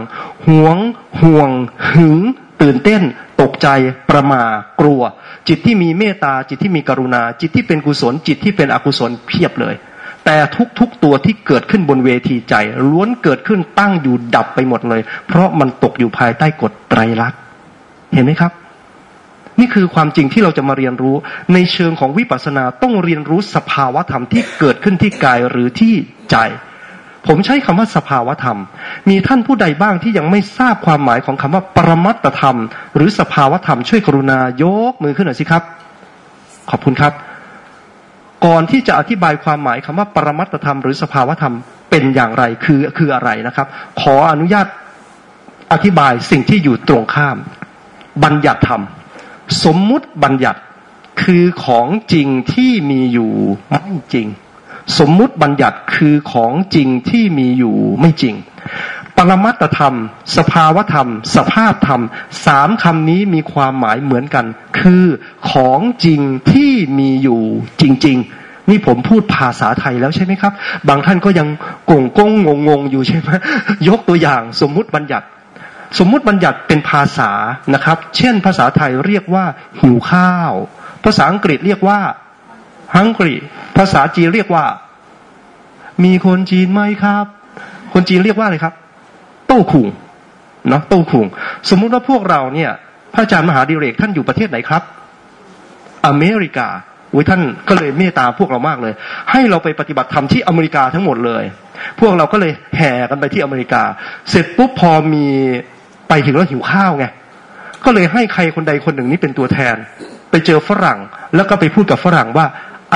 หวง ห่วง หึง ตื่นเต้น ตกใจประมากลัว จิตที่มีเมตตาจิตที่มีกรุณา จิตที่เป็นกุศล จิตที่เป็นอกุศลเพียบเลย แต่ทุกๆตัวที่เกิดขึ้นบนเวทีใจ ล้วนเกิดขึ้นตั้งอยู่ดับไปหมดเลย เพราะมันตกอยู่ภายใต้กฎไตรลักษณ์เห็นไหมครับ นี่คือความจริงที่เราจะมาเรียนรู้ ในเชิงของวิปัสสนาต้องเรียนรู้สภาวะธรรมที่เกิดขึ้นที่กายหรือที่ใจ ผมใช้คำว่าสภาวธรรม มีท่านผู้ใดบ้างที่ยังไม่ทราบความหมายของคำว่าปรมัตตธรรม หรือสภาวธรรมช่วยกรุณายกมือขึ้นหน่อยสิครับ ขอบคุณครับ ก่อนที่จะอธิบายความหมายคำว่าปรมัตตธรรม หรือสภาวธรรมเป็นอย่างไรคือคืออะไรนะครับ ขออนุญาตอธิบายสิ่งที่อยู่ตรงข้าม บัญญัติธรรม สมมุติบัญญัติคือของจริงที่มีอยู่ไม่จริง สมมุติบัญญัติคือของจริงที่มีอยู่ไม่จริง ปรมัตธรรม สภาวธรรม สภาพธรรม สามคำนี้มีความหมายเหมือนกัน คือของจริงที่มีอยู่จริง ๆนี่ผมพูดภาษาไทยแล้วใช่ไหมครับ บางท่านก็ยังกงก้งงงงอยู่ใช่ไหมยกตัวอย่างสมมุติบัญญัติ สมมุติบัญญัติเป็นภาษานะครับ เช่น ภาษาไทยเรียกว่าหิวข้าว ภาษาอังกฤษเรียกว่า hungry ภาษาจีนเรียกว่า มีคนจีนไหมครับ คนจีนเรียกว่าอะไรครับ โต้คุงเนาะโต้คุงสมมุติว่าพวกเราเนี่ย พระอาจารย์มหาดิเรกท่านอยู่ประเทศไหนครับ อเมริกาอุ้ยท่านก็เลยเมตตาพวกเรามากเลย ให้เราไปปฏิบัติธรรมที่อเมริกาทั้งหมดเลย พวกเราก็เลยแห่กันไปที่อเมริกา เสร็จปุ๊บพอมีไปถึงแล้วหิวข้าวไงก็เลยให้ใครคนใดคนหนึ่งนี้เป็นตัวแทน ไปเจอฝรั่ง แล้วก็ไปพูดกับฝรั่งว่า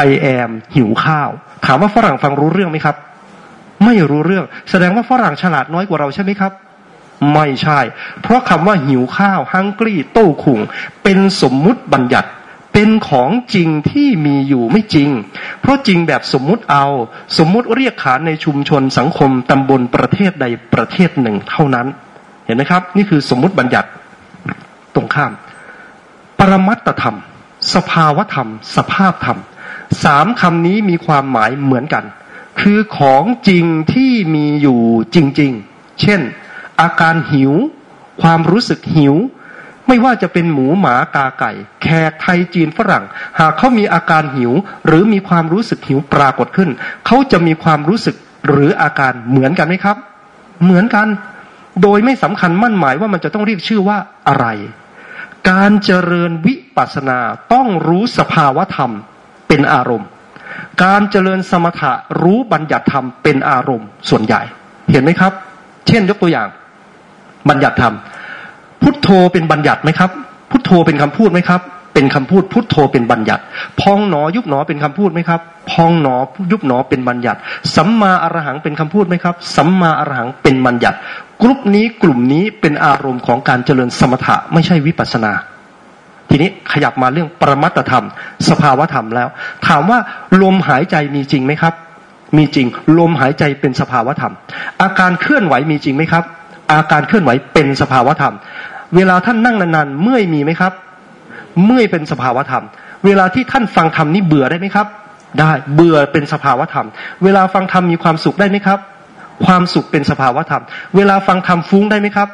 I am หิวข้าว ถามว่าฝรั่งฟังรู้เรื่องไหมครับ ไม่รู้เรื่อง แสดงว่าฝรั่งฉลาดน้อยกว่าเราใช่ไหมครับ ไม่ใช่ เพราะคำว่าหิวข้าวฮังกี้โต้ขุงเป็นสมมุติบัญญัติเป็นของจริงที่มีอยู่ไม่จริง เพราะจริงแบบสมมุติเอา สมมุติเรียกขานในชุมชนสังคมตำบลประเทศใดประเทศหนึ่งเท่านั้น เห็นไหมครับ นี่คือสมมุติบัญญัติตรงข้าม ปรมัตตธรรม สภาวธรรม สภาพธรรม สามคำนี้มีความหมายเหมือนกัน คือของจริงที่มีอยู่จริง ๆ เช่น อาการหิว ความรู้สึกหิว ไม่ว่าจะเป็นหมูหมากาไก่ แขกไทยจีนฝรั่ง หากเขามีอาการหิว หรือมีความรู้สึกหิวปรากฏขึ้น เขาจะมีความรู้สึกหรืออาการเหมือนกันไหมครับ เหมือนกัน โดยไม่สำคัญมั่นหมายว่ามันจะต้องเรียกชื่อว่าอะไร การเจริญวิปัสสนาต้องรู้สภาวธรรม เป็นอารมณ์ การเจริญสมถะรู้บัญญัติธรรมเป็นอารมณ์ส่วนใหญ่ เห็นไหมครับ เช่นยกตัวอย่าง บัญญัติธรรม พุทโธเป็นบัญญัติไหมครับ พุทโธเป็นคำพูดไหมครับ เป็นคำพูดพุทโธเป็นบัญญัติ พองหนอยุบหนอเป็นคำพูดไหมครับ พองหนอยุบหนอเป็นบัญญัติ สัมมาอรหังเป็นคำพูดไหมครับ สัมมาอรหังเป็นบัญญัติ กลุ่มนี้กลุ่มนี้เป็นอารมณ์ของการเจริญสมถะไม่ใช่วิปัสสนา ทีนี้ขยับมาเรื่องปรมัตธรรม สภาวธรรมแล้ว ถามว่าลมหายใจมีจริงไหมครับ มีจริง ลมหายใจเป็นสภาวธรรม อาการเคลื่อนไหวมีจริงไหมครับ อาการเคลื่อนไหวเป็นสภาวธรรม เวลาท่านนั่งนานๆเมื่อยมีไหมครับ เมื่อยเป็นสภาวธรรม เวลาที่ท่านฟังธรรมนี่เบื่อได้ไหมครับ ได้เบื่อเป็นสภาวธรรม เวลาฟังธรรมมีความสุขได้ไหมครับ ความสุขเป็นสภาวธรรม เวลาฟังธรรมฟุ้งได้ไหมครับ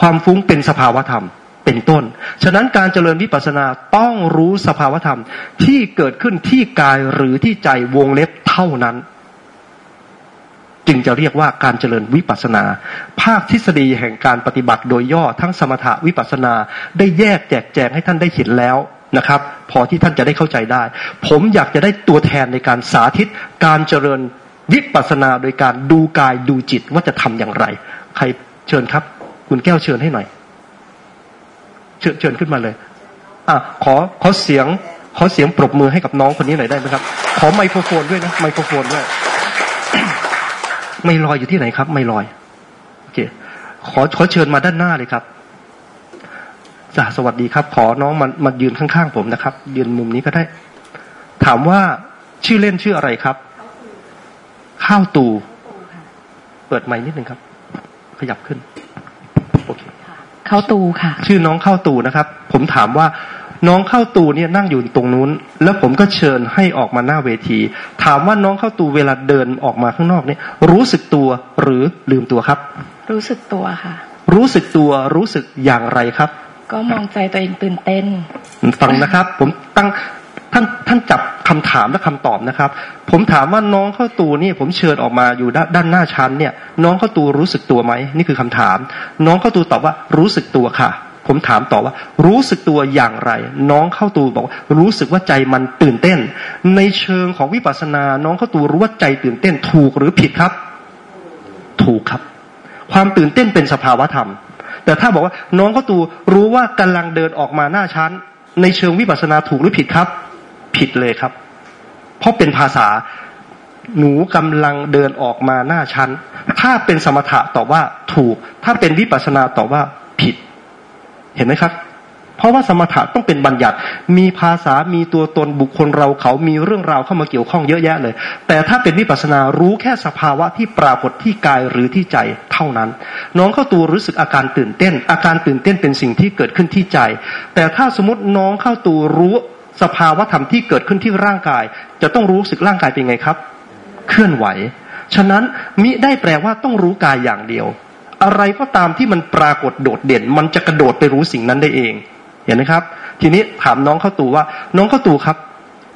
ความฟุ้งเป็นสภาวธรรม เป็นต้น ฉะนั้นการเจริญวิปัสสนาต้องรู้สภาวธรรมที่เกิดขึ้นที่กายหรือที่ใจวงเล็บเท่านั้น จึงจะเรียกว่าการเจริญวิปัสสนา ภาคทฤษฎีแห่งการปฏิบัติโดยย่อทั้งสมถะวิปัสสนา ได้แยกแจกแจงให้ท่านได้เห็นแล้วนะครับ พอที่ท่านจะได้เข้าใจได้ ผมอยากจะได้ตัวแทนในการสาธิตการเจริญวิปัสสนาโดยการดูกายดูจิตว่าจะทำอย่างไร ใครเชิญครับ คุณแก้วเชิญให้หน่อย เชิญขึ้นมาเลย อะขอขอเสียงขอเสียงปรบมือให้กับน้องคนนี้หน่อยได้ไหมครับ ขอไมโครโฟนด้วยนะไมโครโฟนด้วยไม่ลอยอยู่ที่ไหนครับ ไม่ลอยโอเคขอขอเชิญมาด้านหน้าเลยครับจ้าสวัสดีครับ ขอน้องมามายืนข้างๆผมนะครับ ยืนมุมนี้ก็ได้ ถามว่าชื่อเล่นชื่ออะไรครับ ข้าวตู เปิดไมค์นิดนึงครับ ขยับขึ้น โอเค เขาตูค่ะ ชื่อน้องเข้าตูนะครับ ผมถามว่าน้องเข้าตูเนี่ยนั่งอยู่ตรงนู้น แล้วผมก็เชิญให้ออกมาหน้าเวที ถามว่าน้องเข้าตูเวลาเดินออกมาข้างนอกเนี่ย รู้สึกตัวหรือลืมตัวครับ รู้สึกตัวค่ะ รู้สึกตัวรู้สึกอย่างไรครับ ก็มองใจตัวเองตื่นเต้นฟังนะครับ ผมตั้ง ท่านท่านจับคำถามและคำตอบนะครับ ผมถามว่าน้องเข้าตูนี่ผมเชิญออกมาอยู่ด้านานหน้าชั้นเนี่ย น้องเข้าตูรู้สึกตัวไหมนี่คือคำถาม น้องเข้าตูตอบว่ารู้สึกตัวค่ะ ผมถามต่อว่า รู้สึกตัวอย่างไร น้องเข้าตูบอกว่ารู้สึกว่าใจมันตื่นเต้น ในเชิงของวิปัสสนา น้องเข้าตูรู้ว่าใจตื่นเต้นถูกหรือผิดครับ ถูกครับ ความตื่นเต้นเป็นสภาวะธรรม แต่ถ้าบอกว่าน้องเข้าตูรู้ว่ากำลังเดินออกมาหน้าชั้น ในเชิงวิปัสสนาถูกหรือผิดครับ ผิดเลยครับ เพราะเป็นภาษาหนูกำลังเดินออกมาหน้าชั้น ถ้าเป็นสมถะตอบว่าถูก ถ้าเป็นวิปัสสนาตอบว่าผิด เห็นไหมครับ เพราะว่าสมถะต้องเป็นบัญญัติ มีภาษา มีตัวตนบุคคลเราเขามีเรื่องราวเข้ามาเกี่ยวข้องเยอะแยะเลย แต่ถ้าเป็นวิปัสสนารู้แค่สภาวะที่ปรากฏที่กายหรือที่ใจเท่านั้น น้องเข้าตัวรู้สึกอาการตื่นเต้น อาการตื่นเต้นเป็นสิ่งที่เกิดขึ้นที่ใจ แต่ถ้าสมมติน้องเข้าตัวรู้ สภาวะธรรมที่เกิดขึ้นที่ร่างกาย จะต้องรู้สึกร่างกายเป็นไงครับ เคลื่อนไหว ฉะนั้นมิได้แปลว่าต้องรู้กายอย่างเดียว อะไรก็ตามที่มันปรากฏโดดเด่น มันจะกระโดดไปรู้สิ่งนั้นได้เอง เห็นไหมครับ ทีนี้ถามน้องเข้าตูว่า น้องเข้าตูครับ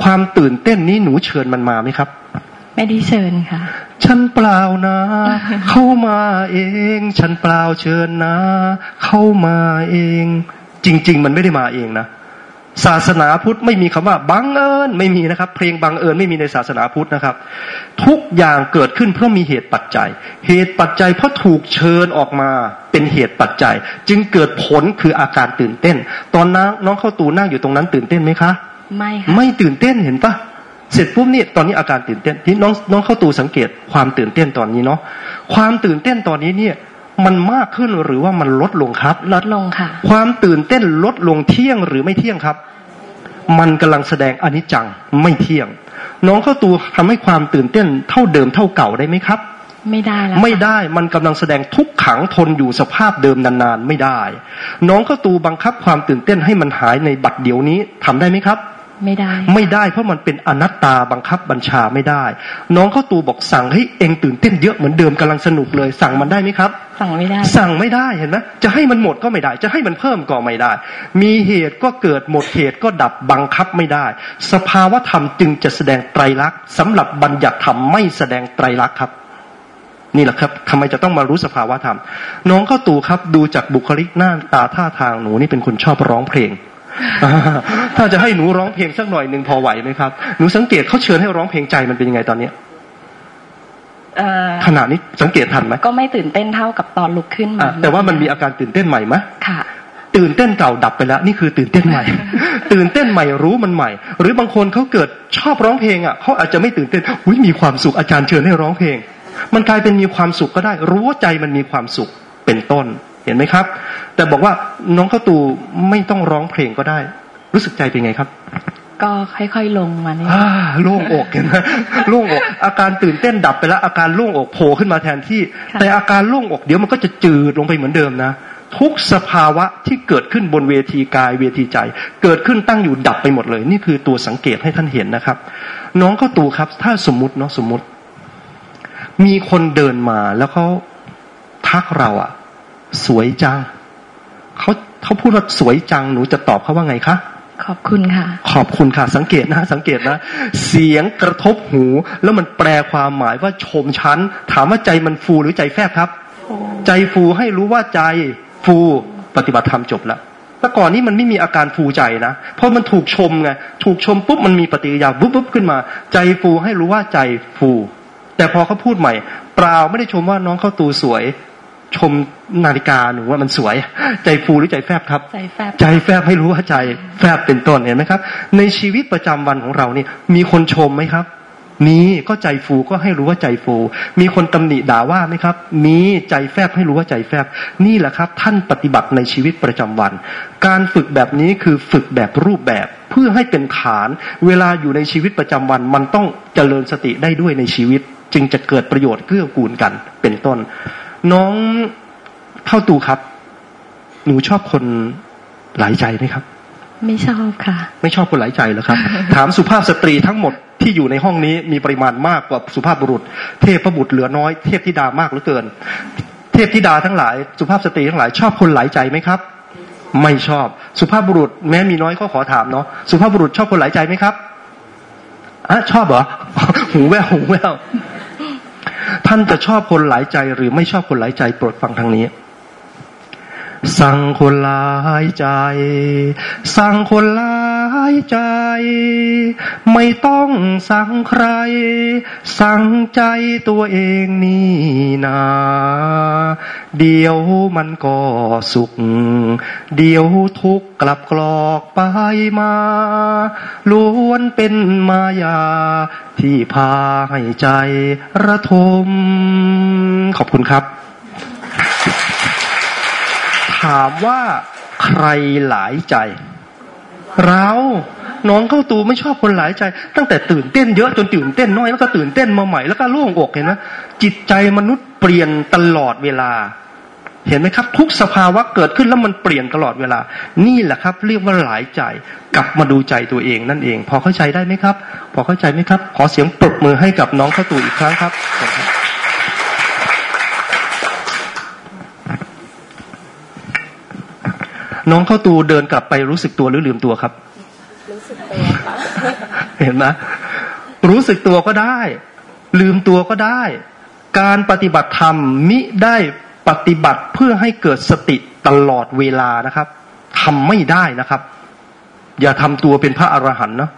ความตื่นเต้นนี้หนูเชิญมันมาไหมครับไม่ได้เชิญค่ะ ฉันเปล่านะ เข้ามาเอง ฉันเปล่าเชิญนะ เข้ามาเอง จริง ๆ มันไม่ได้มาเองนะ ศาสนาพุทธไม่มีคำว่าบังเอิญไม่มีนะครับ เพลงบังเอิญไม่มีในศาสนาพุทธนะครับ ทุกอย่างเกิดขึ้นเพราะมีเหตุปัจจัย เหตุปัจจัยเพราะถูกเชิญออกมาเป็นเหตุปัจจัย จึงเกิดผลคืออาการตื่นเต้น ตอนน้องน้องเข้าตูนั่งอยู่ตรงนั้นตื่นเต้นไหมคะ ไม่ค่ะไม่ตื่นเต้นเห็นปะเสร็จปุ๊บเนี่ยตอนนี้อาการตื่นเต้นที่น้องน้องเข้าตูสังเกตความตื่นเต้นตอนนี้เนาะความตื่นเต้นตอนนี้เนี่ย มันมากขึ้นหรือว่ามันลดลงครับ ลดลงค่ะ ความตื่นเต้นลดลงเที่ยงหรือไม่เที่ยงครับ มันกำลังแสดงอนิจจังไม่เที่ยง น้องเข้าตูทำให้ความตื่นเต้นเท่าเดิมเท่าเก่าได้ไหมครับ ไม่ได้แล้วไม่ได้มันกำลังแสดงทุกขังทนอยู่สภาพเดิมนานๆไม่ได้ น้องเข้าตูบังคับความตื่นเต้นให้มันหายในบัดเดี๋ยวนี้ทำได้ไหมครับ ไม่ได้ ไม่ได้เพราะมันเป็นอนัตตาบังคับบัญชาไม่ได้ น้องเข้าตูบอกสั่งให้เองตื่นเต้นเยอะเหมือนเดิมกำลังสนุกเลย สั่งมันได้ไหมครับ สั่งไม่ได้ สั่งไม่ได้เห็นไหมจะให้มันหมดก็ไม่ได้ จะให้มันเพิ่มก็ไม่ได้ มีเหตุก็เกิดหมดเหตุก็ดับบังคับไม่ได้ สภาวธรรมจึงจะแสดงไตรลักษณ์สำหรับบัญญัติธรรมไม่แสดงไตรลักษณ์ครับนี่แหละครับทำไมจะต้องมารู้สภาวธรรม น้องเข้าตูครับ ดูจากบุคลิกหน้าตาท่าทางหนูนี่เป็นคนชอบร้องเพลง ถ้าจะให้หนูร้องเพลงสักหน่อยหนึ่งพอไหวไหมครับ หนูสังเกตเขาเชิญให้ร้องเพลงใจมันเป็นยังไงตอนเนี้ยเอ่อขณะนี้สังเกตทันไหมก็ไม่ตื่นเต้นเท่ากับตอนลุกขึ้นมาอะแต่ว่ามันมีอาการตื่นเต้นใหม่ไหมค่ะตื่นเต้นเก่าดับไปแล้ว นี่คือตื่นเต้นใหม่ ตื่นเต้นใหม่รู้มันใหม่ หรือบางคนเขาเกิดชอบร้องเพลงอะเขาอาจจะไม่ตื่นเต้นอุ้ยมีความสุขอาจารย์เชิญให้ร้องเพลง มันกลายเป็นมีความสุขก็ได้ รู้ว่าใจมันมีความสุขเป็นต้นเห็นไหมครับ แต่บอกว่าน้องเข้าตูไม่ต้องร้องเพลงก็ได้ รู้สึกใจเป็นไงครับ ก็ค่อยๆลงมาเนี่ยอ่าโล่งอกเห็นไหมโล่งอกอาการตื่นเต้นดับไปแล้วอาการโล่งอกโผล่ขึ้นมาแทนที่ แต่อาการโล่งอกเดี๋ยวมันก็จะจืดลงไปเหมือนเดิมนะทุกสภาวะที่เกิดขึ้นบนเวทีกายเวทีใจ เกิดขึ้นตั้งอยู่ดับไปหมดเลย นี่คือตัวสังเกตให้ท่านเห็นนะครับ น้องก็ตูครับ ถ้าสมมติเนาะสมมติ มีคนเดินมาแล้วเขาทักเราอะ สวยจังเขาเขาพูดว่าสวยจังหนูจะตอบเขาว่าไงคะขอบคุณค่ะ ขอบคุณค่ะ สังเกตนะสังเกตนะ เสียงกระทบหู แล้วมันแปลความหมายว่าชมชั้น ถามว่าใจมันฟูหรือใจแฟบครับ ใจฟูให้รู้ว่าใจฟูปฏิบัติธรรมจบแล้วแต่ก่อนนี้มันไม่มีอาการฟูใจนะ เพราะมันถูกชมไง ถูกชมปุ๊บมันมีปฏิกิริยาปุ๊บปุ๊บขึ้นมา ใจฟูให้รู้ว่าใจฟู แต่พอเขาพูดใหม่ เปล่าไม่ได้ชมว่าน้องเข้าตูสวย ชมนาฬิกาหนูว่ามันสวย ใจฟูหรือใจแฟบครับ ใจแฟบใจแฟบให้รู้ว่าใจแฟบเป็นต้นเห็นไหมครับ ในชีวิตประจำวันของเรานี่มีคนชมไหมครับมีก็ใจฟูก็ให้รู้ว่าใจฟู มีคนตำหนิด่าว่าไหมครับ มีใจแฟบให้รู้ว่าใจแฟบ นี่แหละครับ ท่านปฏิบัติในชีวิตประจำวัน การฝึกแบบนี้คือฝึกแบบรูปแบบเพื่อให้เป็นฐาน เวลาอยู่ในชีวิตประจำวัน มันต้องเจริญสติได้ด้วยในชีวิต จึงจะเกิดประโยชน์เกื้อกูลกันเป็นต้น น้องเข้าตูครับ หนูชอบคนหลายใจไหมครับ ไม่ชอบค่ะ ไม่ชอบคนหลายใจเหรอครับ ถามสุภาพสตรีทั้งหมดที่อยู่ในห้องนี้มีปริมาณมากกว่าสุภาพบุรุษ เทพบุตรเหลือน้อย เทพธิดามากเหลือเกิน เทพธิดาทั้งหลาย สุภาพสตรีทั้งหลายชอบคนหลายใจไหมครับ ไม่ชอบสุภาพบุรุษ แม้มีน้อยก็ขอถามเนาะสุภาพบุรุษชอบคนหลายใจไหมครับอะชอบเหรอหูแววหูแวว ท่านจะชอบคนหลายใจหรือไม่ชอบคนหลายใจโปรดฟังทางนี้ สั่งคนหลายใจ สั่งคนหลา ยใจ ไม่ต้องสั่งใคร สั่งใจตัวเองนี่นาเดี๋ยวมันก็สุข เดี๋ยวทุกกลับกรอกไปมาล้วนเป็นมายา ที่พาให้ใจระทม ขอบคุณครับ ถามว่าใครหลายใจ เราน้องเข้าตูไม่ชอบคนหลายใจ ตั้งแต่ตื่นเต้นเยอะจนตื่นเต้นน้อยแล้วก็ตื่นเต้นมาใหม่แล้วก็โล่งอกเห็นไหมจิตใจมนุษย์เปลี่ยนตลอดเวลา เห็นไหมครับ ทุกสภาวะเกิดขึ้นแล้วมันเปลี่ยนตลอดเวลา นี่แหละครับ เรียกว่าหลายใจ กลับมาดูใจตัวเองนั่นเอง พอเข้าใจได้ไหมครับ พอเข้าใจไหมครับ ขอเสียงปรบมือให้กับน้องเข้าตูอีกครั้งครับขอบคุณครับ น้องเข้าตูเดินกลับไปรู้สึกตัวหรือลืมตัวครับ รู้สึกตัวค่ะเห็นไหมรู้สึกตัวก็ได้ ลืมตัวก็ได้ การปฏิบัติธรรมมิได้ปฏิบัติเพื่อให้เกิดสติตลอดเวลานะครับทำไม่ได้นะครับ อย่าทำตัวเป็นพระอรหันต์นะ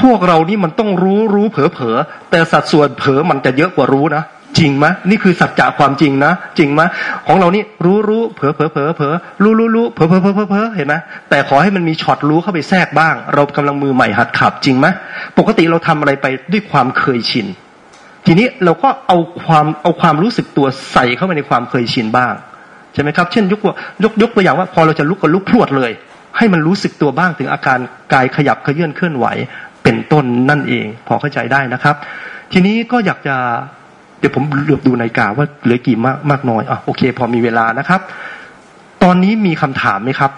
พวกเรานี่มันต้องรู้รู้เผลอเผลอแต่สัดส่วนเผลอมันจะเยอะกว่ารู้นะ จริงไหมนี่คือสัจจะความจริงนะจริงไหมของเรานี่รู้รู้เผลอเผลอเผลอเผลอรู้รู้รู้เผลอเผลอเผลอเผลอเผลอเห็นไหมแต่ขอให้มันมีช็อตรู้เข้าไปแทรกบ้าง เรากำลังมือใหม่หัดขับจริงไหมปกติเราทำอะไรไปด้วยความเคยชิน ทีนี้เราก็เอาความเอาความรู้สึกตัวใส่เข้าไปในความเคยชินบ้างใช่ไหมครับ เช่นยกว่ายกยกตัวอย่างว่า พอเราจะลุกก็ลุกพรวดเลย ให้มันรู้สึกตัวบ้างถึงอาการกายขยับเขยื่อนเคลื่อนไหว เป็นต้นนั่นเอง พอเข้าใจได้นะครับ ทีนี้ก็อยากจะ เดี๋ยวผมเหลือบดูนาฬิกาว่าเหลือกี่มากมากน้อยอะโอเค พอมีเวลานะครับ ตอนนี้มีคำถามไหมครับ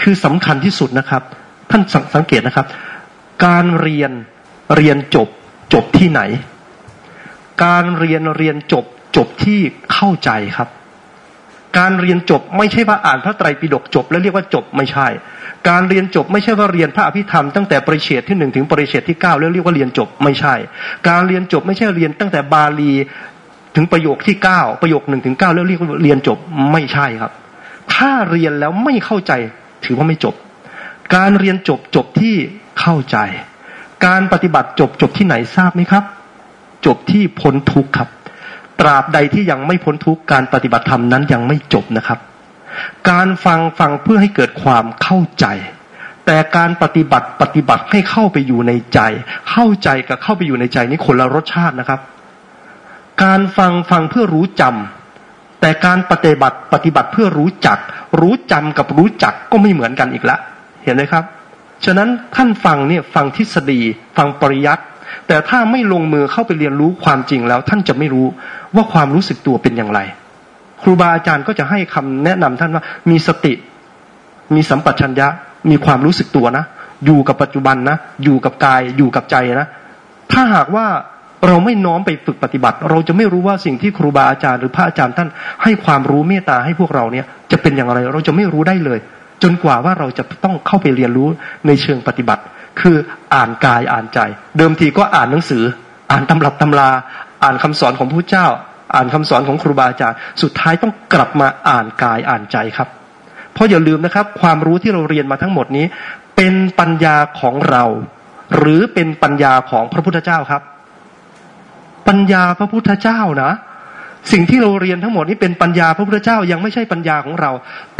คือสำคัญที่สุดนะครับ ท่านสสังเกตนะครับ การเรียนเรียนจบจบที่ไหน การเรียนเรียนจบจบที่เข้าใจครับ การเรียนจบไม่ใช่ว่าอ่านพระไตรปิฎกจบ แล้วเรียกว่าจบไม่ใช่ การเรียนจบไม่ใช่ว่าเรียนพระอภิธรรมตั้งแต่ปริเฉดที่หนึ่งถึงปริเฉดที่เก้าแล้วเรียกว่าเรียนจบไม่ใช่ การเรียนจบไม่ใช่เรียนตั้งแต่บาลีถึงประโยคที่เก้าประโยคหนึ่งถึงเก้าแล้วเรียกว่าเรียนจบไม่ใช่ครับ ถ้าเรียนแล้วไม่เข้าใจถือว่าไม่จบ การเรียนจบจบที่เข้าใจ การปฏิบัติจบจบที่ไหนทราบไหมครับ จบที่พ้นทุกข์ครับ ตราบใดที่ยังไม่พ้นทุกการปฏิบัติธรรมนั้นยังไม่จบนะครับ การฟังฟังเพื่อให้เกิดความเข้าใจ แต่การปฏิบัติปฏิบัติให้เข้าไปอยู่ในใจ เข้าใจกับเข้าไปอยู่ในใจนี่คนละรสชาตินะครับ การฟังฟังเพื่อรู้จำแต่การปฏิบัติปฏิบัติเพื่อรู้จัก รู้จำกับรู้จักก็ไม่เหมือนกันอีกละ เห็นไหมครับ ฉะนั้นท่านฟังเนี่ยฟังทฤษฎี ฟังปริยัติ แต่ถ้าไม่ลงมือเข้าไปเรียนรู้ความจริงแล้ว ท่านจะไม่รู้ว่าความรู้สึกตัวเป็นอย่างไร ครูบาอาจารย์ก็จะให้คำแนะนำท่านว่ามีสติ มีสัมปชัญญะ มีความรู้สึกตัวนะ อยู่กับปัจจุบันนะ อยู่กับกาย อยู่กับใจนะ ถ้าหากว่าเราไม่น้อมไปฝึกปฏิบัติ เราจะไม่รู้ว่าสิ่งที่ครูบาอาจารย์หรือพระอาจารย์ท่านให้ความรู้เมตตาให้พวกเราเนี่ยจะเป็นอย่างไร เราจะไม่รู้ได้เลย จนกว่าว่าเราจะต้องเข้าไปเรียนรู้ในเชิงปฏิบัติ คืออ่านกายอ่านใจ เดิมทีก็อ่านหนังสือ อ่านตำรับตำรา อ่านคำสอนของพระเจ้า อ่านคำสอนของครูบาอาจารย์ สุดท้ายต้องกลับมาอ่านกายอ่านใจครับ เพราะอย่าลืมนะครับ ความรู้ที่เราเรียนมาทั้งหมดนี้ เป็นปัญญาของเรา หรือเป็นปัญญาของพระพุทธเจ้าครับ ปัญญาพระพุทธเจ้านะ สิ่งที่เราเรียนทั้งหมดนี้เป็นปัญญาพระพุทธเจ้ายังไม่ใช่ปัญญาของเรา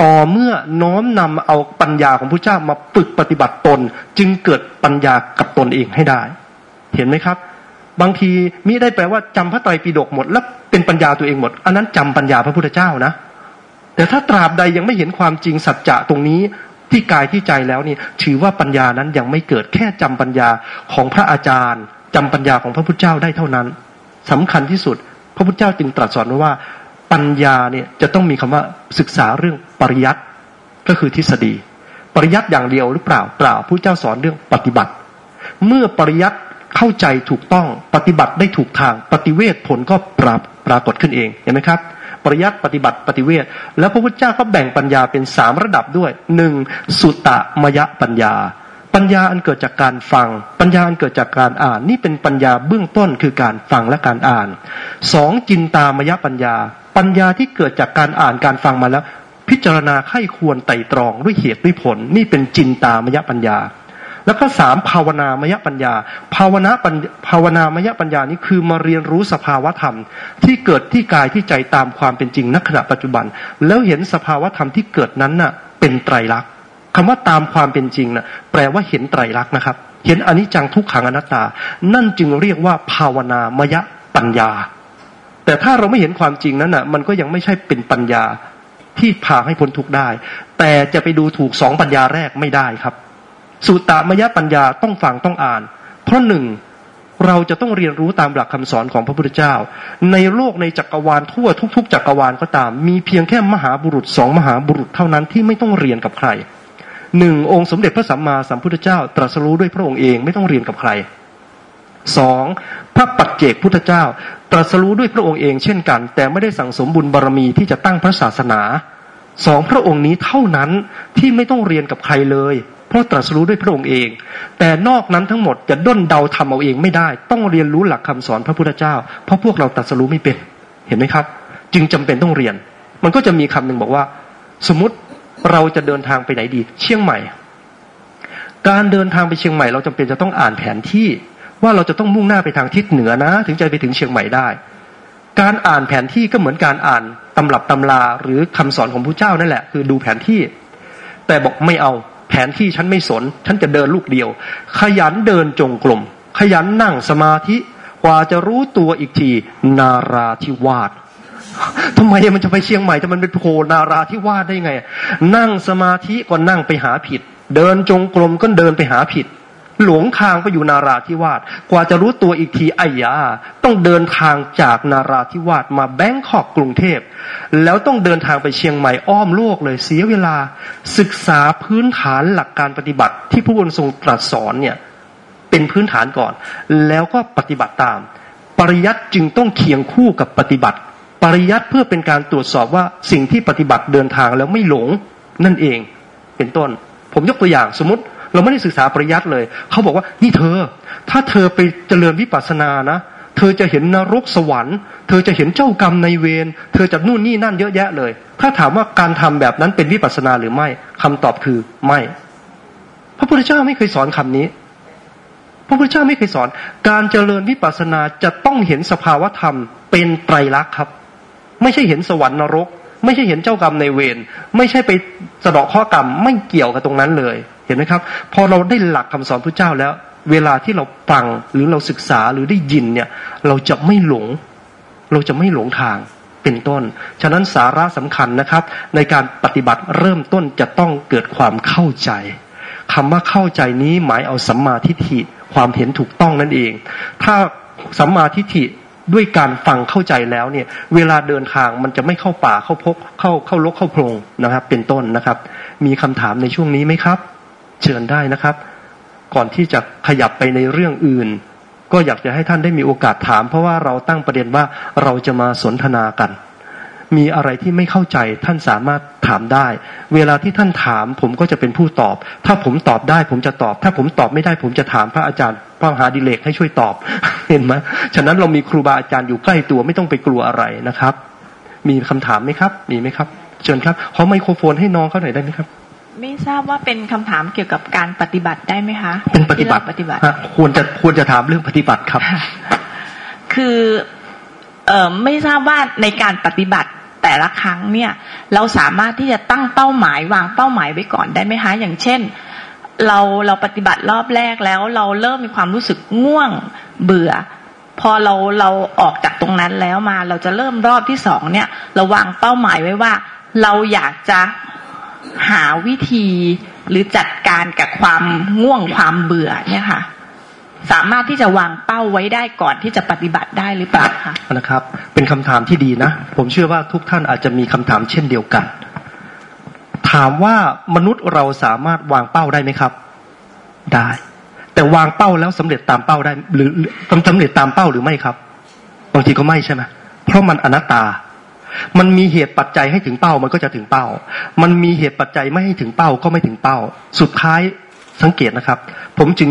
ต่อเมื่อน้อมนำเอาปัญญาของพระเจ้ามาฝึกปฏิบัติตน จึงเกิดปัญญากับตนเองให้ได้ เห็นไหมครับ บางทีมิได้แปลว่าจำพระไตรปิฎกหมด แล้วเป็นปัญญาตัวเองหมด อันนั้นจำปัญญาพระพุทธเจ้านะ แต่ถ้าตราบใดยังไม่เห็นความจริงสัจจะตรงนี้ที่กายที่ใจแล้วนี่ถือว่าปัญญานั้นยังไม่เกิดแค่จำปัญญาของพระอาจารย์จำปัญญาของพระพุทธเจ้าได้เท่านั้นสำคัญที่สุด พระพุทธเจ้าจึงตรัสสอนว่า ปัญญาเนี่ยจะต้องมีคำว่าศึกษาเรื่องปริยัติก็คือทฤษฎี ปริยัติอย่างเดียวหรือเปล่าเปล่าพระเจ้าสอนเรื่องปฏิบัติ เมื่อปริยัติเข้าใจถูกต้องปฏิบัติได้ถูกทางปฏิเวทผลก็ปราปรากฏขึ้นเองเห็นไหมครับปริยัติปฏิบัติปฏิเวทแล้วพระพุทธเจ้าก็แบ่งปัญญาเป็นสามระดับด้วยหนึ่งสุตตมยปัญญา ปัญญาอันเกิดจากการฟัง ปัญญาอันเกิดจากการอ่าน นี่เป็นปัญญาเบื้องต้นคือการฟังและการอ่านสองจินตามยปัญญา ปัญญาที่เกิดจากการอ่านการฟังมาแล้ว พิจารณาไข้ควรไต่ตรองด้วยเหตุด้วยผล นี่เป็นจินตามยปัญญา แล้วก็สามภาวนามยปัญญา ภาวนาปัญภาวนามยปัญญานี้คือมาเรียนรู้สภาวธรรม ที่เกิดที่กายที่ใจตามความเป็นจริงณขณะปัจจุบัน แล้วเห็นสภาวธรรมที่เกิดนั้นน่ะ เป็นไตรลักษณ คำว่าตามความเป็นจริงนะแปลว่าเห็นไตรลักษณ์นะครับ เห็นอนิจจังทุกขังอนัตตา นั่นจึงเรียกว่าภาวนามยปัญญา แต่ถ้าเราไม่เห็นความจริงนั้นนะมันก็ยังไม่ใช่เป็นปัญญาที่พาให้พ้นทุกข์ได้ แต่จะไปดูถูกสองปัญญาแรกไม่ได้ครับสุตตามยปัญญาต้องฟังต้องอ่าน เพราะหนึ่งเราจะต้องเรียนรู้ตามหลักคำสอนของพระพุทธเจ้า ในโลกในจักรวาลทั่วทุก ๆ จักรวาลก็ตาม มีเพียงแค่มหาบุรุษสองมหาบุรุษเท่านั้นที่ไม่ต้องเรียนกับใคร หนึ่งองค์สมเด็จพระสัมมาสัมพุทธเจ้า ตรัสรู้ด้วยพระองค์เองไม่ต้องเรียนกับใครสองพระปัจเจกพุทธเจ้า ตรัสรู้ด้วยพระองค์เองเช่นกัน แต่ไม่ได้สั่งสมบุญบารรมีที่จะตั้งพระศาสนาสองพระองค์นี้เท่านั้นที่ไม่ต้องเรียนกับใครเลย เพราะตรัสรู้ด้วยพระองค์เอง แต่นอกนั้นทั้งหมดจะด้นเดาทำเอาเองไม่ได้ ต้องเรียนรู้หลักคำสอนพระพุทธเจ้า เพราะพวกเราตรัสรู้ไม่เป็น เห็นไหมครับ จึงจำเป็นต้องเรียน มันก็จะมีคำหนึ่งบอกว่า สมมติ เราจะเดินทางไปไหนดี เชียงใหม่ การเดินทางไปเชียงใหม่ เราจำเป็นจะต้องอ่านแผนที่ว่าเราจะต้องมุ่งหน้าไปทางทิศเหนือนะ ถึงจะไปถึงเชียงใหม่ได้ การอ่านแผนที่ก็เหมือนการอ่านตำรับตำราหรือคำสอนของพระเจ้านั่นแหละ คือดูแผนที่ แต่บอกไม่เอาแผนที่ฉันไม่สน ฉันจะเดินลูกเดียว ขยันเดินจงกรมขยันนั่งสมาธิกว่าจะรู้ตัวอีกทีนาราธิวาส ทำไมมันจะไปเชียงใหม่แต่มันเป็นโพนาราที่วาดได้ไง นั่งสมาธิก็นั่งไปหาผิด เดินจงกรมก็เดินไปหาผิด หลงทางไปอยู่นาราธิวาสกว่าจะรู้ตัวอีกทีไอ้ยาต้องเดินทางจากนาราธิวาสมาแบงคอกกรุงเทพ แล้วต้องเดินทางไปเชียงใหม่อ้อมโลกเลยเสียเวลา ศึกษาพื้นฐานหลักการปฏิบัติ ที่พระองค์ทรงตรัสสอนเนี่ยเป็นพื้นฐานก่อน แล้วก็ปฏิบัติตาม ปริยัติจึงต้องเคียงคู่กับปฏิบัติ ปริยัติเพื่อเป็นการตรวจสอบว่าสิ่งที่ปฏิบัติเดินทางแล้วไม่หลงนั่นเองเป็นต้น ผมยกตัวอย่างสมมติเราไม่ได้ศึกษาปริยัติเลย เขาบอกว่านี่เธอ ถ้าเธอไปเจริญวิปัสสนานะ เธอจะเห็นนรกสวรรค์ เธอจะเห็นเจ้ากรรมในเวรเธอจะนู่นนี่นั่นเยอะแยะเลย ถ้าถามว่าการทำแบบนั้นเป็นวิปัสสนาหรือไม่คำตอบคือไม่ พระพุทธเจ้าไม่เคยสอนคำนี้ พระพุทธเจ้าไม่เคยสอน การเจริญวิปัสสนาจะต้องเห็นสภาวธรรมเป็นไตรลักษณ์ครับ ไม่ใช่เห็นสวรรค์นรก ไม่ใช่เห็นเจ้ากรรมในเวรไม่ใช่ไปสะเดาะข้อกรรมไม่เกี่ยวกับตรงนั้นเลย เห็นไหมครับ พอเราได้หลักคำสอนพระเจ้าแล้ว เวลาที่เราฟังหรือเราศึกษาหรือได้ยินเนี่ย เราจะไม่หลง เราจะไม่หลงทางเป็นต้น ฉะนั้นสาระสำคัญนะครับ ในการปฏิบัติเริ่มต้นจะต้องเกิดความเข้าใจคำว่าเข้าใจนี้หมายเอาสัมมาทิฏฐิความเห็นถูกต้องนั่นเอง ถ้าสัมมาทิฏฐิ ด้วยการฟังเข้าใจแล้วเนี่ย เวลาเดินทางมันจะไม่เข้าป่าเข้าพกเข้าเข้าลกเข้าโพรงนะครับ เป็นต้นนะครับ มีคำถามในช่วงนี้ไหมครับ เชิญได้นะครับ ก่อนที่จะขยับไปในเรื่องอื่น ก็อยากจะให้ท่านได้มีโอกาสถาม เพราะว่าเราตั้งประเด็นว่าเราจะมาสนทนากัน มีอะไรที่ไม่เข้าใจท่านสามารถถามได้ เวลาที่ท่านถาม ผมก็จะเป็นผู้ตอบ ถ้าผมตอบได้ผมจะตอบ ถ้าผมตอบไม่ได้ ผมจะถามพระอาจารย์พระมหาดิเลกให้ช่วยตอบ เห็นไหมฉะนั้นเรามีครูบาอาจารย์อยู่ใกล้ตัวไม่ต้องไปกลัวอะไรนะครับ มีคำถามไหมครับ มีไหมครับ เชิญครับขอไมโครโฟนให้น้องเขาหน่อยได้ไหมครับ ไม่ทราบว่าเป็นคำถามเกี่ยวกับการปฏิบัติได้ไหมคะ เป็นปฏิบัติปฏิบัติควรจะควรจะถามเรื่องปฏิบัติครับ คือเอ่อไม่ทราบว่าในการปฏิบัติ แต่ละครั้งเนี่ย เราสามารถที่จะตั้งเป้าหมายวางเป้าหมายไว้ก่อนได้ไหมคะอย่างเช่น เราเราปฏิบัติรอบแรกแล้วเราเริ่มมีความรู้สึกง่วงเบื่อ พอเราเราออกจากตรงนั้นแล้วมา เราจะเริ่มรอบที่สองเนี่ย เราวางเป้าหมายไว้ว่า เราอยากจะหาวิธีหรือจัดการกับความง่วงความเบื่อเนี่ยค่ะ สามารถที่จะวางเป้าไว้ได้ก่อนที่จะปฏิบัติได้หรือเปล่าคะนะครับ เป็นคำถามที่ดีนะ ผมเชื่อว่าทุกท่านอาจจะมีคำถามเช่นเดียวกัน ถามว่ามนุษย์เราสามารถวางเป้าได้ไหมครับ ได้ แต่วางเป้าแล้วสำเร็จตามเป้าได้ หรือสำเร็จตามเป้าหรือไม่ครับบางทีก็ไม่ใช่ไหมเพราะมันอนัตตามันมีเหตุปัจจัยให้ถึงเป้ามันก็จะถึงเป้า มันมีเหตุปัจจัยไม่ให้ถึงเป้าก็ไม่ถึงเป้า สุดท้ายสังเกตนะครับ ผมจึง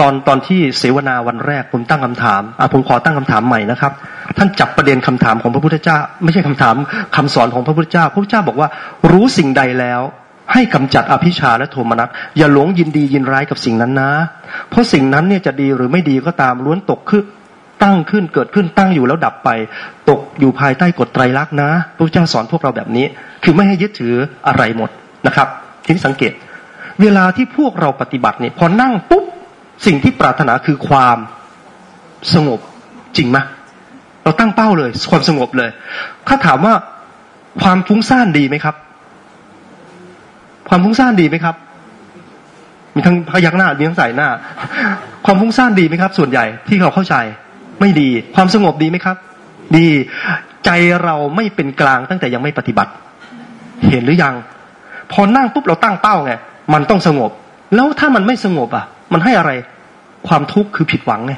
ตอนตอนที่เสวนาวันแรกผมตั้งคำถามอะผมขอตั้งคำถามใหม่นะครับ ท่านจับประเด็นคำถามของพระพุทธเจ้า ไม่ใช่คำถามคำสอนของพระพุทธเจ้า พระพุทธเจ้าบอกว่ารู้สิ่งใดแล้ว ให้กำจัดอภิชาและโทมนัสอย่าหลงยินดียินร้ายกับสิ่งนั้นนะ เพราะสิ่งนั้นเนี่ยจะดีหรือไม่ดีก็ตามล้วนตกขึ้นตั้งขึ้นเกิดขึ้นตั้งอยู่แล้วดับไป ตกอยู่ภายใต้กฎไตรลักษณ์นะพระพุทธเจ้าสอนพวกเราแบบนี้ คือไม่ให้ยึดถืออะไรหมดนะครับทีนี้สังเกต เวลาที่พวกเราปฏิบัติเนี่ยพอนั่งปุ๊บ สิ่งที่ปรารถนาคือความสงบจริงไหมเราตั้งเป้าเลย ความสงบเลย ถ้าถามว่าความฟุ้งซ่านดีไหมครับ ความฟุ้งซ่านดีไหมครับ มีทั้งพยักหน้ามีทั้งใส่หน้า ความฟุ้งซ่านดีไหมครับ ส่วนใหญ่ที่เราเข้าใจ ไม่ดี ความสงบดีไหมครับ ดีใจเราไม่เป็นกลางตั้งแต่ยังไม่ปฏิบัติ เห็นหรือยัง พอนั่งปุ๊บเราตั้งเป้าไงมันต้องสงบ แล้วถ้ามันไม่สงบอะ มันให้อะไร ความทุกข์คือผิดหวังไง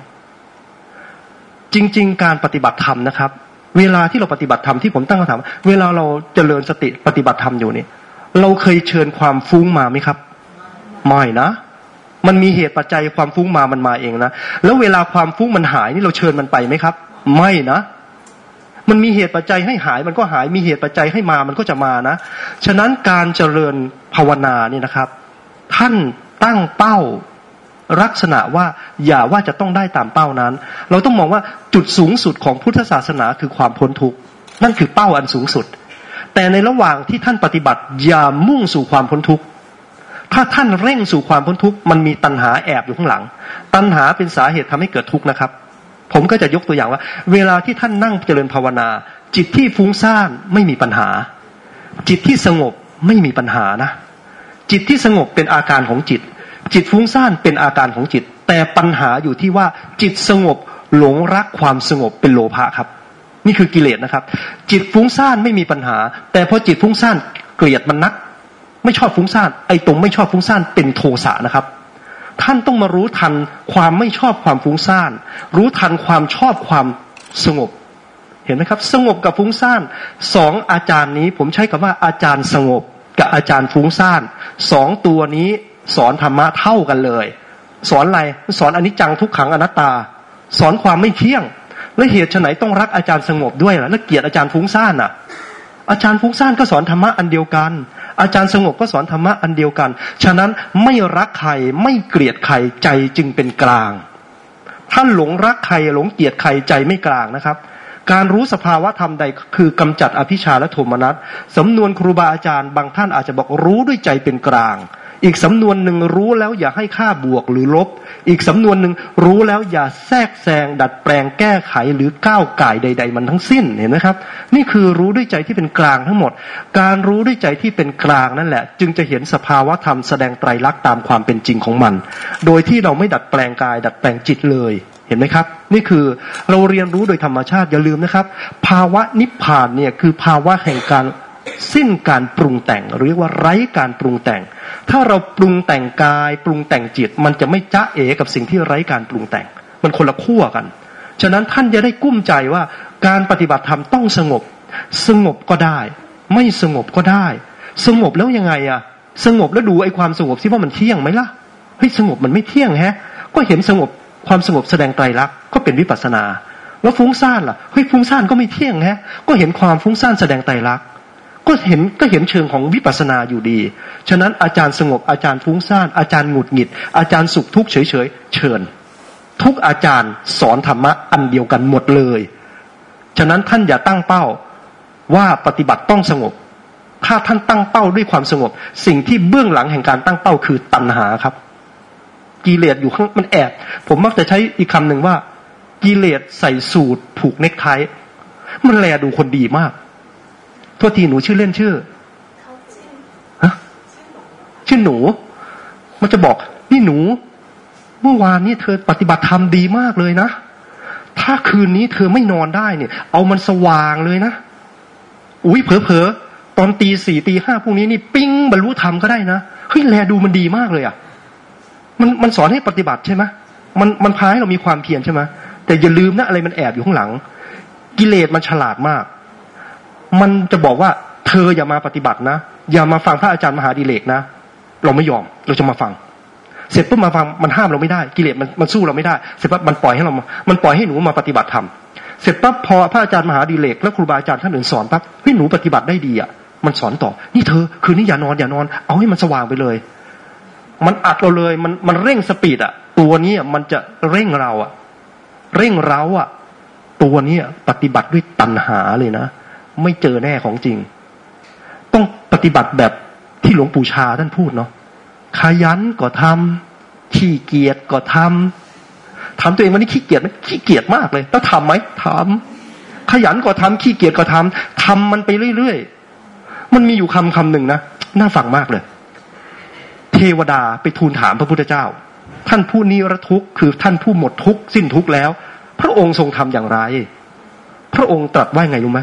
จริง ๆ การปฏิบัติธรรมนะครับ เวลาที่เราปฏิบัติธรรมที่ผมตั้งคำถามเวลาเราจเจริญสติปฏิบัติธรรมอยู่นี่เราเคยเชิญความฟุ้งมาไหมครับ ไม่นะ มันมีเหตุปัจจัยความฟุ้งมามันมาเองนะ แล้วเวลาความฟุ้งมันหายนี่เราเชิญมันไปไหมครับ ไม่นะ มันมีเหตุปัจจัยให้หายมันก็หาย มีเหตุปัจจัยให้มามันก็จะมานะ ฉะนั้นการเจริญภาวนาเนี่ยนะครับ ท่านตั้งเป้า ลักษณะว่าอย่าว่าจะต้องได้ตามเป้านั้น เราต้องมองว่าจุดสูงสุดของพุทธศาสนาคือความพ้นทุกข์นั่นคือเป้าอันสูงสุด แต่ในระหว่างที่ท่านปฏิบัติอย่ามุ่งสู่ความพ้นทุกข์ถ้าท่านเร่งสู่ความพ้นทุกข์มันมีตัณหาแอบอยู่ข้างหลัง ตัณหาเป็นสาเหตุทำให้เกิดทุกข์นะครับ ผมก็จะยกตัวอย่างว่า เวลาที่ท่านนั่งเจริญภาวนา จิตที่ฟุ้งซ่านไม่มีปัญหา จิตที่สงบไม่มีปัญหานะ จิตที่สงบเป็นอาการของจิต จิตฟุ้งซ่านเป็นอาการของจิต แต่ปัญหาอยู่ที่ว่าจิตสงบหลงรักความสงบเป็นโลภะครับ นี่คือกิเลสนะครับ จิตฟุ้งซ่านไม่มีปัญหา แต่พอจิตฟุ้งซ่านเกลียดมันนัก ไม่ชอบฟุ้งซ่านไอ้ตรงไม่ชอบฟุ้งซ่านเป็นโทสะนะครับ ท่านต้องมารู้ทันความไม่ชอบความฟุ้งซ่าน รู้ทันความชอบความสงบ เห็นไหมครับ สงบกับฟุ้งซ่านสองอาจารย์นี้ผมใช้คำว่าอาจารย์สงบกับอาจารย์ฟุ้งซ่านสองตัวนี้ สอนธรรมะเท่ากันเลย สอนอะไรสอนอนิจจังทุกขังอนัตตา สอนความไม่เที่ยง และเหตุไฉนต้องรักอาจารย์สงบด้วยล่ะและเกลียดอาจารย์ฟุ้งซ่านอะ อาจารย์ฟุ้งซ่านก็สอนธรรมะอันเดียวกัน อาจารย์สงบก็สอนธรรมะอันเดียวกัน ฉะนั้นไม่รักใครไม่เกลียดใครใจจึงเป็นกลาง ถ้าหลงรักใครหลงเกลียดใครใจไม่กลางนะครับการรู้สภาวะธรรมใดคือกำจัดอภิชาและโทมนัสสำนวนครูบาอาจารย์บางท่านอาจจะบอกรู้ด้วยใจเป็นกลาง อีกสำนวนหนึ่งรู้แล้วอย่าให้ค่าบวกหรือลบ อีกสำนวนหนึ่งรู้แล้วอย่าแทรกแซงดัดแปลงแก้ไขหรือก้าวไก่ใด ๆ มันทั้งสิ้นเห็นไหมครับ นี่คือรู้ด้วยใจที่เป็นกลางทั้งหมด การรู้ด้วยใจที่เป็นกลางนั่นแหละ จึงจะเห็นสภาวะธรรมแสดงไตรลักษณ์ตามความเป็นจริงของมัน โดยที่เราไม่ดัดแปลงกาย ดัดแปลงจิตเลยเห็นไหมครับ นี่คือเราเรียนรู้โดยธรรมชาติอย่าลืมนะครับ ภาวะนิพพานเนี่ยคือภาวะแห่งการ สิ้นการปรุงแต่งหรือว่าไร้การปรุงแต่ง ถ้าเราปรุงแต่งกาย ปรุงแต่งจิต มันจะไม่จ้าเอกับสิ่งที่ไร้การปรุงแต่ง มันคนละขั้วกัน ฉะนั้นท่านจะได้กุ้มใจว่าการปฏิบัติธรรมต้องสงบ สงบก็ได้ ไม่สงบก็ได้ สงบแล้วยังไงอะสงบแล้วดูไอ้ความสงบซิว่ามันเที่ยงไหมล่ะเฮ้ยสงบมันไม่เที่ยงแฮะ ก็เห็นสงบความสงบแสดงไตรลักษณ์ก็เป็นวิปัสนา แล้วฟุ้งซ่านล่ะเฮ้ยฟุ้งซ่านก็ไม่เที่ยงแฮะ ก็เห็นความฟุ้งซ่านแสดงไตรลักษณ์ ก็เห็นก็เห็นเชิงของวิปัสสนาอยู่ดี ฉะนั้นอาจารย์สงบอาจารย์ฟุ้งซ่านอาจารย์หงุดหงิด อาจารย์สุขทุกข์เฉยเฉยเชิญ ทุกอาจารย์สอนธรรมะอันเดียวกันหมดเลย ฉะนั้นท่านอย่าตั้งเป้าว่าปฏิบัติต้องสงบ ถ้าท่านตั้งเป้าด้วยความสงบ สิ่งที่เบื้องหลังแห่งการตั้งเป้าคือตัณหาครับ กิเลสอยู่ข้างมันแอบ ผมมักจะใช้อีกคำหนึ่งว่า กิเลสใส่สูตรผูกเน็กไทมันแลดูคนดีมาก โทษทีหนูชื่อเล่นชื่อฮะชื่อหนู มันจะบอกนี่หนู เมื่อวานนี้เธอปฏิบัติธรรมดีมากเลยนะถ้าคืนนี้เธอไม่นอนได้เนี่ย เอามันสว่างเลยนะอุ้ยเผลอๆตอนตีสี่ตีห้าพวกนี้นี่ปิ้งบรรลุธรรมก็ได้นะเฮ้ยแลดูมันดีมากเลยอะ่ะมันมันสอนให้ปฏิบัติใช่ไหมมันมันพาให้เรามีความเพียรใช่ไหมแต่อย่าลืมนะอะไรมันแอบอยู่ข้างหลัง กิเลสมันฉลาดมาก มันจะบอกว่าเธออย่ามาปฏิบัตินะ อย่ามาฟังพระอาจารย์มหาดิเลกนะ เราไม่ยอมเราจะมาฟัง เสร็จปุ๊บมาฟังมันห้ามเราไม่ได้กิเลสมันมันสู้เราไม่ได้ เสร็จปั๊บมันปล่อยให้เรา มันปล่อยให้หนูมาปฏิบัติธรรมเสร็จปั๊บพอพระอาจารย์มหาดิเลกและครูบาอาจารย์ท่านอื่นสอนปั๊บเฮ้ยหนูปฏิบัติได้ดีอะมันสอนต่อ นี่เธอ คืนนี้อย่านอนอย่านอน เอาให้มันสว่างไปเลย มันอัดเราเลย มันมันเร่งสปีดอะ ตัวนี้มันจะเร่งเราอะ เร่งเราอะ ตัวนี้ปฏิบัติด้วยตัณหาเลยนะ ไม่เจอแน่ของจริง ต้องปฏิบัติแบบที่หลวงปู่ชาท่านพูดเนาะขยันก็ทำขี้เกียจก็ทำทำตัวเองวันนี้ขี้เกียจไหมขี้เกียจมากเลย แล้วทำไหมทำขยันก็ทำขี้เกียจก็ทำทำมันไปเรื่อยๆมันมีอยู่คำคำหนึ่งนะน่าฟังมากเลย เทวดาไปทูลถามพระพุทธเจ้า ท่านผู้นิรทุกข์คือท่านผู้หมดทุกข์สิ้นทุกข์แล้ว พระองค์ทรงทำอย่างไร พระองค์ตรัสว่าไงรู้ไหม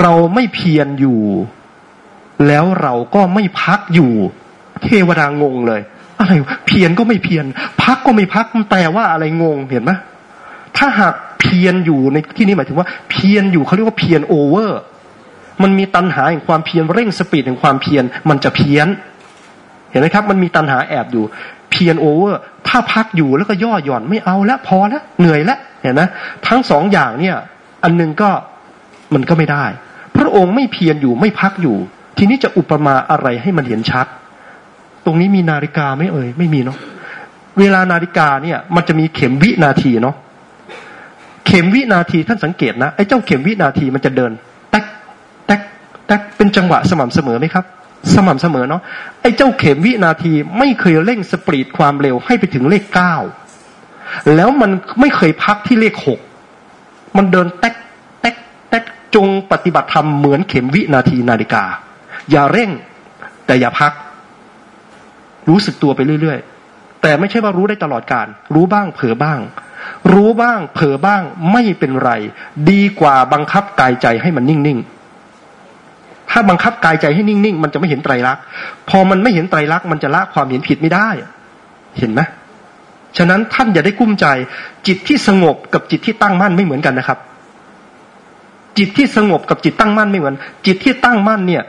เราไม่เพียรอยู่ แล้วเราก็ไม่พักอยู่ เทวดางงเลย อะไรเพียรก็ไม่เพียรพักก็ไม่พักแปลว่าอะไรงงเห็นไหมถ้าหากเพียรอยู่ในที่นี้หมายถึงว่า เพียรอยู่เขาเรียกว่าเพียร over มันมีตัณหาแห่งความเพียรเร่ง speed แห่งความเพียรมันจะเพี้ยน เห็นไหมครับ มันมีตัณหาแอบอยู่ เพียร over ถ้าพักอยู่แล้วก็ย่อหย่อนไม่เอาแล้วพอแล้วเหนื่อยแล้วเห็นไหมทั้งสองอย่างเนี่ย อันนึงก็ มันก็ไม่ได้ พระองค์ไม่เพียรอยู่ไม่พักอยู่ ทีนี้จะอุปมาอะไรให้มันเห็นชัด ตรงนี้มีนาฬิกาไหมเอ่ยไม่มีเนาะเวลานาฬิกาเนี่ย มันจะมีเข็มวินาทีเนาะเข็มวินาทีท่านสังเกตนะไอ้เจ้าเข็มวินาทีมันจะเดินแตกแตกแตกเป็นจังหวะสม่ำเสมอไหมครับ สม่ำเสมอเนาะไอ้เจ้าเข็มวินาทีไม่เคยเร่งสปรีดความเร็วให้ไปถึงเลขเก้าแล้วมันไม่เคยพักที่เลขหกมันเดินแตก จงปฏิบัติธรรมเหมือนเข็มวินาทีนาฬิกา อย่าเร่ง แต่อย่าพัก รู้สึกตัวไปเรื่อยๆ แต่ไม่ใช่ว่ารู้ได้ตลอดการ รู้บ้าง เผลอบ้าง รู้บ้าง เผลอบ้าง ไม่เป็นไร ดีกว่าบังคับกายใจให้มันนิ่งๆ ถ้าบังคับกายใจให้นิ่งๆ มันจะไม่เห็นไตรลักษณ์ พอมันไม่เห็นไตรลักษณ์มันจะละความเห็นผิดไม่ได้ เห็นไหมฉะนั้นท่านอย่าได้กุ้มใจ จิตที่สงบกับจิตที่ตั้งมั่นไม่เหมือนกันนะครับ จิตที่สงบกับจิตตั้งมั่นไม่เหมือน จิตที่ตั้งมั่นเนี่ย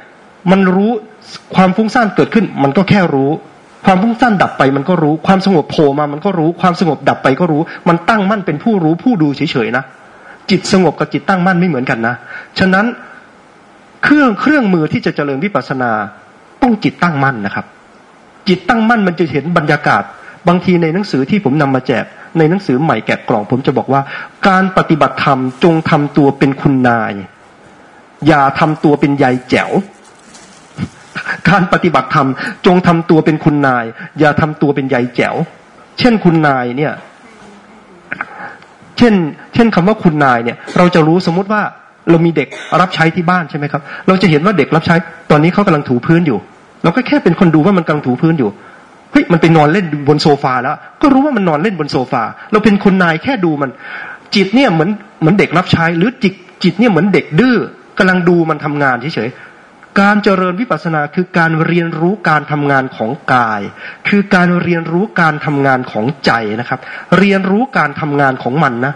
มันรู้ความฟุ้งซ่านเกิดขึ้น มันก็แค่รู้ ความฟุ้งซ่านดับไปมันก็รู้ ความสงบโผล่มามันก็รู้ ความสงบดับไปก็รู้ มันตั้งมั่นเป็นผู้รู้ผู้ดูเฉยๆนะจิตสงบกับจิตตั้งมั่นไม่เหมือนกันนะฉะนั้นเครื่องเครื่องมือที่จะเจริญวิปัสสนาต้องจิตตั้งมั่นนะครับ จิตตั้งมั่นมันจะเห็นบรรยากาศ บางทีในหนังสือที่ผมนำมาแจกในหนังสือใหม่แกะกล่องผมจะบอกว่า การปฏิบัติธรรมจงทำตัวเป็นคุณนาย อย่าทำตัวเป็นยายแจ๋วการปฏิบัติธรรมจงทำตัวเป็นคุณนาย อย่าทำตัวเป็นยายแจ๋ว เช่นคุณนายเนี่ย เช่น เช่นคำว่าคุณนายเนี่ย เราจะรู้สมมุติว่าเรามีเด็กรับใช้ที่บ้านใช่ไหมครับ เราจะเห็นว่าเด็กรับใช้ ตอนนี้เขากำลังถูพื้นอยู่ เราก็แค่เป็นคนดูว่ามันกำลังถูพื้นอยู่ เฮ้ยมันไปนอนเล่นบนโซฟาแล้ว ก็รู้ว่ามันนอนเล่นบนโซฟา เราเป็นคนนายแค่ดูมัน จิตเนี่ยเหมือนเหมือนเด็กรับใช้ หรือจิตจิตเนี่ยเหมือนเด็กดื้อกำลังดูมันทำงานเฉยๆการเจริญวิปัสสนาคือการเรียนรู้การทำงานของกาย คือการเรียนรู้การทำงานของใจนะครับ เรียนรู้การทำงานของมันนะ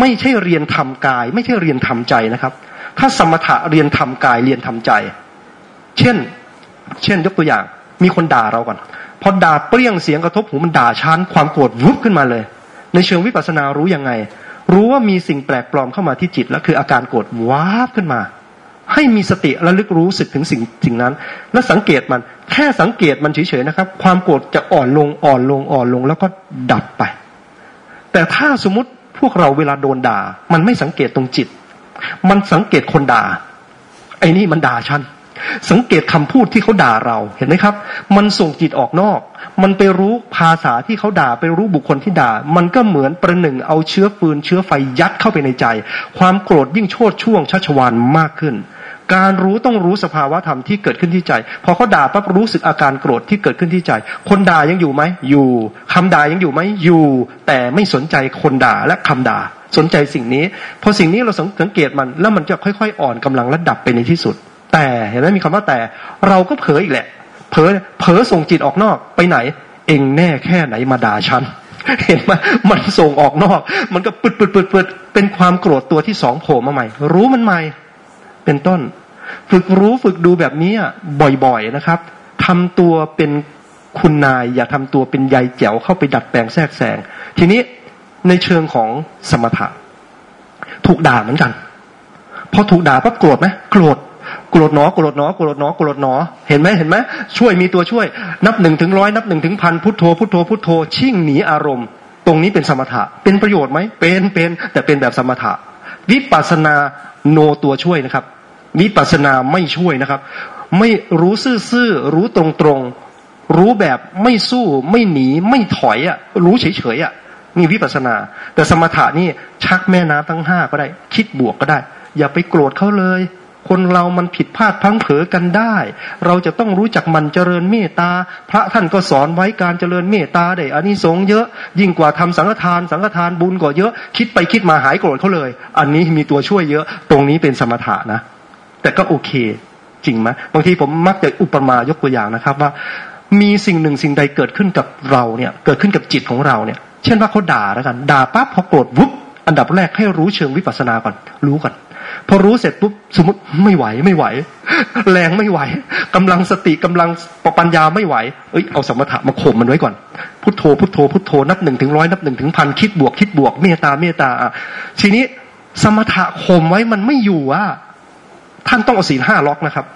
ไม่ใช่เรียนทำกาย ไม่ใช่เรียนทำใจนะครับ ถ้าสมถะเรียนทำกายเรียนทำใจ เช่น เช่นยกตัวอย่าง มีคนด่าเราก่อน พอด่าเปรี้ยงเสียงกระทบหูมันด่าชั้นความโกรธวุบขึ้นมาเลย ในเชิงวิปัสสนารู้ยังไง รู้ว่ามีสิ่งแปลกปลอมเข้ามาที่จิตแล้วคืออาการโกรธวาบขึ้นมา ให้มีสติระลึกรู้สึกถึงสิ่งสิ่งนั้น แล้วสังเกตมันแค่สังเกตมันเฉยๆนะครับ ความโกรธจะอ่อนลงอ่อนลงอ่อนลงแล้วก็ดับไป แต่ถ้าสมมติพวกเราเวลาโดนด่า มันไม่สังเกตตรงจิต มันสังเกตคนด่าไอ้นี่มันด่าฉัน สังเกตคำพูดที่เขาด่าเราเห็นไหมครับ มันส่งจิตออกนอก มันไปรู้ภาษาที่เขาด่า ไปรู้บุคคลที่ด่า มันก็เหมือนประหนึ่งเอาเชื้อฟืนเชื้อไฟยัดเข้าไปในใจ ความโกรธยิ่งโชดช่วงชัชวานมากขึ้น การรู้ต้องรู้สภาวะธรรมที่เกิดขึ้นที่ใจ พอเขาด่าปั๊บรู้สึกอาการโกรธที่เกิดขึ้นที่ใจ คนด่ายังอยู่ไหมอยู่คำด่ายังอยู่ไหมอยู่ แต่ไม่สนใจคนด่าและคำด่าสนใจสิ่งนี้ พอสิ่งนี้เราสังเกตมันแล้วมันจะค่อยๆ อ่อนกำลังและดับไปในที่สุด แต่เห็นไหมมีคำว่าแต่ เราก็เผลออีกแหละ เผลอเผลอส่งจิตออกนอกไปไหน เองแน่แค่ไหนมาด่าฉันเห็นไหมมันส่งออกนอก มันก็ปึดปึดปึดปึดเป็นความโกรธตัวที่สองโผล่มาใหม่ รู้มันใหม่ เป็นต้น ฝึกรู้ฝึกดูแบบนี้บ่อยๆนะครับทำตัวเป็นคุณนาย อย่าทำตัวเป็นใยแจ๋วเข้าไปดัดแปลงแทรกแซงทีนี้ในเชิงของสมถะ ถูกด่าเหมือนกัน พอถูกด่าปั๊บโกรธไหมโกรธ โกรธหนอโกรธหนอโกรธหนอโกรธหนอ เห็นไหมเห็นไหมช่วยมีตัวช่วย นับหนึ่งถึงร้อยนับหนึ่งถึงพันพุทโธพุทโธพุทโธชิ่งหนีอารมณ์ ตรงนี้เป็นสมถะ เป็นประโยชน์ไหมเป็นเป็นแต่เป็นแบบสมถะ วิปัสนาโนตัวช่วยนะครับ วิปัสนาไม่ช่วยนะครับ ไม่รู้ซื่อๆรู้ตรงๆรู้แบบไม่สู้ไม่หนีไม่ถอยอะรู้เฉยๆอะนี่วิปัสสนา แต่สมถะนี่ชักแม่น้ำทั้งห้าก็ได้ คิดบวกก็ได้ อย่าไปโกรธเขาเลย คนเรามันผิดพลาดพังเผลอกันได้ เราจะต้องรู้จักมันเจริญเมตตา พระท่านก็สอนไว้การเจริญเมตตาได้อานิสงส์เยอะ ยิ่งกว่าทำสังฆทานสังฆทานบุญกว่าเยอะ คิดไปคิดมาหายโกรธเขาเลย อันนี้มีตัวช่วยเยอะ ตรงนี้เป็นสมถะนะ แต่ก็โอเค จริงไหมบางทีผมมักจะอุปมายกตัวอย่างนะครับว่า มีสิ่งหนึ่งสิ่งใดเกิดขึ้นกับเราเนี่ย เกิดขึ้นกับจิตของเราเนี่ย เช่นว่าเขาด่าแล้วกัน ด่าปั๊บพอโกรธวุบอันดับแรกให้รู้เชิงวิปัสสนาก่อน รู้ก่อน พอรู้เสร็จปุ๊บสมมติไม่ไหวไม่ไหว แรงไม่ไหวกำลังสติกำลังปปัญญาไม่ไหวเอ้ยเอาสมถะมาข่มมันไว้ก่อนพุทโธพุทโธพุทโธนับหนึ่งถึงร้อยนับหนึ่งถึงพันคิดบวกคิดบวกเมตตาเมตตาทีนี้สมถะข่มไว้มันไม่อยู่อะท่านต้องเอาศีลห้าล็อกนะครับ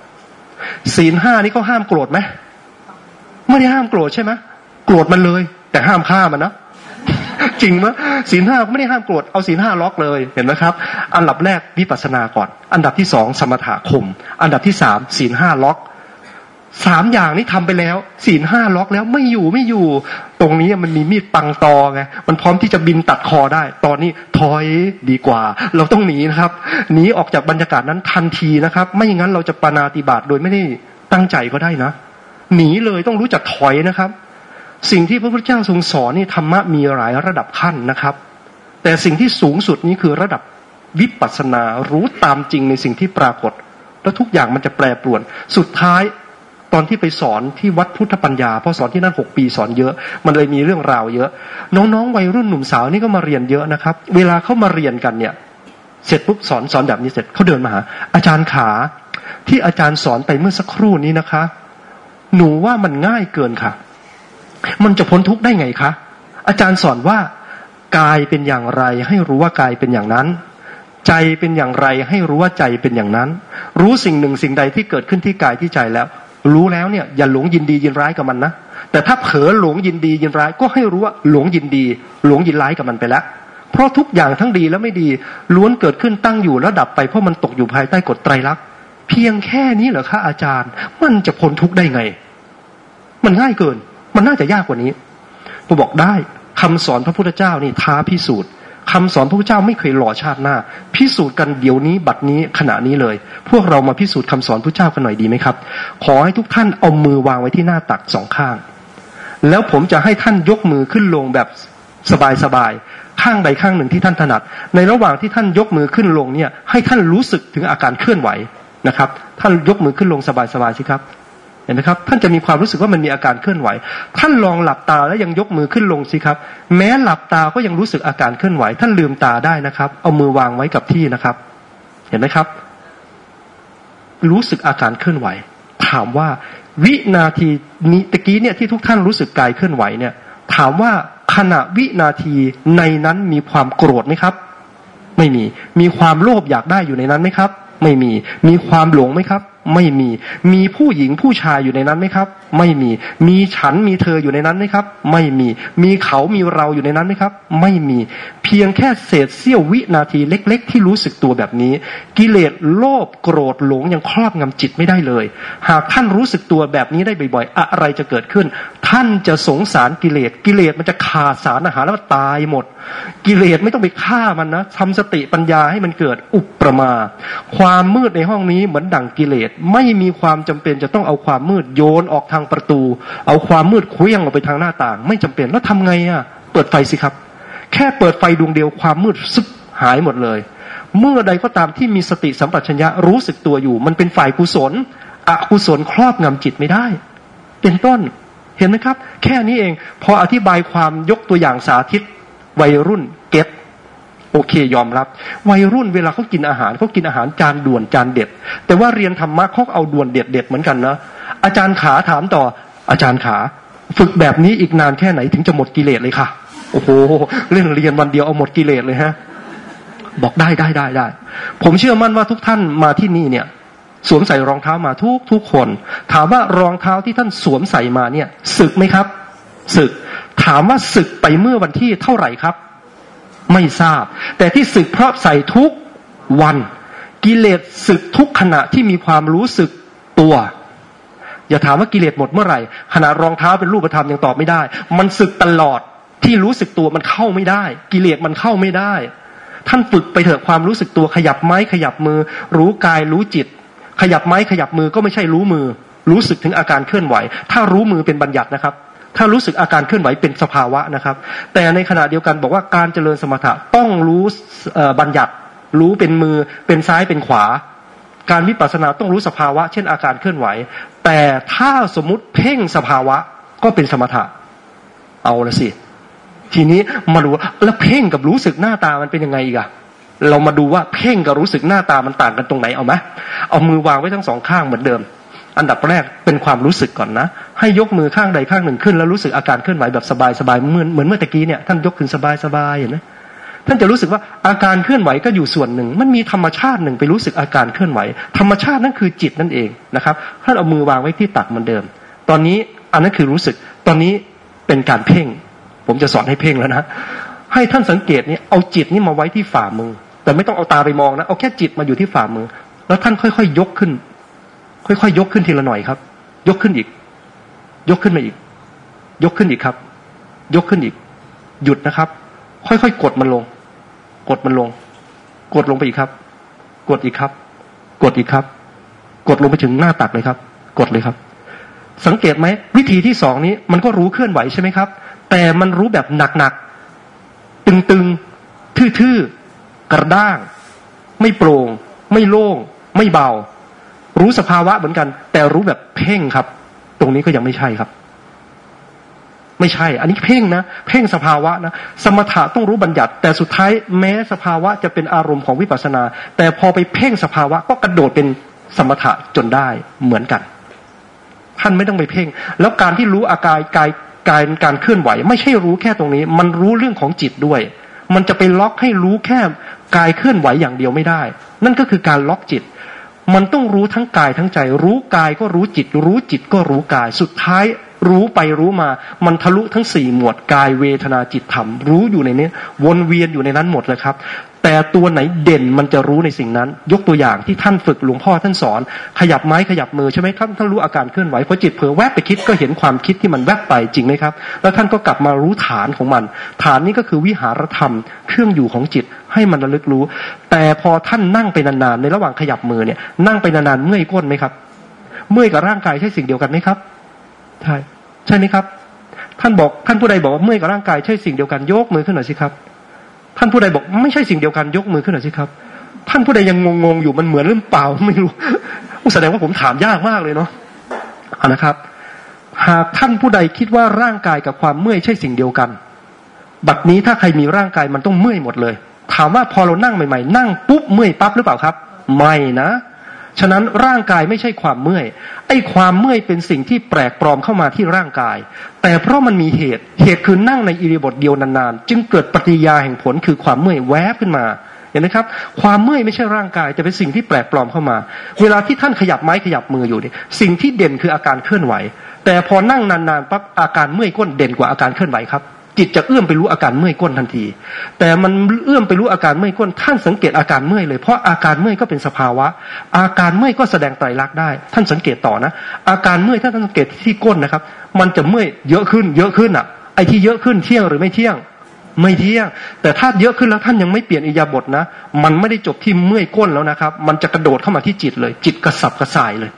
ศีลห้านี่เขาห้ามโกรธไหมไม่ได้ห้ามโกรธใช่ไหมโกรธมันเลย แต่ห้ามฆ่ามันนะ จริงไหมศีลห้าไม่ได้ห้ามโกรธเอาศีลห้าล็อกเลยเห็นไหมครับ อันดับแรกวิปัสสนาก่อน อันดับที่สองสมถะข่มอันดับที่สามศีลห้าล็อกสามอย่างนี้ทำไปแล้วศีลห้าล็อกแล้วไม่อยู่ไม่อยู่ ตรงนี้มันมีมีดปังตอไงมันพร้อมที่จะบินตัดคอได้ ตอนนี้ถอยดีกว่า เราต้องหนีนะครับหนีออกจากบรรยากาศนั้นทันทีนะครับ ไม่อย่างนั้นเราจะปานาติบาตโดยไม่ได้ตั้งใจก็ได้นะ หนีเลยต้องรู้จักถอยนะครับ สิ่งที่พระพุทธเจ้าทรงสอนนี่ธรรมะมีหลายระดับขั้นนะครับ แต่สิ่งที่สูงสุดนี้คือระดับวิปัสสนารู้ตามจริงในสิ่งที่ปรากฏ แล้วทุกอย่างมันจะแปรปรวน สุดท้ายตอนที่ไปสอนที่วัดพุทธปัญญาพราะสอนที่นั่นหกปีสอนเยอะ มันเลยมีเรื่องราวเยอะ น้องๆวัยรุ่นหนุ่มสาวนี่ก็มาเรียนเยอะนะครับ เวลาเข้ามาเรียนกันเนี่ย เสร็จปุ๊บสอนสอนแบบนี้เสร็จเขาเดินมาหาอาจารย์ขาที่อาจารย์สอนไปเมื่อสักครู่นี้นะคะ หนูว่ามันง่ายเกินค่ะ มันจะพ้นทุกข์ได้ไงคะ อาจารย์สอนว่ากายเป็นอย่างไร ให้รู้ว่ากายเป็นอย่างนั้น ใจเป็นอย่างไร ให้รู้ว่าใจเป็นอย่างนั้น รู้สิ่งหนึ่งสิ่งใดที่เกิดขึ้นที่กายที่ใจแล้ว รู้แล้วเนี่ยอย่าหลงยินดียินร้ายกับมันนะแต่ถ้าเผลอหลงยินดียินร้ายก็ให้รู้ว่าหลงยินดี หลงยินร้ายกับมันไปแล้ว เพราะทุกอย่างทั้งดีและไม่ดีล้วนเกิดขึ้นตั้งอยู่แล้วดับไปเพราะมันตกอยู่ภายใต้กฎไตรลักษณ์เพียงแค่นี้เหรอคะอาจารย์ มันจะพ้นทุกข์ได้ไง มันง่ายเกิน มันน่าจะยากกว่านี้ผมบอกได้คำสอนพระพุทธเจ้านี่ท้าพิสูจน์คำสอนพระพุทธเจ้าไม่เคยหล่อชาติหน้า พิสูจน์กันเดี๋ยวนี้บัดนี้ขณะนี้เลย พวกเรามาพิสูจน์คำสอนพระเจ้ากันหน่อยดีไหมครับ ขอให้ทุกท่านเอามือวางไว้ที่หน้าตักสองข้าง แล้วผมจะให้ท่านยกมือขึ้นลงแบบสบายๆข้างใดข้างหนึ่งที่ท่านถนัด ในระหว่างที่ท่านยกมือขึ้นลงเนี่ย ให้ท่านรู้สึกถึงอาการเคลื่อนไหวนะครับ ท่านยกมือขึ้นลงสบายๆสิครับ เห็นไหมครับ ท่านจะมีความรู้สึกว่ามันมีอาการเคลื่อนไหว ท่านลองหลับตาแล้วยังยกมือขึ้นลงสิครับ แม้หลับตาก็ยังรู้สึกอาการเคลื่อนไหว ท่านลืมตาได้นะครับ เอามือวางไว้กับที่นะครับ เห็นไหมครับ รู้สึกอาการเคลื่อนไหว ถามว่า วินาทีนี้ตะกี้เนี่ยที่ทุกท่านรู้สึกกายเคลื่อนไหวเนี่ย ถามว่าขณะวินาทีในนั้นมีความโกรธไหมครับ ไม่มี มีความโลภอยากได้อยู่ในนั้นไหมครับ ไม่มี มีความหลงไหมครับ ไม่มี มีผู้หญิงผู้ชายอยู่ในนั้นไหมครับ ไม่มี มีฉันมีเธออยู่ในนั้นไหมครับ ไม่มี มีเขามีเราอยู่ในนั้นไหมครับ ไม่มี เพียงแค่เศษเสี้ยววินาทีเล็ก ๆ ที่รู้สึกตัวแบบนี้ กิเลสโลภโกรธหลงยังครอบงำจิตไม่ได้เลย หากท่านรู้สึกตัวแบบนี้ได้บ่อยๆ อะไรจะเกิดขึ้น ท่านจะสงสารกิเลส กิเลสมันจะขาดสารอาหารแล้วตายหมด กิเลสไม่ต้องไปฆ่ามันนะทำสติปัญญาให้มันเกิดอุปมา ความมืดในห้องนี้เหมือนดั่งกิเลสไม่มีความจำเป็นจะต้องเอาความมืดโยนออกทางประตู เอาความมืดเคลี้ยงออกไปทางหน้าต่าง ไม่จำเป็นแล้วทำไงอะ เปิดไฟสิครับ แค่เปิดไฟดวงเดียวความมืดซึบหายหมดเลย เมื่อใดก็ตามที่มีสติสัมปชัญญะรู้สึกตัวอยู่ มันเป็นฝ่ายกุศลอกุศลครอบงำจิตไม่ได้ เป็นต้นเห็นไหมครับ แค่นี้เองพออธิบายความยกตัวอย่างสาธิตวัยรุ่น โอเคยอมรับ วัยรุ่นเวลาเขากินอาหารเขากินอาหารจานด่วนจานเด็ด แต่ว่าเรียนธรรมะเขาเอาด่วนเด็ดเด็ดเหมือนกันนะอาจารย์ขาถามต่อ อาจารย์ขา ฝึกแบบนี้อีกนานแค่ไหนถึงจะหมดกิเลสเลยค่ะ โอ้โหเรื่องเรียนวันเดียวเอาหมดกิเลสเลยฮะ บอกได้ได้ได้ได้ ผมเชื่อมั่นว่าทุกท่านมาที่นี่เนี่ยสวมใส่รองเท้ามาทุกทุกคน ถามว่ารองเท้าที่ท่านสวมใส่มาเนี่ย ศึกไหมครับ ศึก ถามว่าศึกไปเมื่อวันที่เท่าไหร่ครับ ไม่ทราบ แต่ที่ศึกเพราะใส่ทุกวัน กิเลสศึกทุกขณะที่มีความรู้สึกตัว อย่าถามว่ากิเลสหมดเมื่อไหร่ขณะรองเท้าเป็นรูปธรรมยังตอบไม่ได้ มันศึกตลอดที่รู้สึกตัวมันเข้าไม่ได้ กิเลสมันเข้าไม่ได้ ท่านฝึกไปเถอะความรู้สึกตัวขยับไม้ขยับมือ รู้กายรู้จิต ขยับไม้ขยับมือก็ไม่ใช่รู้มือ รู้สึกถึงอาการเคลื่อนไหว ถ้ารู้มือเป็นบัญญัตินะครับ ถ้ารู้สึกอาการเคลื่อนไหวเป็นสภาวะนะครับ แต่ในขณะเดียวกันบอกว่าการเจริญสมถะต้องรู้บัญญัติรู้เป็นมือเป็นซ้ายเป็นขวา การวิปัสสนาต้องรู้สภาวะ เช่นอาการเคลื่อนไหว แต่ถ้าสมมติเพ่งสภาวะก็เป็นสมถะ เอาละสิ ทีนี้มาดูแล้วเพ่งกับรู้สึกหน้าตามันเป็นยังไงอีกอะเรามาดูว่าเพ่งกับรู้สึกหน้าตามันต่างกันตรงไหนเอาไหมเอามือวางไว้ทั้งสองข้างเหมือนเดิม อันดับแรกเป็นความรู้สึกก่อนนะ ให้ยกมือข้างใดข้างหนึ่งขึ้น แล้วรู้สึกอาการเคลื่อนไหวแบบสบายๆเหมือนเหมือนเมื่อตะกี้เนี่ยท่านยกขึ้นสบายๆเห็นไหมท่านจะรู้สึกว่าอาการเคลื่อนไหวก็อยู่ส่วนหนึ่ง มันมีธรรมชาติหนึ่งไปรู้สึกอาการเคลื่อนไหว ธรรมชาตินั่นคือจิตนั่นเองนะครับท่านเอามือวางไว้ที่ตักเหมือนเดิม ตอนนี้อันนั้นคือรู้สึก ตอนนี้เป็นการเพ่ง ผมจะสอนให้เพ่งแล้วนะให้ท่านสังเกตนี่เอาจิตนี่มาไว้ที่ฝ่ามือ แต่ไม่ต้องเอาตาไปมองนะเอาแค่จิตมาอยู่ที่ฝ่ามือ แล้วท่านค่อยๆยกขึ้น ค่อยๆยกขึ้นทีละหน่อยครับ ยกขึ้นอีก ยกขึ้นมาอีก ยกขึ้นอีกครับ ยกขึ้นอีก หยุดนะครับ ค่อยๆกดมันลง กดมันลง กดลงไปอีกครับ กดอีกครับ กดอีกครับ กดลงไปถึงหน้าตักเลยครับ กดเลยครับ สังเกตไหมวิธีที่สองนี้มันก็รู้เคลื่อนไหวใช่ไหมครับ แต่มันรู้แบบหนักๆตึงๆทื่อๆกระด้าง ไม่โปร่ง ไม่โล่ง ไม่เบา รู้สภาวะเหมือนกัน แต่รู้แบบเพ่งครับ ตรงนี้ก็ยังไม่ใช่ครับ ไม่ใช่ อันนี้เพ่งนะเพ่งสภาวะนะสมถะต้องรู้บัญญัติ แต่สุดท้ายแม้สภาวะจะเป็นอารมณ์ของวิปัสสนา แต่พอไปเพ่งสภาวะก็กระโดดเป็นสมถะจนได้เหมือนกัน ท่านไม่ต้องไปเพ่ง แล้วการที่รู้อาการกายกายการเคลื่อนไหว ไม่ใช่รู้แค่ตรงนี้ มันรู้เรื่องของจิตด้วย มันจะไปล็อกให้รู้แค่กายเคลื่อนไหวอย่างเดียวไม่ได้ นั่นก็คือการล็อกจิต มันต้องรู้ทั้งกายทั้งใจ รู้กายก็รู้จิต รู้จิตก็รู้กาย สุดท้ายรู้ไปรู้มา มันทะลุทั้งสี่หมวดกายเวทนาจิตธรรม รู้อยู่ในนี้วนเวียนอยู่ในนั้นหมดเลยครับ แต่ตัวไหนเด่นมันจะรู้ในสิ่งนั้น ยกตัวอย่างที่ท่านฝึกหลวงพ่อท่านสอน ขยับไม้ขยับมือใช่ไหมครับท่านรู้อาการเคลื่อนไหวพอจิตเผลอแวบไปคิดก็เห็นความคิดที่มันแวบไปจริงไหมครับ แล้วท่านก็กลับมารู้ฐานของมัน ฐานนี้ก็คือวิหารธรรมเครื่องอยู่ของจิต ให้มันระลึกรู้ แต่พอท่านนั่งไปนานๆในระหว่างขยับมือเนี่ย นั่งไปนานๆเมื่อยก้นไหมครับ เมื่อยกับร่างกายใช่สิ่งเดียวกันไหมครับใช่ใช่ไหมครับ ท่านบอกท่านผู้ใดบอกว่าเมื่อยกับร่างกายใช่สิ่งเดียวกันยกมือขึ้นหน่อยสิครับ ท่านผู้ใดบอกไม่ใช่สิ่งเดียวกันยกมือขึ้นหน่อยสิครับ ท่านผู้ใดยังงงๆอยู่มันเหมือนหรือเปล่าไม่รู้แสดงว่าผมถามยากมากเลยเนาะเอานะครับ หากท่านผู้ใดคิดว่าร่างกายกับความเมื่อยใช่สิ่งเดียวกัน บัดนี้ถ้าใครมีร่างกายมันต้องเมื่อยหมดเลย ถามว่าพอเรานั่งใหม่ๆ นั่งปุ๊บเมื่อยปั๊บหรือเปล่าครับ ไม่นะ ฉะนั้นร่างกายไม่ใช่ความเมื่อย ไอ้ความเมื่อยเป็นสิ่งที่แปลกปลอมเข้ามาที่ร่างกาย แต่เพราะมันมีเหตุ เหตุคือนั่งในอิริบทเดียวนานๆ จึงเกิดปฏิยาแห่งผลคือความเมื่อยแวบขึ้นมาเห็นไหมครับ ความเมื่อยไม่ใช่ร่างกาย แต่เป็นสิ่งที่แปลกปลอมเข้ามา เวลาที่ท่านขยับไม้ขยับมืออยู่เนี่ยสิ่งที่เด่นคืออาการเคลื่อนไหว แต่พอนั่งนานๆปั๊บอาการเมื่อยก้นเด่นกว่าอาการเคลื่อนไหวครับ จิตจะเอื้อมไปรู้อาการเมื่อยก้นทันที แต่มันเอื้อมไปรู้อาการเมื่อยก้นท่านสังเกตอาการเมื่อยเลยเพราะอาการเมื่อยก็เป็นสภาวะ อาการเมื่อยก็แสดงไตรลักษณ์ได้ ท่านสังเกตต่อนะ อาการเมื่อยถ้าท่านสังเกตที่ก้นนะครับ มันจะเมื่อยเยอะขึ้น เยอะขึ้นอะ ไอ้ที่เยอะขึ้นเที่ยงหรือไม่เที่ยง ไม่เที่ยง แต่ถ้าเยอะขึ้นแล้วท่านยังไม่เปลี่ยนอิยาบทนะ มันไม่ได้จบที่เมื่อยก้นแล้วนะครับ มันจะกระโดดเข้ามาที่จิตเลย จิตกระสับกระส่ายเลย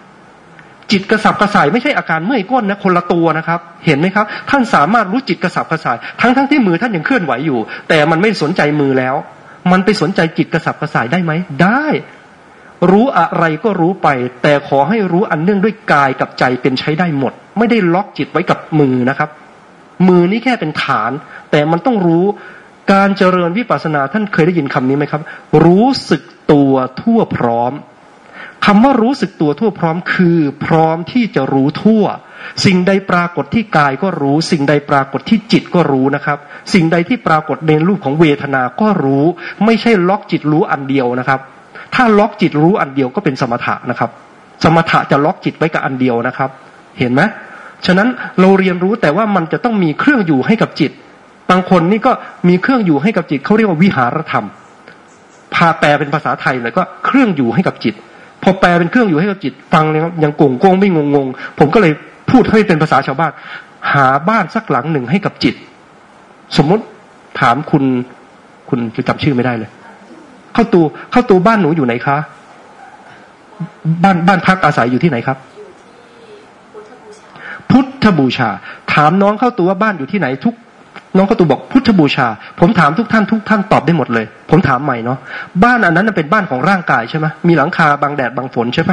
จิตกระสับกระส่ายไม่ใช่อาการเมื่อยก้นนะคนละตัวนะครับ เห็นไหมครับ ท่านสามารถรู้จิตกระสับกระส่าย ทั้งทั้งที่มือท่านยังเคลื่อนไหวอยู่ แต่มันไม่สนใจมือแล้ว มันไปสนใจจิตกระสับกระส่ายได้ไหมได้ รู้อะไรก็รู้ไป แต่ขอให้รู้อันเนื่องด้วยกายกับใจเป็นใช้ได้หมด ไม่ได้ล็อกจิตไว้กับมือนะครับ มือนี้แค่เป็นฐาน แต่มันต้องรู้การเจริญวิปัสสนาท่านเคยได้ยินคำนี้ไหมครับ รู้สึกตัวทั่วพร้อม คำว่ารู้สึกตัวทั่วพร้อมคือ พร้อมที่จะรู้ทั่ว สิ่งใดปรากฏที่กายก็รู้ สิ่งใดปรากฏที่จิตก็รู้นะครับ สิ่งใดที่ปรากฏในรูปของเวทนาก็รู้ ไม่ใช่ล็อกจิตรู้อันเดียวนะครับ ถ้าล็อกจิตรู้อันเดียวก็เป็นสมถะนะครับ สมถะจะล็อกจิตไว้กับอันเดียวนะครับ เห็นไหมฉะนั้นเราเรียนรู้แต่ว่ามันจะต้องมีเครื่องอยู่ให้กับจิต บางคนนี่ก็มีเครื่องอยู่ให้กับจิตเขาเรียกว่าวิหารธรรมพาแปลเป็นภาษาไทยเลยก็เครื่องอยู่ให้กับจิต พอแปลเป็นเครื่องอยู่ให้กับจิตฟังเลยครับยังโกงโกงไม่งงงผมก็เลยพูดให้เป็นภาษาชาวบ้าน หาบ้านสักหลังหนึ่งให้กับจิต สมมติถามคุณคุณจะจำชื่อไม่ได้เลย เข้าตูเข้าตูบ้านหนูอยู่ไหนคะ บ้านบ้านพักอาศัยอยู่ที่ไหนครับ พุทธบูชา ถามน้องเข้าตัวว่าบ้านอยู่ที่ไหนทุก น้องกตูบอกพุทธบูชา ผมถามทุกท่านทุกท่านตอบได้หมดเลย ผมถามใหม่เนาะบ้านอันนั้นเป็นบ้านของร่างกายใช่ไหมมีหลังคาบางแดดบางฝนใช่ไหม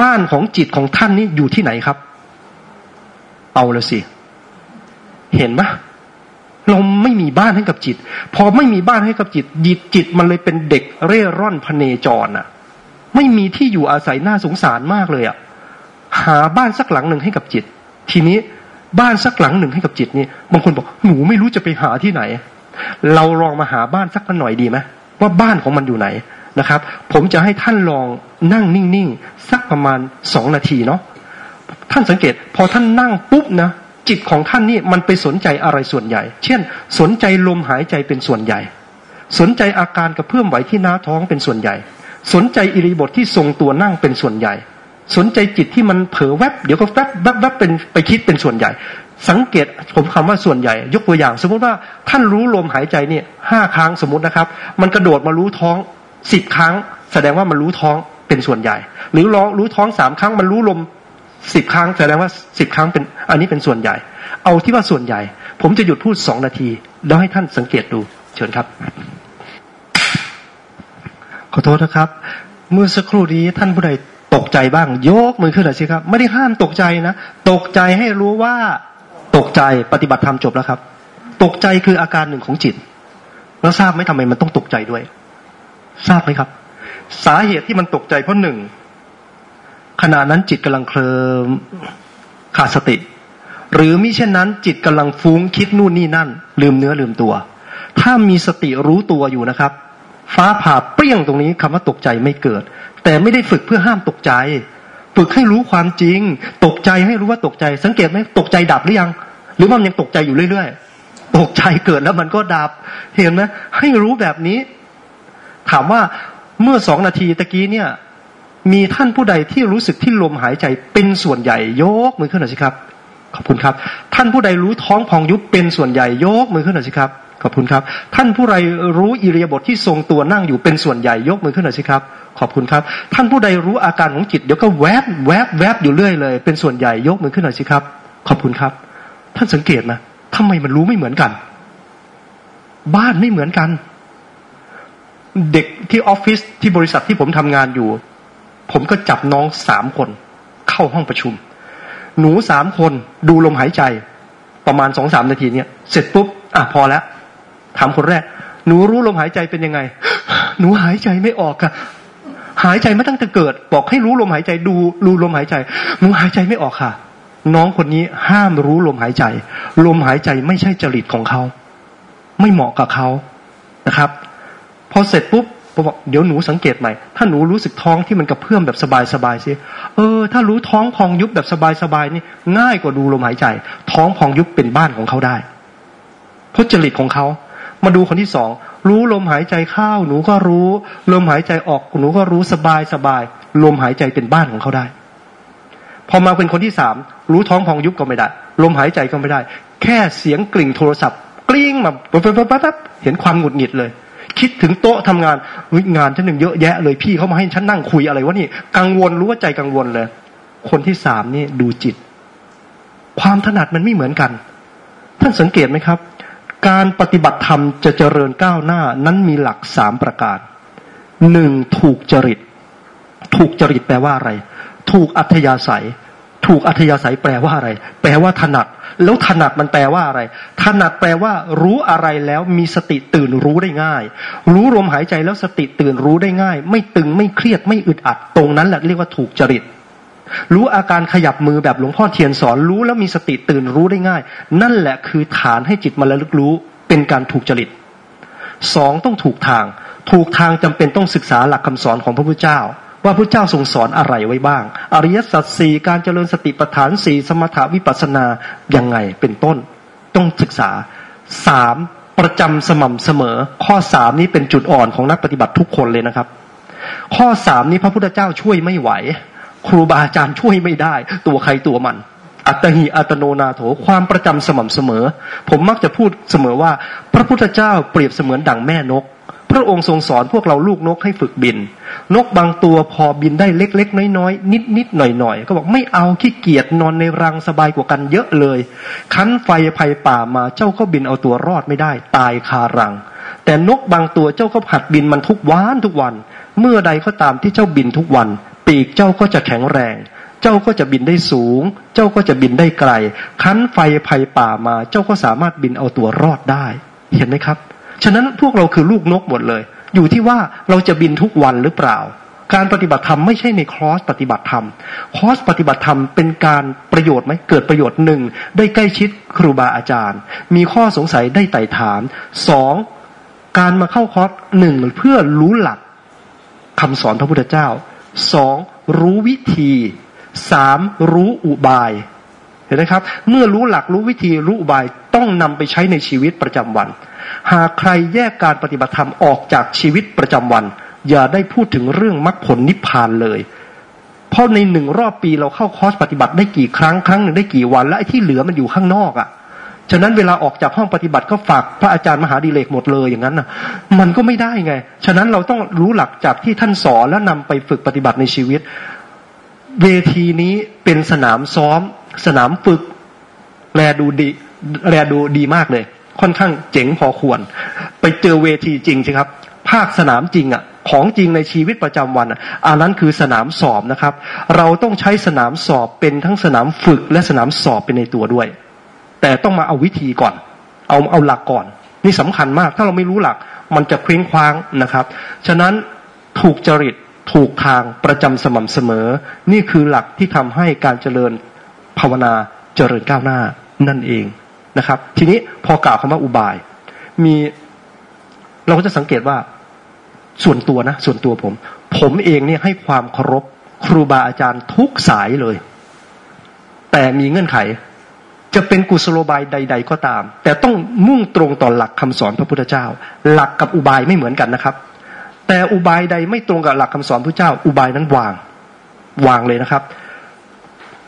บ้านของจิตของท่านนี่อยู่ที่ไหนครับ เอาละสิ เห็นไหมเราไม่มีบ้านให้กับจิต พอไม่มีบ้านให้กับจิต จิตจิตมันเลยเป็นเด็กเร่ร่อนพเนจรอะ ไม่มีที่อยู่อาศัยน่าสงสารมากเลยอะ หาบ้านสักหลังหนึ่งให้กับจิต ทีนี้ บ้านสักหลังหนึ่งให้กับจิตนี่บางคนบอกหนูไม่รู้จะไปหาที่ไหน เราลองมาหาบ้านสักหน่อยดีไหมว่าบ้านของมันอยู่ไหนนะครับ ผมจะให้ท่านลองนั่งนิ่งๆสักประมาณสองนาทีเนาะท่านสังเกต พอท่านนั่งปุ๊บนะจิตของท่านนี่มันไปสนใจอะไรส่วนใหญ่ เช่น สนใจลมหายใจเป็นส่วนใหญ่ สนใจอาการกระเพื่อมไหวที่หน้าท้องเป็นส่วนใหญ่ สนใจอิริบทที่ทรงตัวนั่งเป็นส่วนใหญ่ สนใจจิตที่มันเผลอแวบเดี๋ยวก็แวบแวบแวบเป็นไปคิดเป็นส่วนใหญ่ สังเกตผมคำว่าส่วนใหญ่ ยกตัวอย่าง สมมุติว่าท่านรู้ลมหายใจเนี่ยห้าครั้งสมมตินะครับ มันกระโดดมารู้ท้องสิบครั้ง แสดงว่ามันรู้ท้องเป็นส่วนใหญ่ หรือร้องรู้ท้องสามครั้งมันรู้ลมสิบครั้งแสดงว่าสิบครั้งเป็นอันนี้เป็นส่วนใหญ่ เอาที่ว่าส่วนใหญ่ ผมจะหยุดพูดสองนาทีแล้วให้ท่านสังเกตดูเชิญครับ ขอโทษนะครับ เมื่อสักครู่นี้ท่านผู้ใด ตกใจบ้าง ยกมือขึ้นหน่อยสิครับ ไม่ได้ห้ามตกใจนะ ตกใจให้รู้ว่าตกใจปฏิบัติธรรมจบแล้วครับ ตกใจคืออาการหนึ่งของจิต แล้วทราบไหมทำไมมันต้องตกใจด้วย ทราบไหมครับ สาเหตุที่มันตกใจเพราะหนึ่งขณะนั้นจิตกำลังเคลิมขาดสติ หรือมิเช่นนั้น จิตกำลังฟุ้งคิดนู่นนี่นั่น ลืมเนื้อลืมตัว ถ้ามีสติรู้ตัวอยู่นะครับ ฟ้าผ่าเปรี้ยงตรงนี้คำว่าตกใจไม่เกิด แต่ไม่ได้ฝึกเพื่อห้ามตกใจ ฝึกให้รู้ความจริง ตกใจให้รู้ว่าตกใจ สังเกตไหมตกใจดับหรือยัง หรือว่ามันยังตกใจอยู่เรื่อยๆ ตกใจเกิดแล้วมันก็ดับ เห็นไหมให้รู้แบบนี้ ถามว่าเมื่อสองนาทีตะกี้เนี่ย มีท่านผู้ใดที่รู้สึกที่ลมหายใจเป็นส่วนใหญ่ยกมือขึ้นหน่อยสิครับ ขอบคุณครับ ท่านผู้ใดรู้ท้องพองยุบเป็นส่วนใหญ่ยกมือขึ้นหน่อยสิครับ ขอบคุณครับ ท่านผู้ใดรู้อิริยาบถที่ทรงตัวนั่งอยู่เป็นส่วนใหญ่ยกมือขึ้นหน่อยสิครับ ขอบคุณครับ ท่านผู้ใดรู้อาการของจิตเดี๋ยวก็แวบแวบแวบอยู่เรื่อยเลย เป็นส่วนใหญ่ยกมือขึ้นหน่อยสิครับ ขอบคุณครับ ท่านสังเกตนะทำไมมันรู้ไม่เหมือนกัน บ้านไม่เหมือนกัน เด็กที่ออฟฟิศที่บริษัทที่ผมทำงานอยู่ ผมก็จับน้องสามคน เข้าห้องประชุม หนูสามคนดูลมหายใจ ประมาณสองสามนาทีเนี่ยเสร็จปุ๊บอะพอแล้ว ถามคนแรก หนูรู้ลมหายใจเป็นยังไง หนูหายใจไม่ออกอะหายใจมาตั้งแต่เกิด บอกให้รู้ลมหายใจดูรู้ลมหายใจ หนูหายใจไม่ออกค่ะ น้องคนนี้ห้ามรู้ลมหายใจ ลมหายใจไม่ใช่จริตของเขา ไม่เหมาะกับเขานะครับ พอเสร็จปุ๊บผมบอกเดี๋ยวหนูสังเกตใหม่ ถ้าหนูรู้สึกท้องที่มันกระเพื่อมแบบสบายๆสิเออ ถ้ารู้ท้องพองยุบแบบสบายๆนี่ง่ายกว่าดูลมหายใจ ท้องพองยุบเป็นบ้านของเขาได้เพราะจริตของเขา มาดูคนที่สองรู้ลมหายใจเข้าหนูก็รู้ ลมหายใจออกหนูก็รู้สบายสบายลมหายใจเป็นบ้านของเขาได้ พอมาเป็นคนที่สามรู้ท้องพองยุบก็ไม่ได้ ลมหายใจก็ไม่ได้ แค่เสียงกลิ่งโทรศัพท์ กลิ้งมาปั๊บปั๊บปั๊บเห็นความหงุดหงิดเลย คิดถึงโต๊ะทำงานงานฉันหนึ่งเยอะแยะเลยพี่เขามาให้ฉันนั่งคุยอะไรวะนี่กังวลรู้ว่าใจกังวลเลย คนที่สามนี่ดูจิต ความถนัดมันไม่เหมือนกัน ท่านสังเกตไหมครับ การปฏิบัติธรรมจะเจริญก้าวหน้านั้นมีหลักสามประการหนึ่งถูกจริต ถูกจริตแปลว่าอะไร ถูกอัธยาศัย ถูกอัธยาศัยแปลว่าอะไร แปลว่าถนัด แล้วถนัดมันแปลว่าอะไร ถนัดแปลว่ารู้อะไรแล้วมีสติตื่นรู้ได้ง่าย รู้ลมหายใจแล้วสติตื่นรู้ได้ง่าย ไม่ตึงไม่เครียดไม่อึดอัด ตรงนั้นแหละเรียกว่าถูกจริต รู้อาการขยับมือแบบหลวงพ่อเทียนสอนรู้แล้วมีสติตื่นรู้ได้ง่าย นั่นแหละคือฐานให้จิตมาระลึกรู้เป็นการถูกจริตสองต้องถูกทาง ถูกทางจำเป็นต้องศึกษาหลักคำสอนของพระพุทธเจ้า ว่าพระเจ้าทรงสอนอะไรไว้บ้าง อริยสัจสี่การเจริญสติปัฏฐานสี่สมถาวิปัสสนายังไงเป็นต้น ต้องศึกษาสามประจำสม่ำเสมอ ข้อสามนี้เป็นจุดอ่อนของนักปฏิบัติทุกคนเลยนะครับ ข้อสามนี้พระพุทธเจ้าช่วยไม่ไหว ครูบาอาจารย์ช่วยไม่ได้ ตัวใครตัวมัน อัตหิอัตโนนาโถความประจำสม่ำเสมอ ผมมักจะพูดเสมอว่า พระพุทธเจ้าเปรียบเสมือนดั่งแม่นก พระองค์ทรงสอนพวกเราลูกนกให้ฝึกบิน นกบางตัวพอบินได้เล็ก ๆ น้อยๆนิดๆหน่อยๆ ก็บอกไม่เอาขี้เกียจนอนในรังสบายกว่ากันเยอะเลย คันไฟภัยป่ามาเจ้าก็บินเอาตัวรอดไม่ได้ ตายคารัง แต่นกบางตัวเจ้าก็หัดบินมันทุกวันทุกวัน เมื่อใดก็ตามที่เจ้าบินทุกวัน ปีกเจ้าก็จะแข็งแรง เจ้าก็จะบินได้สูง เจ้าก็จะบินได้ไกล คันไฟภัยป่ามา เจ้าก็สามารถบินเอาตัวรอดได้ เห็นไหมครับ ฉะนั้นพวกเราคือลูกนกหมดเลย อยู่ที่ว่าเราจะบินทุกวันหรือเปล่า การปฏิบัติธรรมไม่ใช่ในคอร์สปฏิบัติธรรม คอร์สปฏิบัติธรรมเป็นการประโยชน์ไหมเกิดประโยชน์หนึ่งได้ใกล้ชิดครูบาอาจารย์ มีข้อสงสัยได้ไต่ถามสองการมาเข้าคอร์สหนึ่งเพื่อรู้หลักคำสอนพระพุทธเจ้า สองรู้วิธีสามรู้อุบาย เห็นไหมครับ เมื่อรู้หลักรู้วิธีรู้อุบายต้องนำไปใช้ในชีวิตประจำวัน หากใครแยกการปฏิบัติธรรมออกจากชีวิตประจำวัน อย่าได้พูดถึงเรื่องมรรคผลนิพพานเลยเพราะในหนึ่งรอบปีเราเข้าคอร์สปฏิบัติได้กี่ครั้งครั้งหนึ่งได้กี่วัน และไอ้ที่เหลือมันอยู่ข้างนอกอะ่ะ ฉะนั้นเวลาออกจากห้องปฏิบัติก็ฝากพระอาจารย์มหาดีเลกหมดเลยอย่างนั้นน่ะมันก็ไม่ได้ไง ฉะนั้นเราต้องรู้หลักจากที่ท่านสอนแล้วนำไปฝึกปฏิบัติในชีวิต เวทีนี้เป็นสนามซ้อม สนามฝึก แลดูดีแลดูดีมากเลย ค่อนข้างเจ๋งพอควร ไปเจอเวทีจริงสิครับ ภาคสนามจริงอะของจริงในชีวิตประจำวันอะอันนั้นคือสนามสอบนะครับ เราต้องใช้สนามสอบเป็นทั้งสนามฝึกและสนามสอบเป็นในตัวด้วย แต่ต้องมาเอาวิธีก่อน เอาเอาหลักก่อน นี่สำคัญมาก ถ้าเราไม่รู้หลัก มันจะเคว้งคว้างนะครับ ฉะนั้นถูกจริตถูกทางประจำสม่ำเสมอ นี่คือหลักที่ทำให้การเจริญภาวนาเจริญก้าวหน้านั่นเองนะครับ ทีนี้พอกล่าวคำว่าอุบาย มีเราก็จะสังเกตว่าส่วนตัวนะ ส่วนตัวผม ผมเองเนี่ยให้ความเคารพครูบาอาจารย์ทุกสายเลย แต่มีเงื่อนไข จะเป็นกุศโลบายใด ๆ ก็ตาม แต่ต้องมุ่งตรงต่อหลักคำสอนพระพุทธเจ้า หลักกับอุบายไม่เหมือนกันนะครับ แต่อุบายใดไม่ตรงกับหลักคำสอนพระเจ้า อุบายนั้นวาง วางเลยนะครับ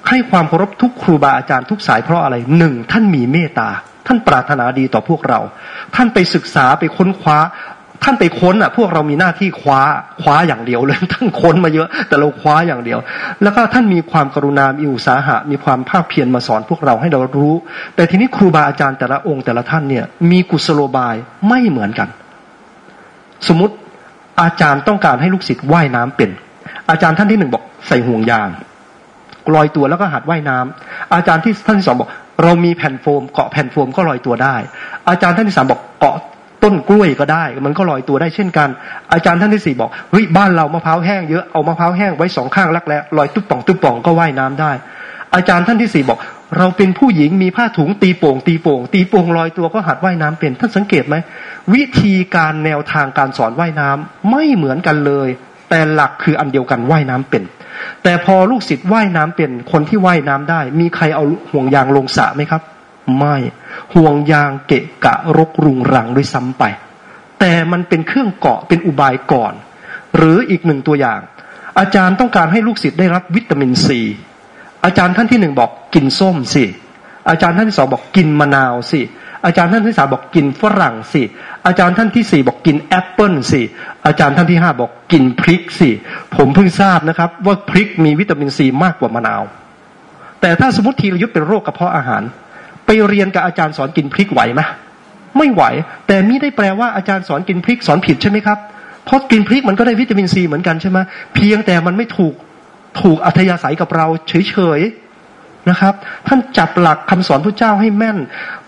ให้ความเคารพทุกครูบาอาจารย์ทุกสายเพราะอะไรหนึ่งท่านมีเมตตาท่านปรารถนาดีต่อพวกเรา ท่านไปศึกษาไปค้นคว้า ท่านไปค้นอะ พวกเรามีหน้าที่คว้าคว้าอย่างเดียวเลยท่านค้นมาเยอะ แต่เราคว้าอย่างเดียว แล้วก็ท่านมีความกรุณามีอุตสาหะ มีความภาคเพียรมาสอนพวกเราให้เรารู้ แต่ทีนี้ครูบาอาจารย์แต่ละองค์แต่ละท่านเนี่ย มีกุศโลบายไม่เหมือนกัน สมมติอาจารย์ต้องการให้ลูกศิษย์ว่ายน้ำเป็น อาจารย์ท่านที่หนึ่งบอกใส่ห่วงยางลอยตัวแล้วก็หัดว่ายน้ำอาจารย์ที่ท่านที่สองบอก เรามีแผ่นโฟมเกาะแผ่นโฟมก็ลอยตัวได้ อาจารย์ท่านที่สามบอกเกาะ ต้นกล้วยก็ได้ มันก็ลอยตัวได้เช่นกัน อาจารย์ท่านที่สี่บอกเฮ้ยบ้านเรามะพร้าวแห้งเยอะเอามะพร้าวแห้งไว้สองข้างรักแร้ลอยตุ๊บป่องตุ๊บป่องก็ว่ายน้ำได้ อาจารย์ท่านที่สี่บอก เราเป็นผู้หญิงมีผ้าถุงตีโป่ง ตีโป่ง ตีโป่งลอยตัวก็หัดว่ายน้ำเป็นท่านสังเกตไหมวิธีการแนวทางการสอนว่ายน้ำไม่เหมือนกันเลย แต่หลักคืออันเดียวกันว่ายน้ำเป็น แต่พอลูกศิษย์ว่ายน้ำเป็นคนที่ว่ายน้ำได้ มีใครเอาห่วงยางลงสระไหมครับ ไม่ห่วงยางเกะกะรกรุงรังด้วยซ้ำไป แต่มันเป็นเครื่องเกาะเป็นอุบายก่อน หรืออีกหนึ่งตัวอย่าง อาจารย์ต้องการให้ลูกศิษย์ได้รับวิตามินซีอาจารย์ท่านที่หนึ่งบอกกินส้มสิอาจารย์ท่านที่สองบอกกินมะนาวสิอาจารย์ท่านที่สามบอกกินฝรั่งสิอาจารย์ท่านที่สี่บอกกินแอปเปิลสิอาจารย์ท่านที่ห้าบอกกินพริกสิผมเพิ่งทราบนะครับ ว่าพริกมีวิตามินซีมากกว่ามะนาว แต่ถ้าสมมติธีรยุทธเป็นโรคกระเพาะอาหาร ไปเรียนกับอาจารย์สอนกินพริกไหวไหมไม่ไหว แต่มิได้แปลว่าอาจารย์สอนกินพริกสอนผิดใช่ไหมครับเพราะกินพริกมันก็ได้วิตามินซีเหมือนกันใช่ไหมเพียงแต่มันไม่ถูกถูกอัธยาศัยกับเราเฉยๆนะครับ ท่านจับหลักคำสอนพระเจ้าให้แม่น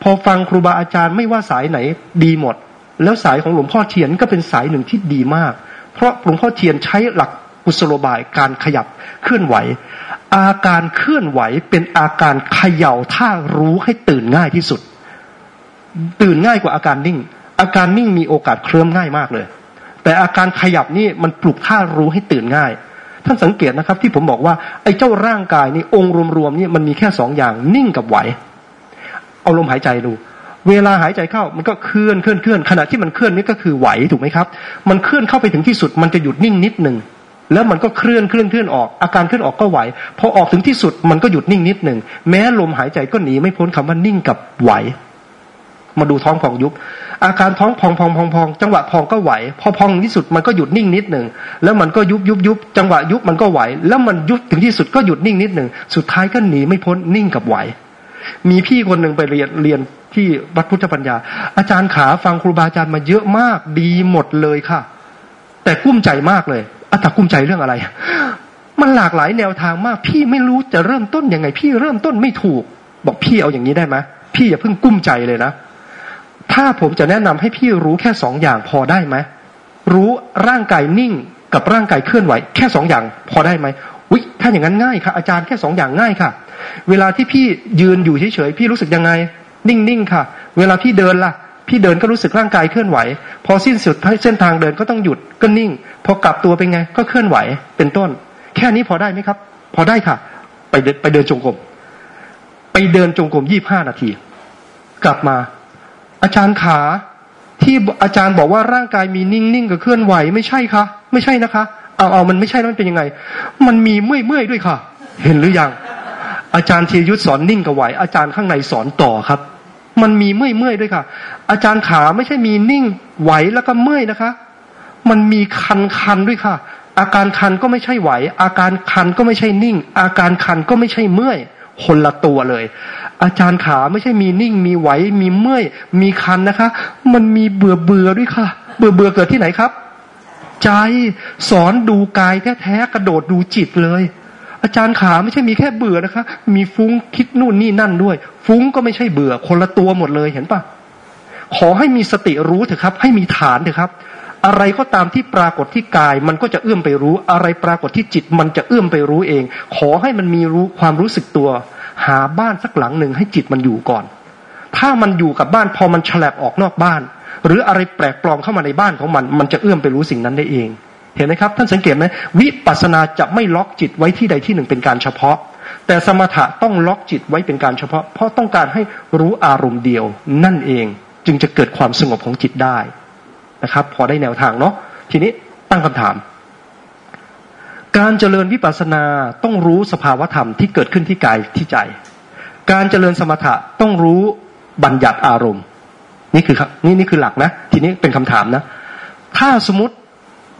พอฟังครูบาอาจารย์ไม่ว่าสายไหนดีหมด แล้วสายของหลวงพ่อเทียนก็เป็นสายหนึ่งที่ดีมาก เพราะหลวงพ่อเทียนใช้หลัก กุศโลบายการขยับเคลื่อนไหว อาการเคลื่อนไหวเป็นอาการเขย่าท่ารู้ให้ตื่นง่ายที่สุด ตื่นง่ายกว่าอาการนิ่ง อาการนิ่งมีโอกาสเคลิ้มง่ายมากเลย แต่อาการขยับนี่มันปลุกท่ารู้ให้ตื่นง่าย ท่านสังเกตนะครับที่ผมบอกว่าไอ้เจ้าร่างกายนี่องค์รวมๆนี่มันมีแค่สองอย่างนิ่งกับไหว เอาลมหายใจดูเวลาหายใจเข้ามันก็เคลื่อนเคลื่อนเคลื่อนขณะที่มันเคลื่อนนี่ก็คือไหวถูกไหมครับ มันเคลื่อนเข้าไปถึงที่สุดมันจะหยุดนิ่งนิดหนึ่ง แล้วมันก็เคลื่อนเคลื่อนเคลื่อนออก อาการเคลื่อนออกก็ไหวพอออกถึงที่สุดมันก็หยุดนิ่งนิดหนึ่งแม้ลมหายใจก็หนีไม่พ้นคำว่านิ่งกับไหว มาดูท้องพองยุบ อาการท้องพองพองพองพองจังหวะพองก็ไหว พอพองที่สุดมันก็หยุดนิ่งนิดหนึ่งแล้วมันก็ยุบยุบยุบจังหวะยุบมันก็ไหว แล้วมันยุบถึงที่สุดก็หยุดนิ่งนิดหนึ่งสุดท้ายก็หนีไม่พ้นนิ่งกับไหว มีพี่คนหนึ่งไปเรียนเรียนที่วัดพุทธปัญญา อาจารย์ขาฟังครูบาอาจารย์มาเยอะมากดีหมดเลยค่ะ แต่กุ้มใจมากเลย อาตากุ้มใจเรื่องอะไร มันหลากหลายแนวทางมาก พี่ไม่รู้จะเริ่มต้นยังไง พี่เริ่มต้นไม่ถูก บอกพี่เอาอย่างนี้ได้ไหมพี่อย่าเพิ่งกุ้มใจเลยนะ ถ้าผมจะแนะนำให้พี่รู้แค่สองอย่างพอได้ไหมรู้ร่างกายนิ่งกับร่างกายเคลื่อนไหว แค่สองอย่างพอได้ไหมวิถ้าอย่างนั้นง่ายค่ะ อาจารย์แค่สองอย่างง่ายค่ะ เวลาที่พี่ยืนอยู่เฉยๆพี่รู้สึกยังไง นิ่งๆค่ะ เวลาพี่เดินล่ะ พี่เดินก็รู้สึกร่างกายเคลื่อนไหว พอสิ้นสุดเส้นทางเดินก็ต้องหยุดก็นิ่ง พอกลับตัวเป็นไง ก็เคลื่อนไหวเป็นต้น แค่นี้พอได้ไหมครับ พอได้ค่ะ ไปไปเดินจงกรมไปเดินจงกรมยี่บห้านาที กลับมา อาจารย์ขาที่อาจารย์บอกว่าร่างกายมีนิ่งๆกับเคลื่อนไหวไม่ใช่คะไม่ใช่นะคะ เอาเอามันไม่ใช่แล้วมันเป็นยังไง มันมีเมื่อยเมื่อยด้วยค่ะ เห็นหรือยัง อาจารย์ธีรยุทธสอนนิ่งกับไหว อาจารย์ข้างในสอนต่อครับ มันมีเมื่อยเมื่อยด้วยค่ะ อาจารย์ขาไม่ใช่มีนิ่งไหวแล้วก็เมื่อยนะคะ มันมีคันคันด้วยค่ะ อาการคันก็ไม่ใช่ไหว อาการคันก็ไม่ใช่นิ่ง อาการคันก็ไม่ใช่เมื่อยคนละตัวเลย อาจารย์ขาไม่ใช่มีนิ่ง มีไหว มีเมื่อย มีคันนะคะ มันมีเบื่อเบื่อด้วยค่ะ เบื่อเบื่อเกิดที่ไหนครับ ใจสอนดูกายแท้ๆกระโดดดูจิตเลย อาจารย์ขาไม่ใช่มีแค่เบื่อนะคะ มีฟุ้งคิดนู่นนี่นั่นด้วย ฟุ้งก็ไม่ใช่เบื่อ คนละตัวหมดเลยเห็นปะขอให้มีสติรู้เถอะครับ ให้มีฐานเถอะครับ อะไรก็ตามที่ปรากฏที่กาย มันก็จะเอื้อมไปรู้ อะไรปรากฏที่จิต มันจะเอื้อมไปรู้เอง ขอให้มันมีรู้ความรู้สึกตัว หาบ้านสักหลังหนึ่งให้จิตมันอยู่ก่อน ถ้ามันอยู่กับบ้านพอมันฉลับออกนอกบ้าน หรืออะไรแปลกปลอมเข้ามาในบ้านของมัน มันจะเอื้อมไปรู้สิ่งนั้นได้เอง เห็นไหมครับท่านสังเกตไหมวิปัสนาจะไม่ล็อกจิตไว้ที่ใดที่หนึ่งเป็นการเฉพาะ แต่สมถะต้องล็อกจิตไว้เป็นการเฉพาะ เพราะต้องการให้รู้อารมณ์เดียวนั่นเองจึงจะเกิดความสงบของจิตได้นะครับ พอได้แนวทางเนาะทีนี้ตั้งคำถาม การเจริญวิปัสสนาต้องรู้สภาวธรรมที่เกิดขึ้นที่กายที่ใจ การเจริญสมถะต้องรู้บัญญัติอารมณ์ นี่คือนี่นี่คือหลักนะ ทีนี้เป็นคำถามนะ ถ้าสมมติ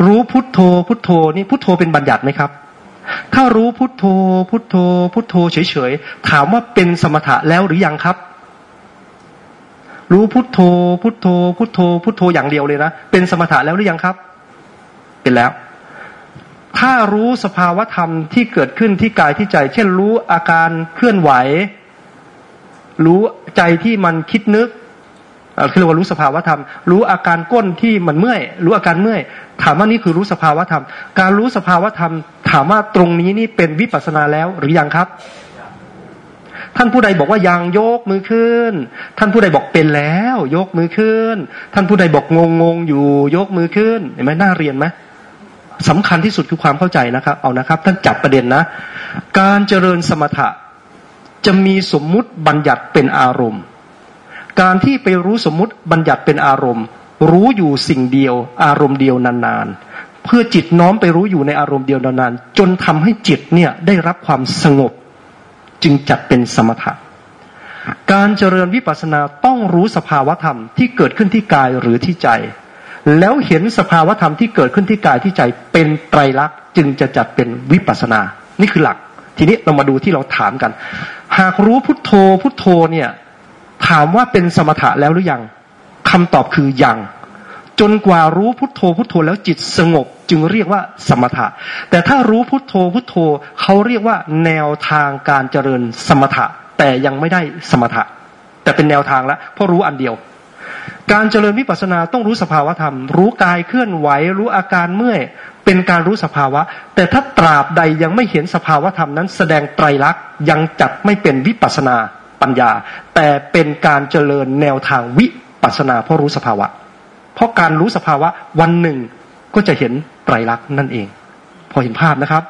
รู้พุทโธ พุทโธนี่พุทโธเป็นบัญญัติไหมครับ ถ้ารู้พุทโธ พุทโธ พุทโธเฉยๆถามว่าเป็นสมถะแล้วหรือยังครับ รู้พุทโธ พุทโธ พุทโธ พุทโธอย่างเดียวเลยนะเป็นสมถะแล้วหรือยังครับ เป็นแล้ว ถ้ารู้สภาวธรรมที่เกิดขึ้นที่กายที่ใจ เช่นรู้อาการเคลื่อนไหว รู้ใจที่มันคิดนึก เรียกว่ารู้สภาวธรรม รู้อาการก้นที่มันเมื่อย รู้อาการเมื่อย ถามว่านี่คือรู้สภาวธรรม การรู้สภาวธรรม ถามว่าตรงนี้นี่เป็นวิปัสนาแล้วหรือยังครับ ท่านผู้ใดบอกว่ายังยกมือขึ้น ท่านผู้ใดบอกเป็นแล้ว ยกมือขึ้น ท่านผู้ใดบอกงงงอยู่ยกมือขึ้นเห็นไหมน่าเรียนไหมสำคัญที่สุดคือความเข้าใจนะครับ เอานะครับ ท่านจับประเด็นนะ การเจริญสมถะจะมีสมมุติบัญญัติเป็นอารมณ์ การที่ไปรู้สมมุติบัญญัติเป็นอารมณ์ รู้อยู่สิ่งเดียว อารมณ์เดียวนานๆเพื่อจิตน้อมไปรู้อยู่ในอารมณ์เดียวนานๆจนทำให้จิตเนี่ยได้รับความสงบ จึงจัดเป็นสมถะการเจริญวิปัสสนาต้องรู้สภาวธรรมที่เกิดขึ้นที่กายหรือที่ใจ แล้วเห็นสภาวธรรมที่เกิดขึ้นที่กายที่ใจเป็นไตรลักษณ์จึงจะจัดเป็นวิปัสสนา นี่คือหลัก ทีนี้เรามาดูที่เราถามกัน หากรู้พุทโธพุทโธเนี่ย ถามว่าเป็นสมถะแล้วหรือยังคำตอบคือยัง จนกว่ารู้พุทโธพุทโธแล้วจิตสงบจึงเรียกว่าสมถะ แต่ถ้ารู้พุทโธพุทโธเขาเรียกว่าแนวทางการเจริญสมถะ แต่ยังไม่ได้สมถะ แต่เป็นแนวทางแล้วเพราะรู้อันเดียว การเจริญวิปัสสนาต้องรู้สภาวะธรรม รู้กายเคลื่อนไหวรู้อาการเมื่อยเป็นการรู้สภาวะ แต่ถ้าตราบใดยังไม่เห็นสภาวะธรรมนั้น แสดงไตรลักษณ์ยังจัดไม่เป็นวิปัสสนา ปัญญา แต่เป็นการเจริญแนวทางวิปัสนาเพราะรู้สภาวะ เพราะการรู้สภาวะวันหนึ่งก็จะเห็นไตรลักษณ์นั่นเอง พอเห็นภาพนะครับ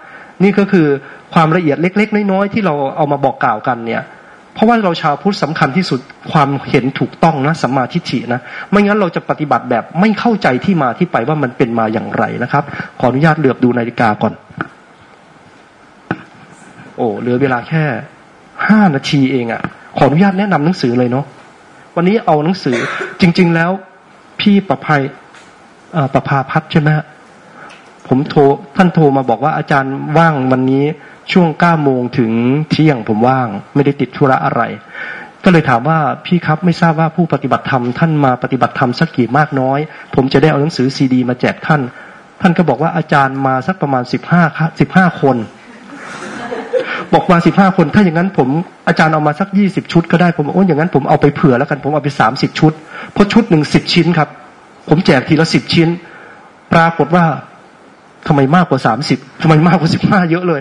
นี่ก็คือความละเอียดเล็ก ๆ น้อยๆที่เราเอามาบอกกล่าวกันเนี่ยเพราะว่าเราชาวพุทธสำคัญที่สุดความเห็นถูกต้องนะสัมมาทิฏฐินะไม่งั้นเราจะปฏิบัติแบบไม่เข้าใจที่มาที่ไปว่ามันเป็นมาอย่างไรนะครับ ขออนุญาตเหลือบดูนาฬิกาก่อน โอ้เหลือเวลาแค่ ห้านาทีเองอะ่ะ ขออนุญาตแนะนำหนังสือเลยเนาะวันนี้เอาหนังสือ จริง ๆ แล้วพี่ประภัยประภาพัฒใช่ไหมผมโทรท่านโทรมาบอกว่าอาจารย์ว่างวันนี้ช่วงเก้าโมงถึงเที่ยงผมว่าง ไม่ได้ติดธุระอะไร ก็เลยถามว่าพี่ครับไม่ทราบว่าผู้ปฏิบัติธรรมท่านมาปฏิบัติธรรมสักกี่มากน้อย ผมจะได้เอาหนังสือซีดี มาแจกท่าน ท่านก็บอกว่าอาจารย์มาสักประมาณสิบห้าสิบห้าคน บอกมาสิบห้าคน ถ้าอย่างนั้นผมอาจารย์เอามาสักยี่สิบชุดก็ได้ผมบอกโอ้อย่างนั้นผมเอาไปเผื่อแล้วกันผมเอาไปสามสิบชุดเพราะชุดหนึ่งสิบชิ้นครับ ผมแจกทีละสิบชิ้น ปรากฏว่าทำไมมากกว่าสามสิบทำไมมากกว่าสิบห้าเยอะเลย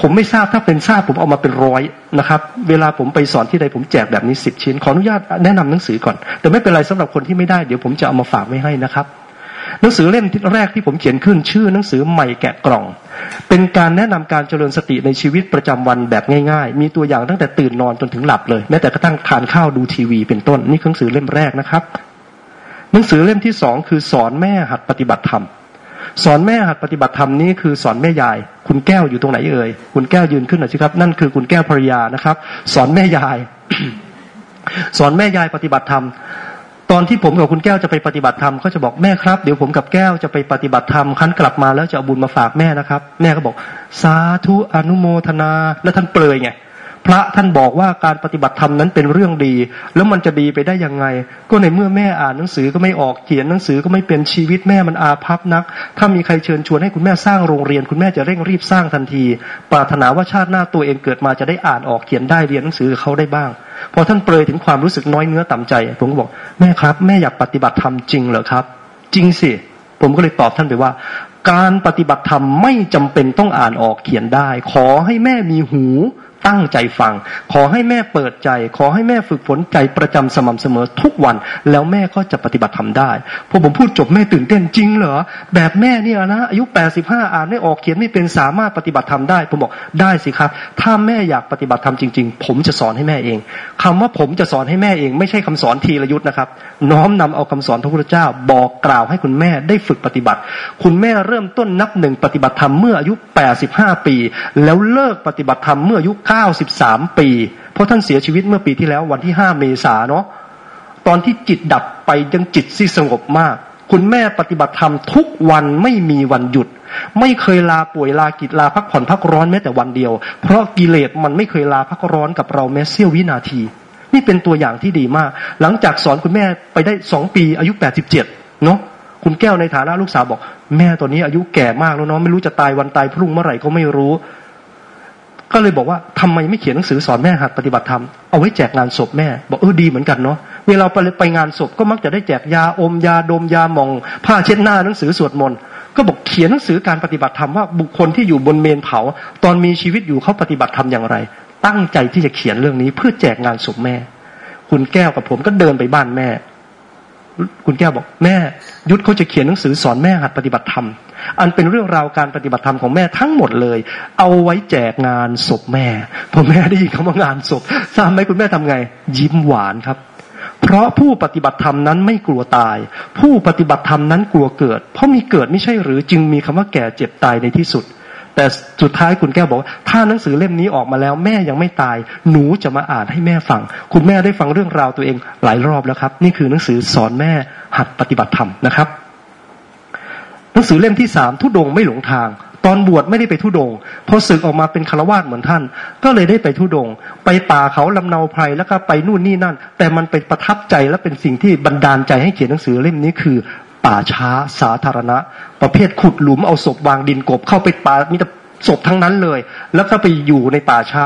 ผมไม่ทราบถ้าเป็นทราบผมเอามาเป็นร้อยนะครับ เวลาผมไปสอนที่ใดผมแจกแบบนี้สิบชิ้น ขออนุญาตแนะนำหนังสือก่อน แต่ไม่เป็นไรสำหรับคนที่ไม่ได้เดี๋ยวผมจะเอามาฝากไว้ให้นะครับ หนังสือเล่มแรกที่ผมเขียนขึ้นชื่อหนังสือใหม่แกะกล่อง เป็นการแนะนำการเจริญสติในชีวิตประจำวันแบบง่ายๆ มีตัวอย่างตั้งแต่ตื่นนอนจนถึงหลับเลยแม้แต่กระทั่งทานข้าวดูทีวีเป็นต้น นี่หนังสือเล่มแรกนะครับ หนังสือเล่มที่สองคือสอนแม่หัดปฏิบัติธรรมสอนแม่หัดปฏิบัติธรรมนี่คือสอนแม่ยาย คุณแก้วอยู่ตรงไหนเอ่ยคุณแก้วยืนขึ้นหน่อยสิครับ นั่นคือคุณแก้วภรรยานะครับ สอนแม่ยาย สอนแม่ยายปฏิบัติธรรม ตอนที่ผมกับคุณแก้วจะไปปฏิบัติธรรมก็จะบอกแม่ครับเดี๋ยวผมกับแก้วจะไปปฏิบัติธรรมคันกลับมาแล้วจะเอาบุญมาฝากแม่นะครับ แม่ก็บอก สาธุอนุโมทนา แล้วท่านเปลยไง พระท่านบอกว่าการปฏิบัติธรรมนั้นเป็นเรื่องดี แล้วมันจะดีไปได้ยังไง ก็ในเมื่อแม่อ่านหนังสือก็ไม่ออกเขียนหนังสือก็ไม่เป็นชีวิตแม่มันอาภัพนัก ถ้ามีใครเชิญชวนให้คุณแม่สร้างโรงเรียน คุณแม่จะเร่งรีบสร้างทันที ปรารถนาว่าชาติหน้าตัวเองเกิดมาจะได้อ่านออกเขียนได้เรียนหนังสือเขาได้บ้าง พอท่านเปรยถึงความรู้สึกน้อยเนื้อต่ำใจ ผมก็บอกแม่ครับ แม่อยากปฏิบัติธรรมจริงเหรอครับ จริงสิผมก็เลยตอบท่านไปว่าการปฏิบัติธรรมไม่จำเป็นต้องอ่านออกเขียนได้ ขอให้แม่มีหู ตั้งใจฟัง ขอให้แม่เปิดใจ ขอให้แม่ฝึกฝนใจประจำสม่ำเสมอทุกวัน แล้วแม่ก็จะปฏิบัติทำได้พอผมพูดจบแม่ตื่นเต้นจริงเหรอแบบแม่เนี่ยนะอายุ 85 อ่านไม่ออกเขียนไม่เป็นสามารถปฏิบัติทำได้ ผมบอกได้สิครับ ถ้าแม่อยากปฏิบัติทำจริง ๆ ผมจะสอนให้แม่เองคำว่าผมจะสอนให้แม่เอง ไม่ใช่คำสอนทีละยุทธ์นะครับ น้อมนำเอาคำสอนพระพุทธเจ้าบอกกล่าวให้คุณแม่ได้ฝึกปฏิบัติ คุณแม่เริ่มต้นนับหนึ่งปฏิบัติธรรมเมื่ออายุ 85 ปี แล้วเลิกปฏิบัติธรรมเมื่ออายุ93ปี เพราะท่านเสียชีวิตเมื่อปีที่แล้ววันที่5เมษาเนาะตอนที่จิตดับไปยังจิตที่สงบมาก คุณแม่ปฏิบัติธรรมทุกวันไม่มีวันหยุด ไม่เคยลาป่วยลากิจลาพักผ่อนพักร้อนแม้แต่วันเดียว เพราะกิเลสมันไม่เคยลาพักร้อนกับเราแม้เสี้ยววินาที นี่เป็นตัวอย่างที่ดีมาก หลังจากสอนคุณแม่ไปได้สองปีอายุแปดสิบเจ็ดเนาะคุณแก้วในฐานะลูกสาวบอก แม่ตอนนี้อายุแก่มากแล้วเนาะไม่รู้จะตายวันตายพรุ่งเมื่อไหร่ก็ไม่รู้ ก็เลยบอกว่าทำไมไม่เขียนหนังสือสอนแม่หัดปฏิบัติธรรมเอาไว้แจกงานศพแม่ บอกเออดีเหมือนกันเนาะเวลาไปไปงานศพก็มักจะได้แจกยาอมยาดมยาหมอง ผ้าเช็ดหน้าหนังสือสวดมนต์ก็บอกเขียนหนังสือการปฏิบัติธรรมว่าบุคคลที่อยู่บนเมนเผา ตอนมีชีวิตอยู่เขาปฏิบัติธรรมอย่างไร ตั้งใจที่จะเขียนเรื่องนี้เพื่อแจกงานศพแม่ คุณแก้วกับผมก็เดินไปบ้านแม่ คุณแก้วบอกแม่ยุทธเขาจะเขียนหนังสือสอนแม่หัดปฏิบัติธรรม อันเป็นเรื่องราวการปฏิบัติธรรมของแม่ทั้งหมดเลย เอาไว้แจกงานศพแม่พอแม่ได้ยินคำว่างานศพทราบไหมคุณแม่ทำไง ยิ้มหวานครับ เพราะผู้ปฏิบัติธรรมนั้นไม่กลัวตาย ผู้ปฏิบัติธรรมนั้นกลัวเกิด เพราะมีเกิดไม่ใช่หรือจึงมีคำว่าแก่เจ็บตายในที่สุด แต่สุดท้ายคุณแก้วบอกว่าถ้าหนังสือเล่มนี้ออกมาแล้ว แม่ยังไม่ตาย หนูจะมาอ่านให้แม่ฟัง คุณแม่ได้ฟังเรื่องราวตัวเองหลายรอบแล้วครับ นี่คือหนังสือสอนแม่หัดปฏิบัติธรรมนะครับ หนังสือเล่มที่สามทุดงไม่หลงทาง ตอนบวชไม่ได้ไปทุดงพอศึกออกมาเป็นคารวาสเหมือนท่าน ก็เลยได้ไปทุดง ไปป่าเขาลำเนาไพรแล้วก็ไปนู่นนี่นั่น แต่มันเป็นประทับใจและเป็นสิ่งที่บันดาลใจให้เขียนหนังสือเล่มนี้คือ ป่าช้าสาธารณะ ประเภทขุดหลุมเอาศพวางดินกบเข้าไปป่ามีแต่ศพทั้งนั้นเลย แล้วก็ไปอยู่ในป่าช้า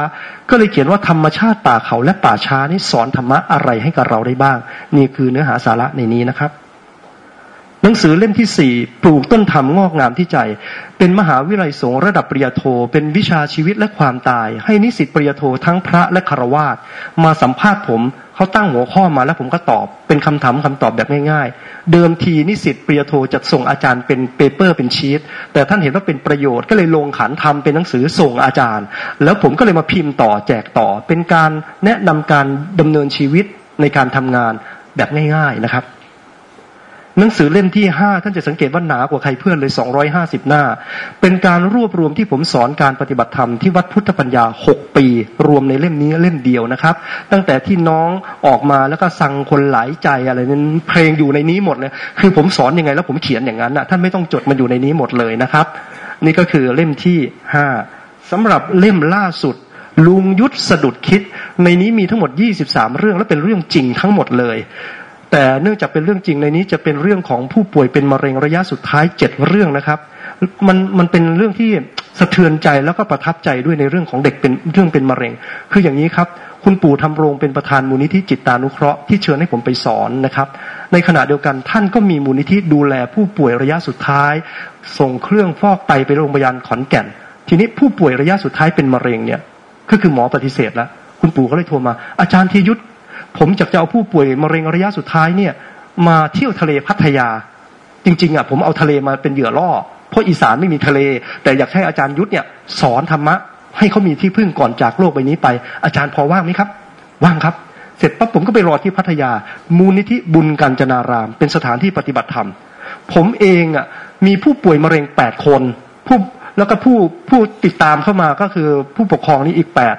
ก็เลยเขียนว่าธรรมชาติป่าเขาและป่าช้านี่สอนธรรมะอะไรให้กับเราได้บ้าง นี่คือเนื้อหาสาระในนี้นะครับ หนังสือเล่มที่สี่ปลูกต้นธรรมงอกงามที่ใจ เป็นมหาวิทยาลัยสงฆ์ระดับปริญญโท เป็นวิชาชีวิตและความตาย ให้นิสิตปริญญโททั้งพระและคารวาสมาสัมภาษณ์ผม เขาตั้งหัวข้อมาแล้วผมก็ตอบเป็นคำถามคำตอบแบบง่ายๆ เดิมทีนิสิตปริยโทจะส่งอาจารย์เป็นเปเปอร์เป็นชีตแต่ท่านเห็นว่าเป็นประโยชน์ก็เลยลงขันทำเป็นหนังสือส่งอาจารย์ แล้วผมก็เลยมาพิมพ์ต่อแจกต่อ เป็นการแนะนำการดำเนินชีวิตในการทำงานแบบง่าย ๆนะครับ หนังสือเล่มที่ห้าท่านจะสังเกตว่าหนากว่าใครเพื่อนเลยสองร้อยห้าสิบหน้า เป็นการรวบรวมที่ผมสอนการปฏิบัติธรรมที่วัดพุทธปัญญาหกปี รวมในเล่มนี้เล่มเดียวนะครับ ตั้งแต่ที่น้องออกมาแล้วก็สั่งคนหลายใจอะไรนั้นเพลงอยู่ในนี้หมดเลยคือผมสอนยังไงแล้วผมเขียนอย่างนั้นนะท่านไม่ต้องจดมันอยู่ในนี้หมดเลยนะครับ นี่ก็คือเล่มที่ห้าสำหรับเล่มล่าสุดลุงยุทธสะดุดคิด ในนี้มีทั้งหมด 23 เรื่องและเป็นเรื่องจริงทั้งหมดเลย แต่เนื่องจากเป็นเรื่องจริงในนี้จะเป็นเรื่องของผู้ป่วยเป็นมะเร็งระยะสุดท้ายเจ็ดเรื่องนะครับ มันมันเป็นเรื่องที่สะเทือนใจแล้วก็ประทับใจด้วยในเรื่องของเด็กเป็นเรื่องเป็นมะเร็ง คืออย่างนี้ครับ คุณปู่ทำโรงเป็นประธานมูลนิธิจิตตานุเคราะห์ที่เชิญให้ผมไปสอนนะครับ ในขณะเดียวกันท่านก็มีมูลนิธิดูแลผู้ป่วยระยะสุดท้าย ส่งเครื่องฟอกไตไปโรงพยาบาลขอนแก่น ทีนี้ผู้ป่วยระยะสุดท้ายเป็นมะเร็งเนี่ยก็คือหมอปฏิเสธแล้วคุณปู่ก็เลยโทรมา อาจารย์ทียุทธ ผมจะจะเอาผู้ป่วยมะเร็งระยะสุดท้ายเนี่ยมาเที่ยวทะเลพัทยา จริง ๆอะผมเอาทะเลมาเป็นเหยื่อล่อเพราะอีสานไม่มีทะเล แต่อยากให้อาจารย์ยุทธเนี่ยสอนธรรมะให้เขามีที่พึ่งก่อนจากโลกใบนี้ไป อาจารย์พอว่างไหมครับ ว่างครับ เสร็จปั๊บผมก็ไปรอที่พัทยา มูลนิธิบุญกัญจนาราม เป็นสถานที่ปฏิบัติธรรม ผมเองอะมีผู้ป่วยมะเร็งแปดคนผู้แล้วก็ผู้ผู้ติดตามเข้ามาก็คือผู้ปกครองนี่อีกแปด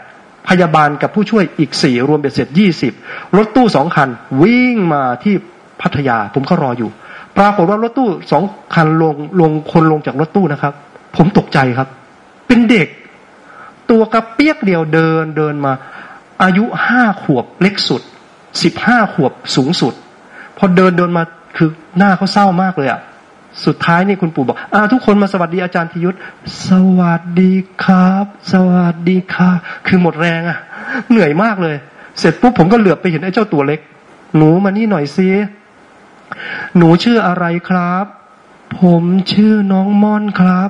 พยาบาลกับผู้ช่วยอีกสี่รวมเป็นเสร็จยี่สิบรถตู้สองคัน วิ่งมาที่พัทยา ผมก็รออยู่ ปรากฏว่ารถตู้สองคันลงลงคนลงจากรถตู้นะครับ ผมตกใจครับ เป็นเด็ก ตัวกระเปียกเดียวเดินเดินมา อายุห้าขวบเล็กสุดสิบห้าขวบสูงสุด พอเดินเดินมาคือหน้าเขาเศร้ามากเลยอะ สุดท้ายนี่คุณปู่บอกอ่าทุกคนมาสวัสดีอาจารย์พิยุทธสวัสดีครับ สวัสดีค่ะ คือหมดแรงอะเหนื่อยมากเลย เสร็จปุ๊บผมก็เหลือบไปเห็นไอ้เจ้าตัวเล็ก หนูมานี่หน่อยซิหนูชื่ออะไรครับ ผมชื่อน้องม่อนครับ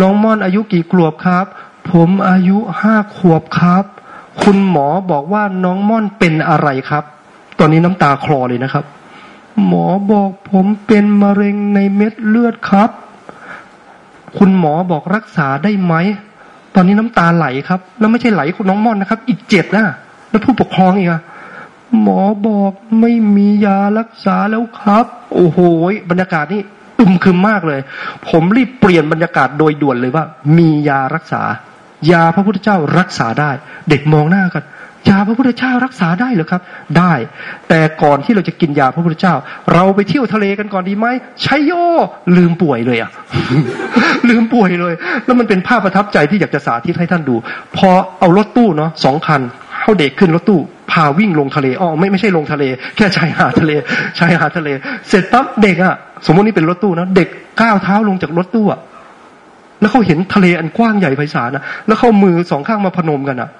น้องม่อนอายุกี่ขวบครับ ผมอายุห้าขวบครับ คุณหมอบอกว่าน้องม่อนเป็นอะไรครับ ตอนนี้น้ำตาคลอเลยนะครับ หมอบอกผมเป็นมะเร็งในเม็ดเลือดครับ คุณหมอบอกรักษาได้ไหม ตอนนี้น้ำตาไหลครับ แล้วไม่ใช่ไหลคุณน้องม่อนนะครับ อีกเจ็ดนะแล้วผู้ปกครองอีกอะหมอบอกไม่มียารักษาแล้วครับ โอ้โหบรรยากาศนี่อึมครึมมากเลย ผมรีบเปลี่ยนบรรยากาศโดยด่วนเลยว่า มียารักษา ยาพระพุทธเจ้ารักษาได้ เด็กมองหน้ากัน ยาพระพุทธเจ้ารักษาได้หรือครับ ได้ แต่ก่อนที่เราจะกินยาพระพุทธเจ้า เราไปเที่ยวทะเลกันก่อนดีไหมใช้โยลืมป่วยเลยอะลืมป่วยเลย แล้วมันเป็นภาพประทับใจที่อยากจะสาธิตให้ท่านดู พอเอารถตู้เนาะสองคันเขาเด็กขึ้นรถตู้พาวิ่งลงทะเลอ๋อไม่ไม่ใช่ลงทะเล แค่ชายหาดทะเลชายหาดทะเล เสร็จปั๊บเด็กอะสมมตินี่เป็นรถตู้นะเด็กก้าวเท้าลงจากรถตู้อะแล้วเขาเห็นทะเลอันกว้างใหญ่ไพศาลนะแล้วเขามือสองข้างมาพนมกันอะ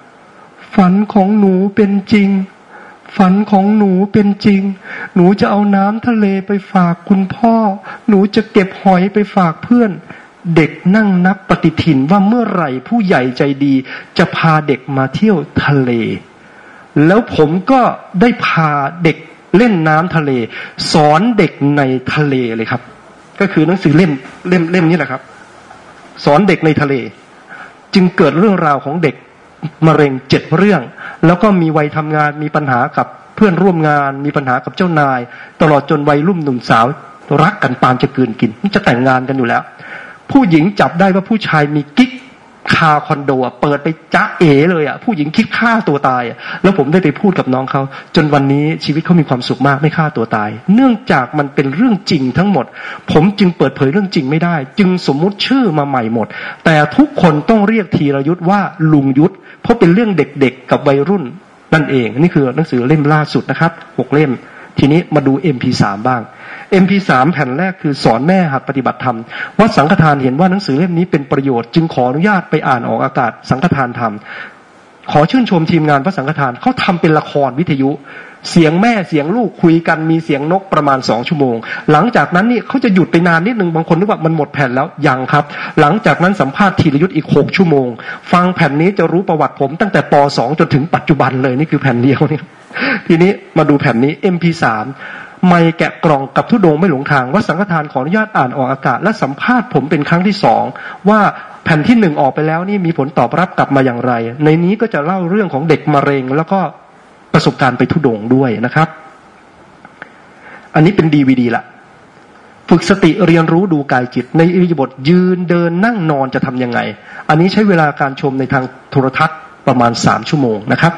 ฝันของหนูเป็นจริง ฝันของหนูเป็นจริง หนูจะเอาน้ำทะเลไปฝากคุณพ่อ หนูจะเก็บหอยไปฝากเพื่อน เด็กนั่งนับปฏิทินว่าเมื่อไหร่ผู้ใหญ่ใจดี จะพาเด็กมาเที่ยวทะเล แล้วผมก็ได้พาเด็กเล่นน้ำทะเล สอนเด็กในทะเลเลยครับ ก็คือหนังสือเล่มเล่มเล่มนี้แหละครับ สอนเด็กในทะเล จึงเกิดเรื่องราวของเด็ก มะเร็งเจ็ดเรื่อง แล้วก็มีวัยทำงานมีปัญหากับเพื่อนร่วมงาน มีปัญหากับเจ้านาย ตลอดจนวัยรุ่มหนุ่มสาว รักกันปานจะเกินกินจะแต่งงานกันอยู่แล้ว ผู้หญิงจับได้ว่าผู้ชายมีกิ๊ก คาคอนโดอะเปิดไปจ้าเอเลยอะผู้หญิงคิดฆ่าตัวตายอะแล้วผมได้ไปพูดกับน้องเขาจนวันนี้ชีวิตเขามีความสุขมากไม่ฆ่าตัวตาย เนื่องจากมันเป็นเรื่องจริงทั้งหมด ผมจึงเปิดเผยเรื่องจริงไม่ได้ จึงสมมุติชื่อมาใหม่หมด แต่ทุกคนต้องเรียกธีรยุทธ์ว่าลุงยุทธเพราะเป็นเรื่องเด็กๆกับวัยรุ่นนั่นเอง นี่คือหนังสือเล่มล่าสุดนะครับหกเล่ม ทีนี้มาดู MP3 บ้าง MP3 แผ่นแรกคือสอนแม่หัดปฏิบัติธรรมวัดสังฆทานเห็นว่าหนังสือเล่มนี้เป็นประโยชน์จึงขออนุญาตไปอ่านออกอากาศสังฆทานทำขอชื่นชมทีมงานพระสังฆทานเขาทำเป็นละครวิทยุ เสียงแม่เสียงลูกคุยกันมีเสียงนกประมาณสองชั่วโมง หลังจากนั้นนี่เขาจะหยุดไปนานนิดนึงบางคนนึกว่ามันหมดแผ่นแล้วยังครับ หลังจากนั้นสัมภาษณ์ธีรยุทธ์อีกหกชั่วโมง ฟังแผ่นนี้จะรู้ประวัติผมตั้งแต่ป .2 จนถึงปัจจุบันเลยนี่คือแผ่นเดียวนี่ทีนี้มาดูแผ่นนี้ MP3 ไม่แกะกล่องกับทุดงไม่หลงทางว่าสังฆทานขออนุญาตอ่านออกอากาศ และสัมภาษณ์ผมเป็นครั้งที่สองว่าแผ่นที่หนึ่งออกไปแล้วนี่มีผลตอบรับกลับมาอย่างไร ในนี้ก็จะเล่าเรื่องของเด็กมะเร็ง แล้วก็ประสบการณ์ไปทุดงด้วยนะครับ อันนี้เป็นดีวดีละฝึกสติเรียนรู้ดูกายจิต ในอิริยาบถยืนเดินนั่งนอนจะทำยังไง อันนี้ใช้เวลาการชมในทางโทรทัศน์ประมาณสามชั่วโมงนะครับ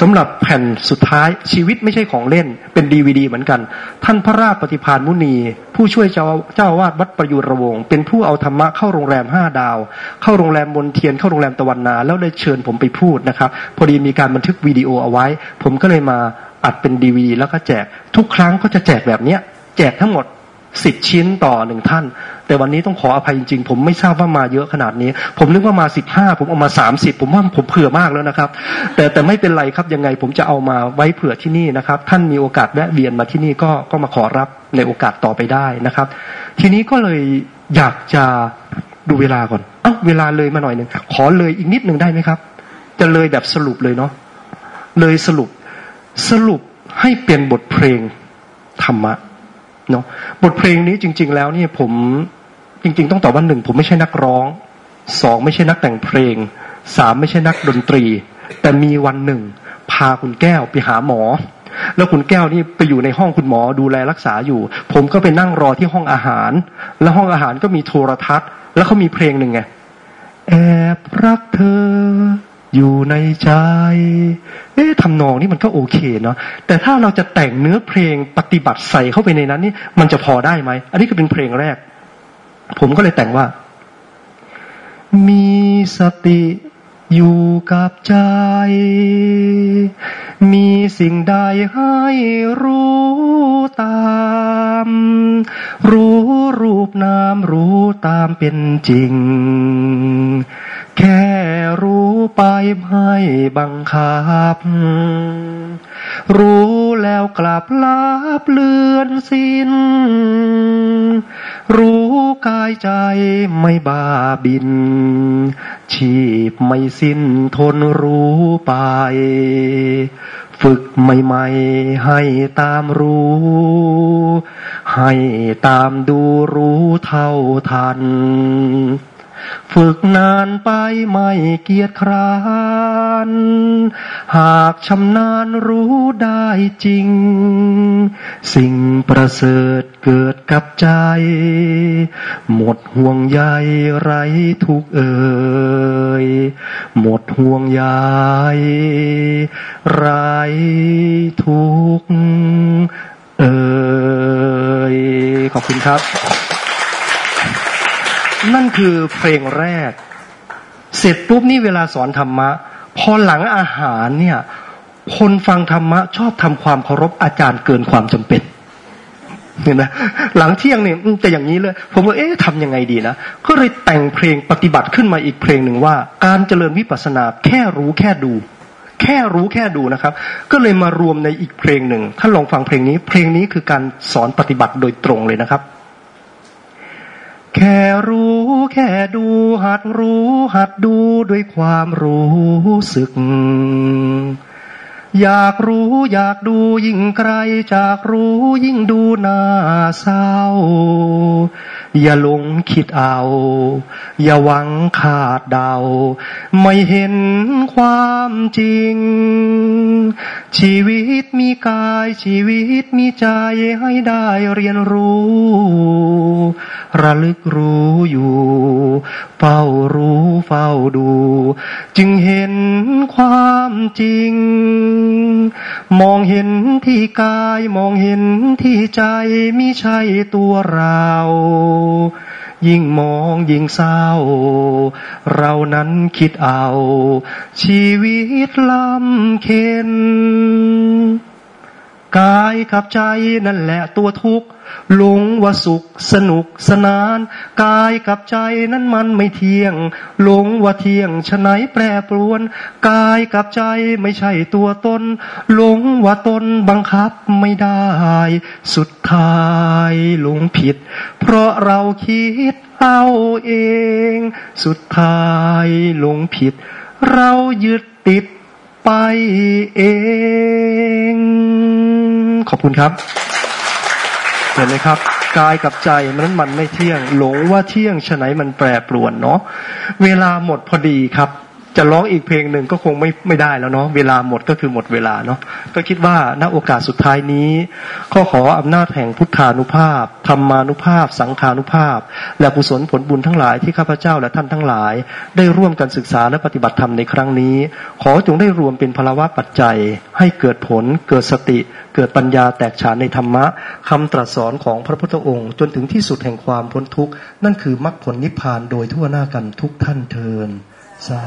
สำหรับแผ่นสุดท้ายชีวิตไม่ใช่ของเล่น เป็นดีวดีเหมือนกัน ท่านพระราชปฏิพานมุนี ผู้ช่วยเจ้าเจ้าวาดวัดประยุรวงเป็นผู้เอาธรรมะเข้าโรงแรมห้าดาว เข้าโรงแรมมนเทียนเข้าโรงแรมตะวันนา แล้วเลยเชิญผมไปพูดนะครับ พอดีมีการบันทึกวิดีโอเอาไว้ ผมก็เลยมาอัดเป็นดีวีแล้วก็แจกทุกครั้งก็จะแจกแบบเนี้ย แจกทั้งหมด สิบชิ้นต่อหนึ่งท่าน แต่วันนี้ต้องขออภัยจริงๆ ผมไม่ทราบว่ามาเยอะขนาดนี้ ผมนึกว่ามาสิบห้าผมเอามาสามสิบผมว่าผมเผื่อมากแล้วนะครับ แต่แต่ไม่เป็นไรครับยังไงผมจะเอามาไว้เผื่อที่นี่นะครับ ท่านมีโอกาสแวะเวียนมาที่นี่ก็ก็มาขอรับในโอกาสต่อไปได้นะครับ ทีนี้ก็เลยอยากจะดูเวลาก่อน เอ้าเวลาเลยมาหน่อยหนึ่งขอเลยอีกนิดหนึ่งได้ไหมครับ จะเลยแบบสรุปเลยเนาะเลยสรุปสรุปให้เป็นบทเพลงธรรมะ เนาะบทเพลงนี้จริง ๆ แล้วเนี่ยผมจริง ๆ ต้องตอบว่าหนึ่งผมไม่ใช่นักร้องสองไม่ใช่นักแต่งเพลงสามไม่ใช่นักดนตรี แต่มีวันหนึ่ง พาคุณแก้วไปหาหมอ แล้วคุณแก้วนี่ไปอยู่ในห้องคุณหมอดูแลรักษาอยู่ ผมก็ไปนั่งรอที่ห้องอาหาร แล้วห้องอาหารก็มีโทรทัศน์ แล้วเขามีเพลงหนึ่งไงแอบรักเธอ อยู่ในใจ เอ๊ะทำนองนี่มันก็โอเคเนาะ แต่ถ้าเราจะแต่งเนื้อเพลงปฏิบัติใส่เข้าไปในนั้นนี่มันจะพอได้ไหม อันนี้ก็เป็นเพลงแรก ผมก็เลยแต่งว่า มีสติอยู่กับใจ มีสิ่งใดให้รู้ตาม รู้รูปนามรู้ตามเป็นจริง แค่ ไปไม่บังคับ รู้แล้วกลับลับเลือนสิ้น รู้กายายใจไม่บ้าบิน ชีพไม่สิ้นทนรู้ไป ฝึกใหม่ๆให้ตามรู้ ให้ตามดูรู้เท่าทัน ฝึกนานไปไม่เกียจคร้าน หากชำนาญรู้ได้จริง สิ่งประเสริฐเกิดกับใจ หมดห่วงใยไรทุกเอ่ย หมดห่วงใยไรทุกเอ่ยขอบคุณครับ นั่นคือเพลงแรก เสร็จปุ๊บนี่เวลาสอนธรรมะ พอหลังอาหารเนี่ย คนฟังธรรมะ ชอบทำความเคารพอาจารย์เกินความจำเป็นเห็นไหมหลังเที่ยงเนี่ยอืมจะอย่างนี้เลย ผมว่าเอ๊ะทำยังไงดีนะ ก็เลยแต่งเพลงปฏิบัติขึ้นมาอีกเพลงหนึ่งว่า การเจริญวิปัสสนาแค่รู้แค่ดู แค่รู้แค่ดูนะครับ ก็เลยมารวมในอีกเพลงหนึ่งท่านลองฟังเพลงนี้ เพลงนี้คือการสอนปฏิบัติโดยตรงเลยนะครับ แค่รู้แค่ดูหัดรู้หัดดูด้วยความรู้สึก อยากรู้อยากดูยิ่งไกลจากรู้ยิ่งดูน่าเศร้า อย่าหลงคิดเอา อย่าหวังขาดเดา ไม่เห็นความจริง ชีวิตมีกายชีวิตมีใจให้ได้เรียนรู้ ระลึกรู้อยู่เฝ้ารู้เฝ้าดู จึงเห็นความจริง มองเห็นที่กายมองเห็นที่ใจมิใช่ตัวเรายิ่งมองยิ่งเศร้า เรานั้นคิดเอา ชีวิตลำเค็น กายกับใจนั่นแหละตัวทุกข์หลงว่าสุขสนุกสนาน กายกับใจนั้นมันไม่เที่ยง หลงว่าเที่ยงฉะไหนแปรปรวน กายกับใจไม่ใช่ตัวตน หลงว่าตนบังคับไม่ได้ สุดท้ายหลงผิด เพราะเราคิดเอาเอง สุดท้ายหลงผิด เรายึดติด ไปเอง ขอบคุณครับ เห็นไหมครับ กายกับใจมันมันไม่เที่ยง หลงว่าเที่ยงฉะไหนมันแปรปรวนเนาะเวลาหมดพอดีครับ จะร้องอีกเพลงหนึ่งก็คงไม่ไม่ได้แล้วเนาะเวลาหมดก็คือหมดเวลาเนาะก็คิดว่าณโอกาสสุดท้ายนี้ก็ขออำนาจแห่งพุทธานุภาพธรรมานุภาพ สังขานุภาพ และกุศลผลบุญทั้งหลายที่ข้าพเจ้าและท่านทั้งหลาย ได้ร่วมกันศึกษาและปฏิบัติธรรมในครั้งนี้ ขอจงได้รวมเป็นพลวะปัจจัย ให้เกิดผลเกิดสติ เกิดปัญญาแตกฉานในธรรมะคำตรัสสอนของพระพุทธองค์ จนถึงที่สุดแห่งความพ้นทุกข์นั่นคือมรรคผลนิพพานโดยทั่วหน้ากันทุกท่านเทินสา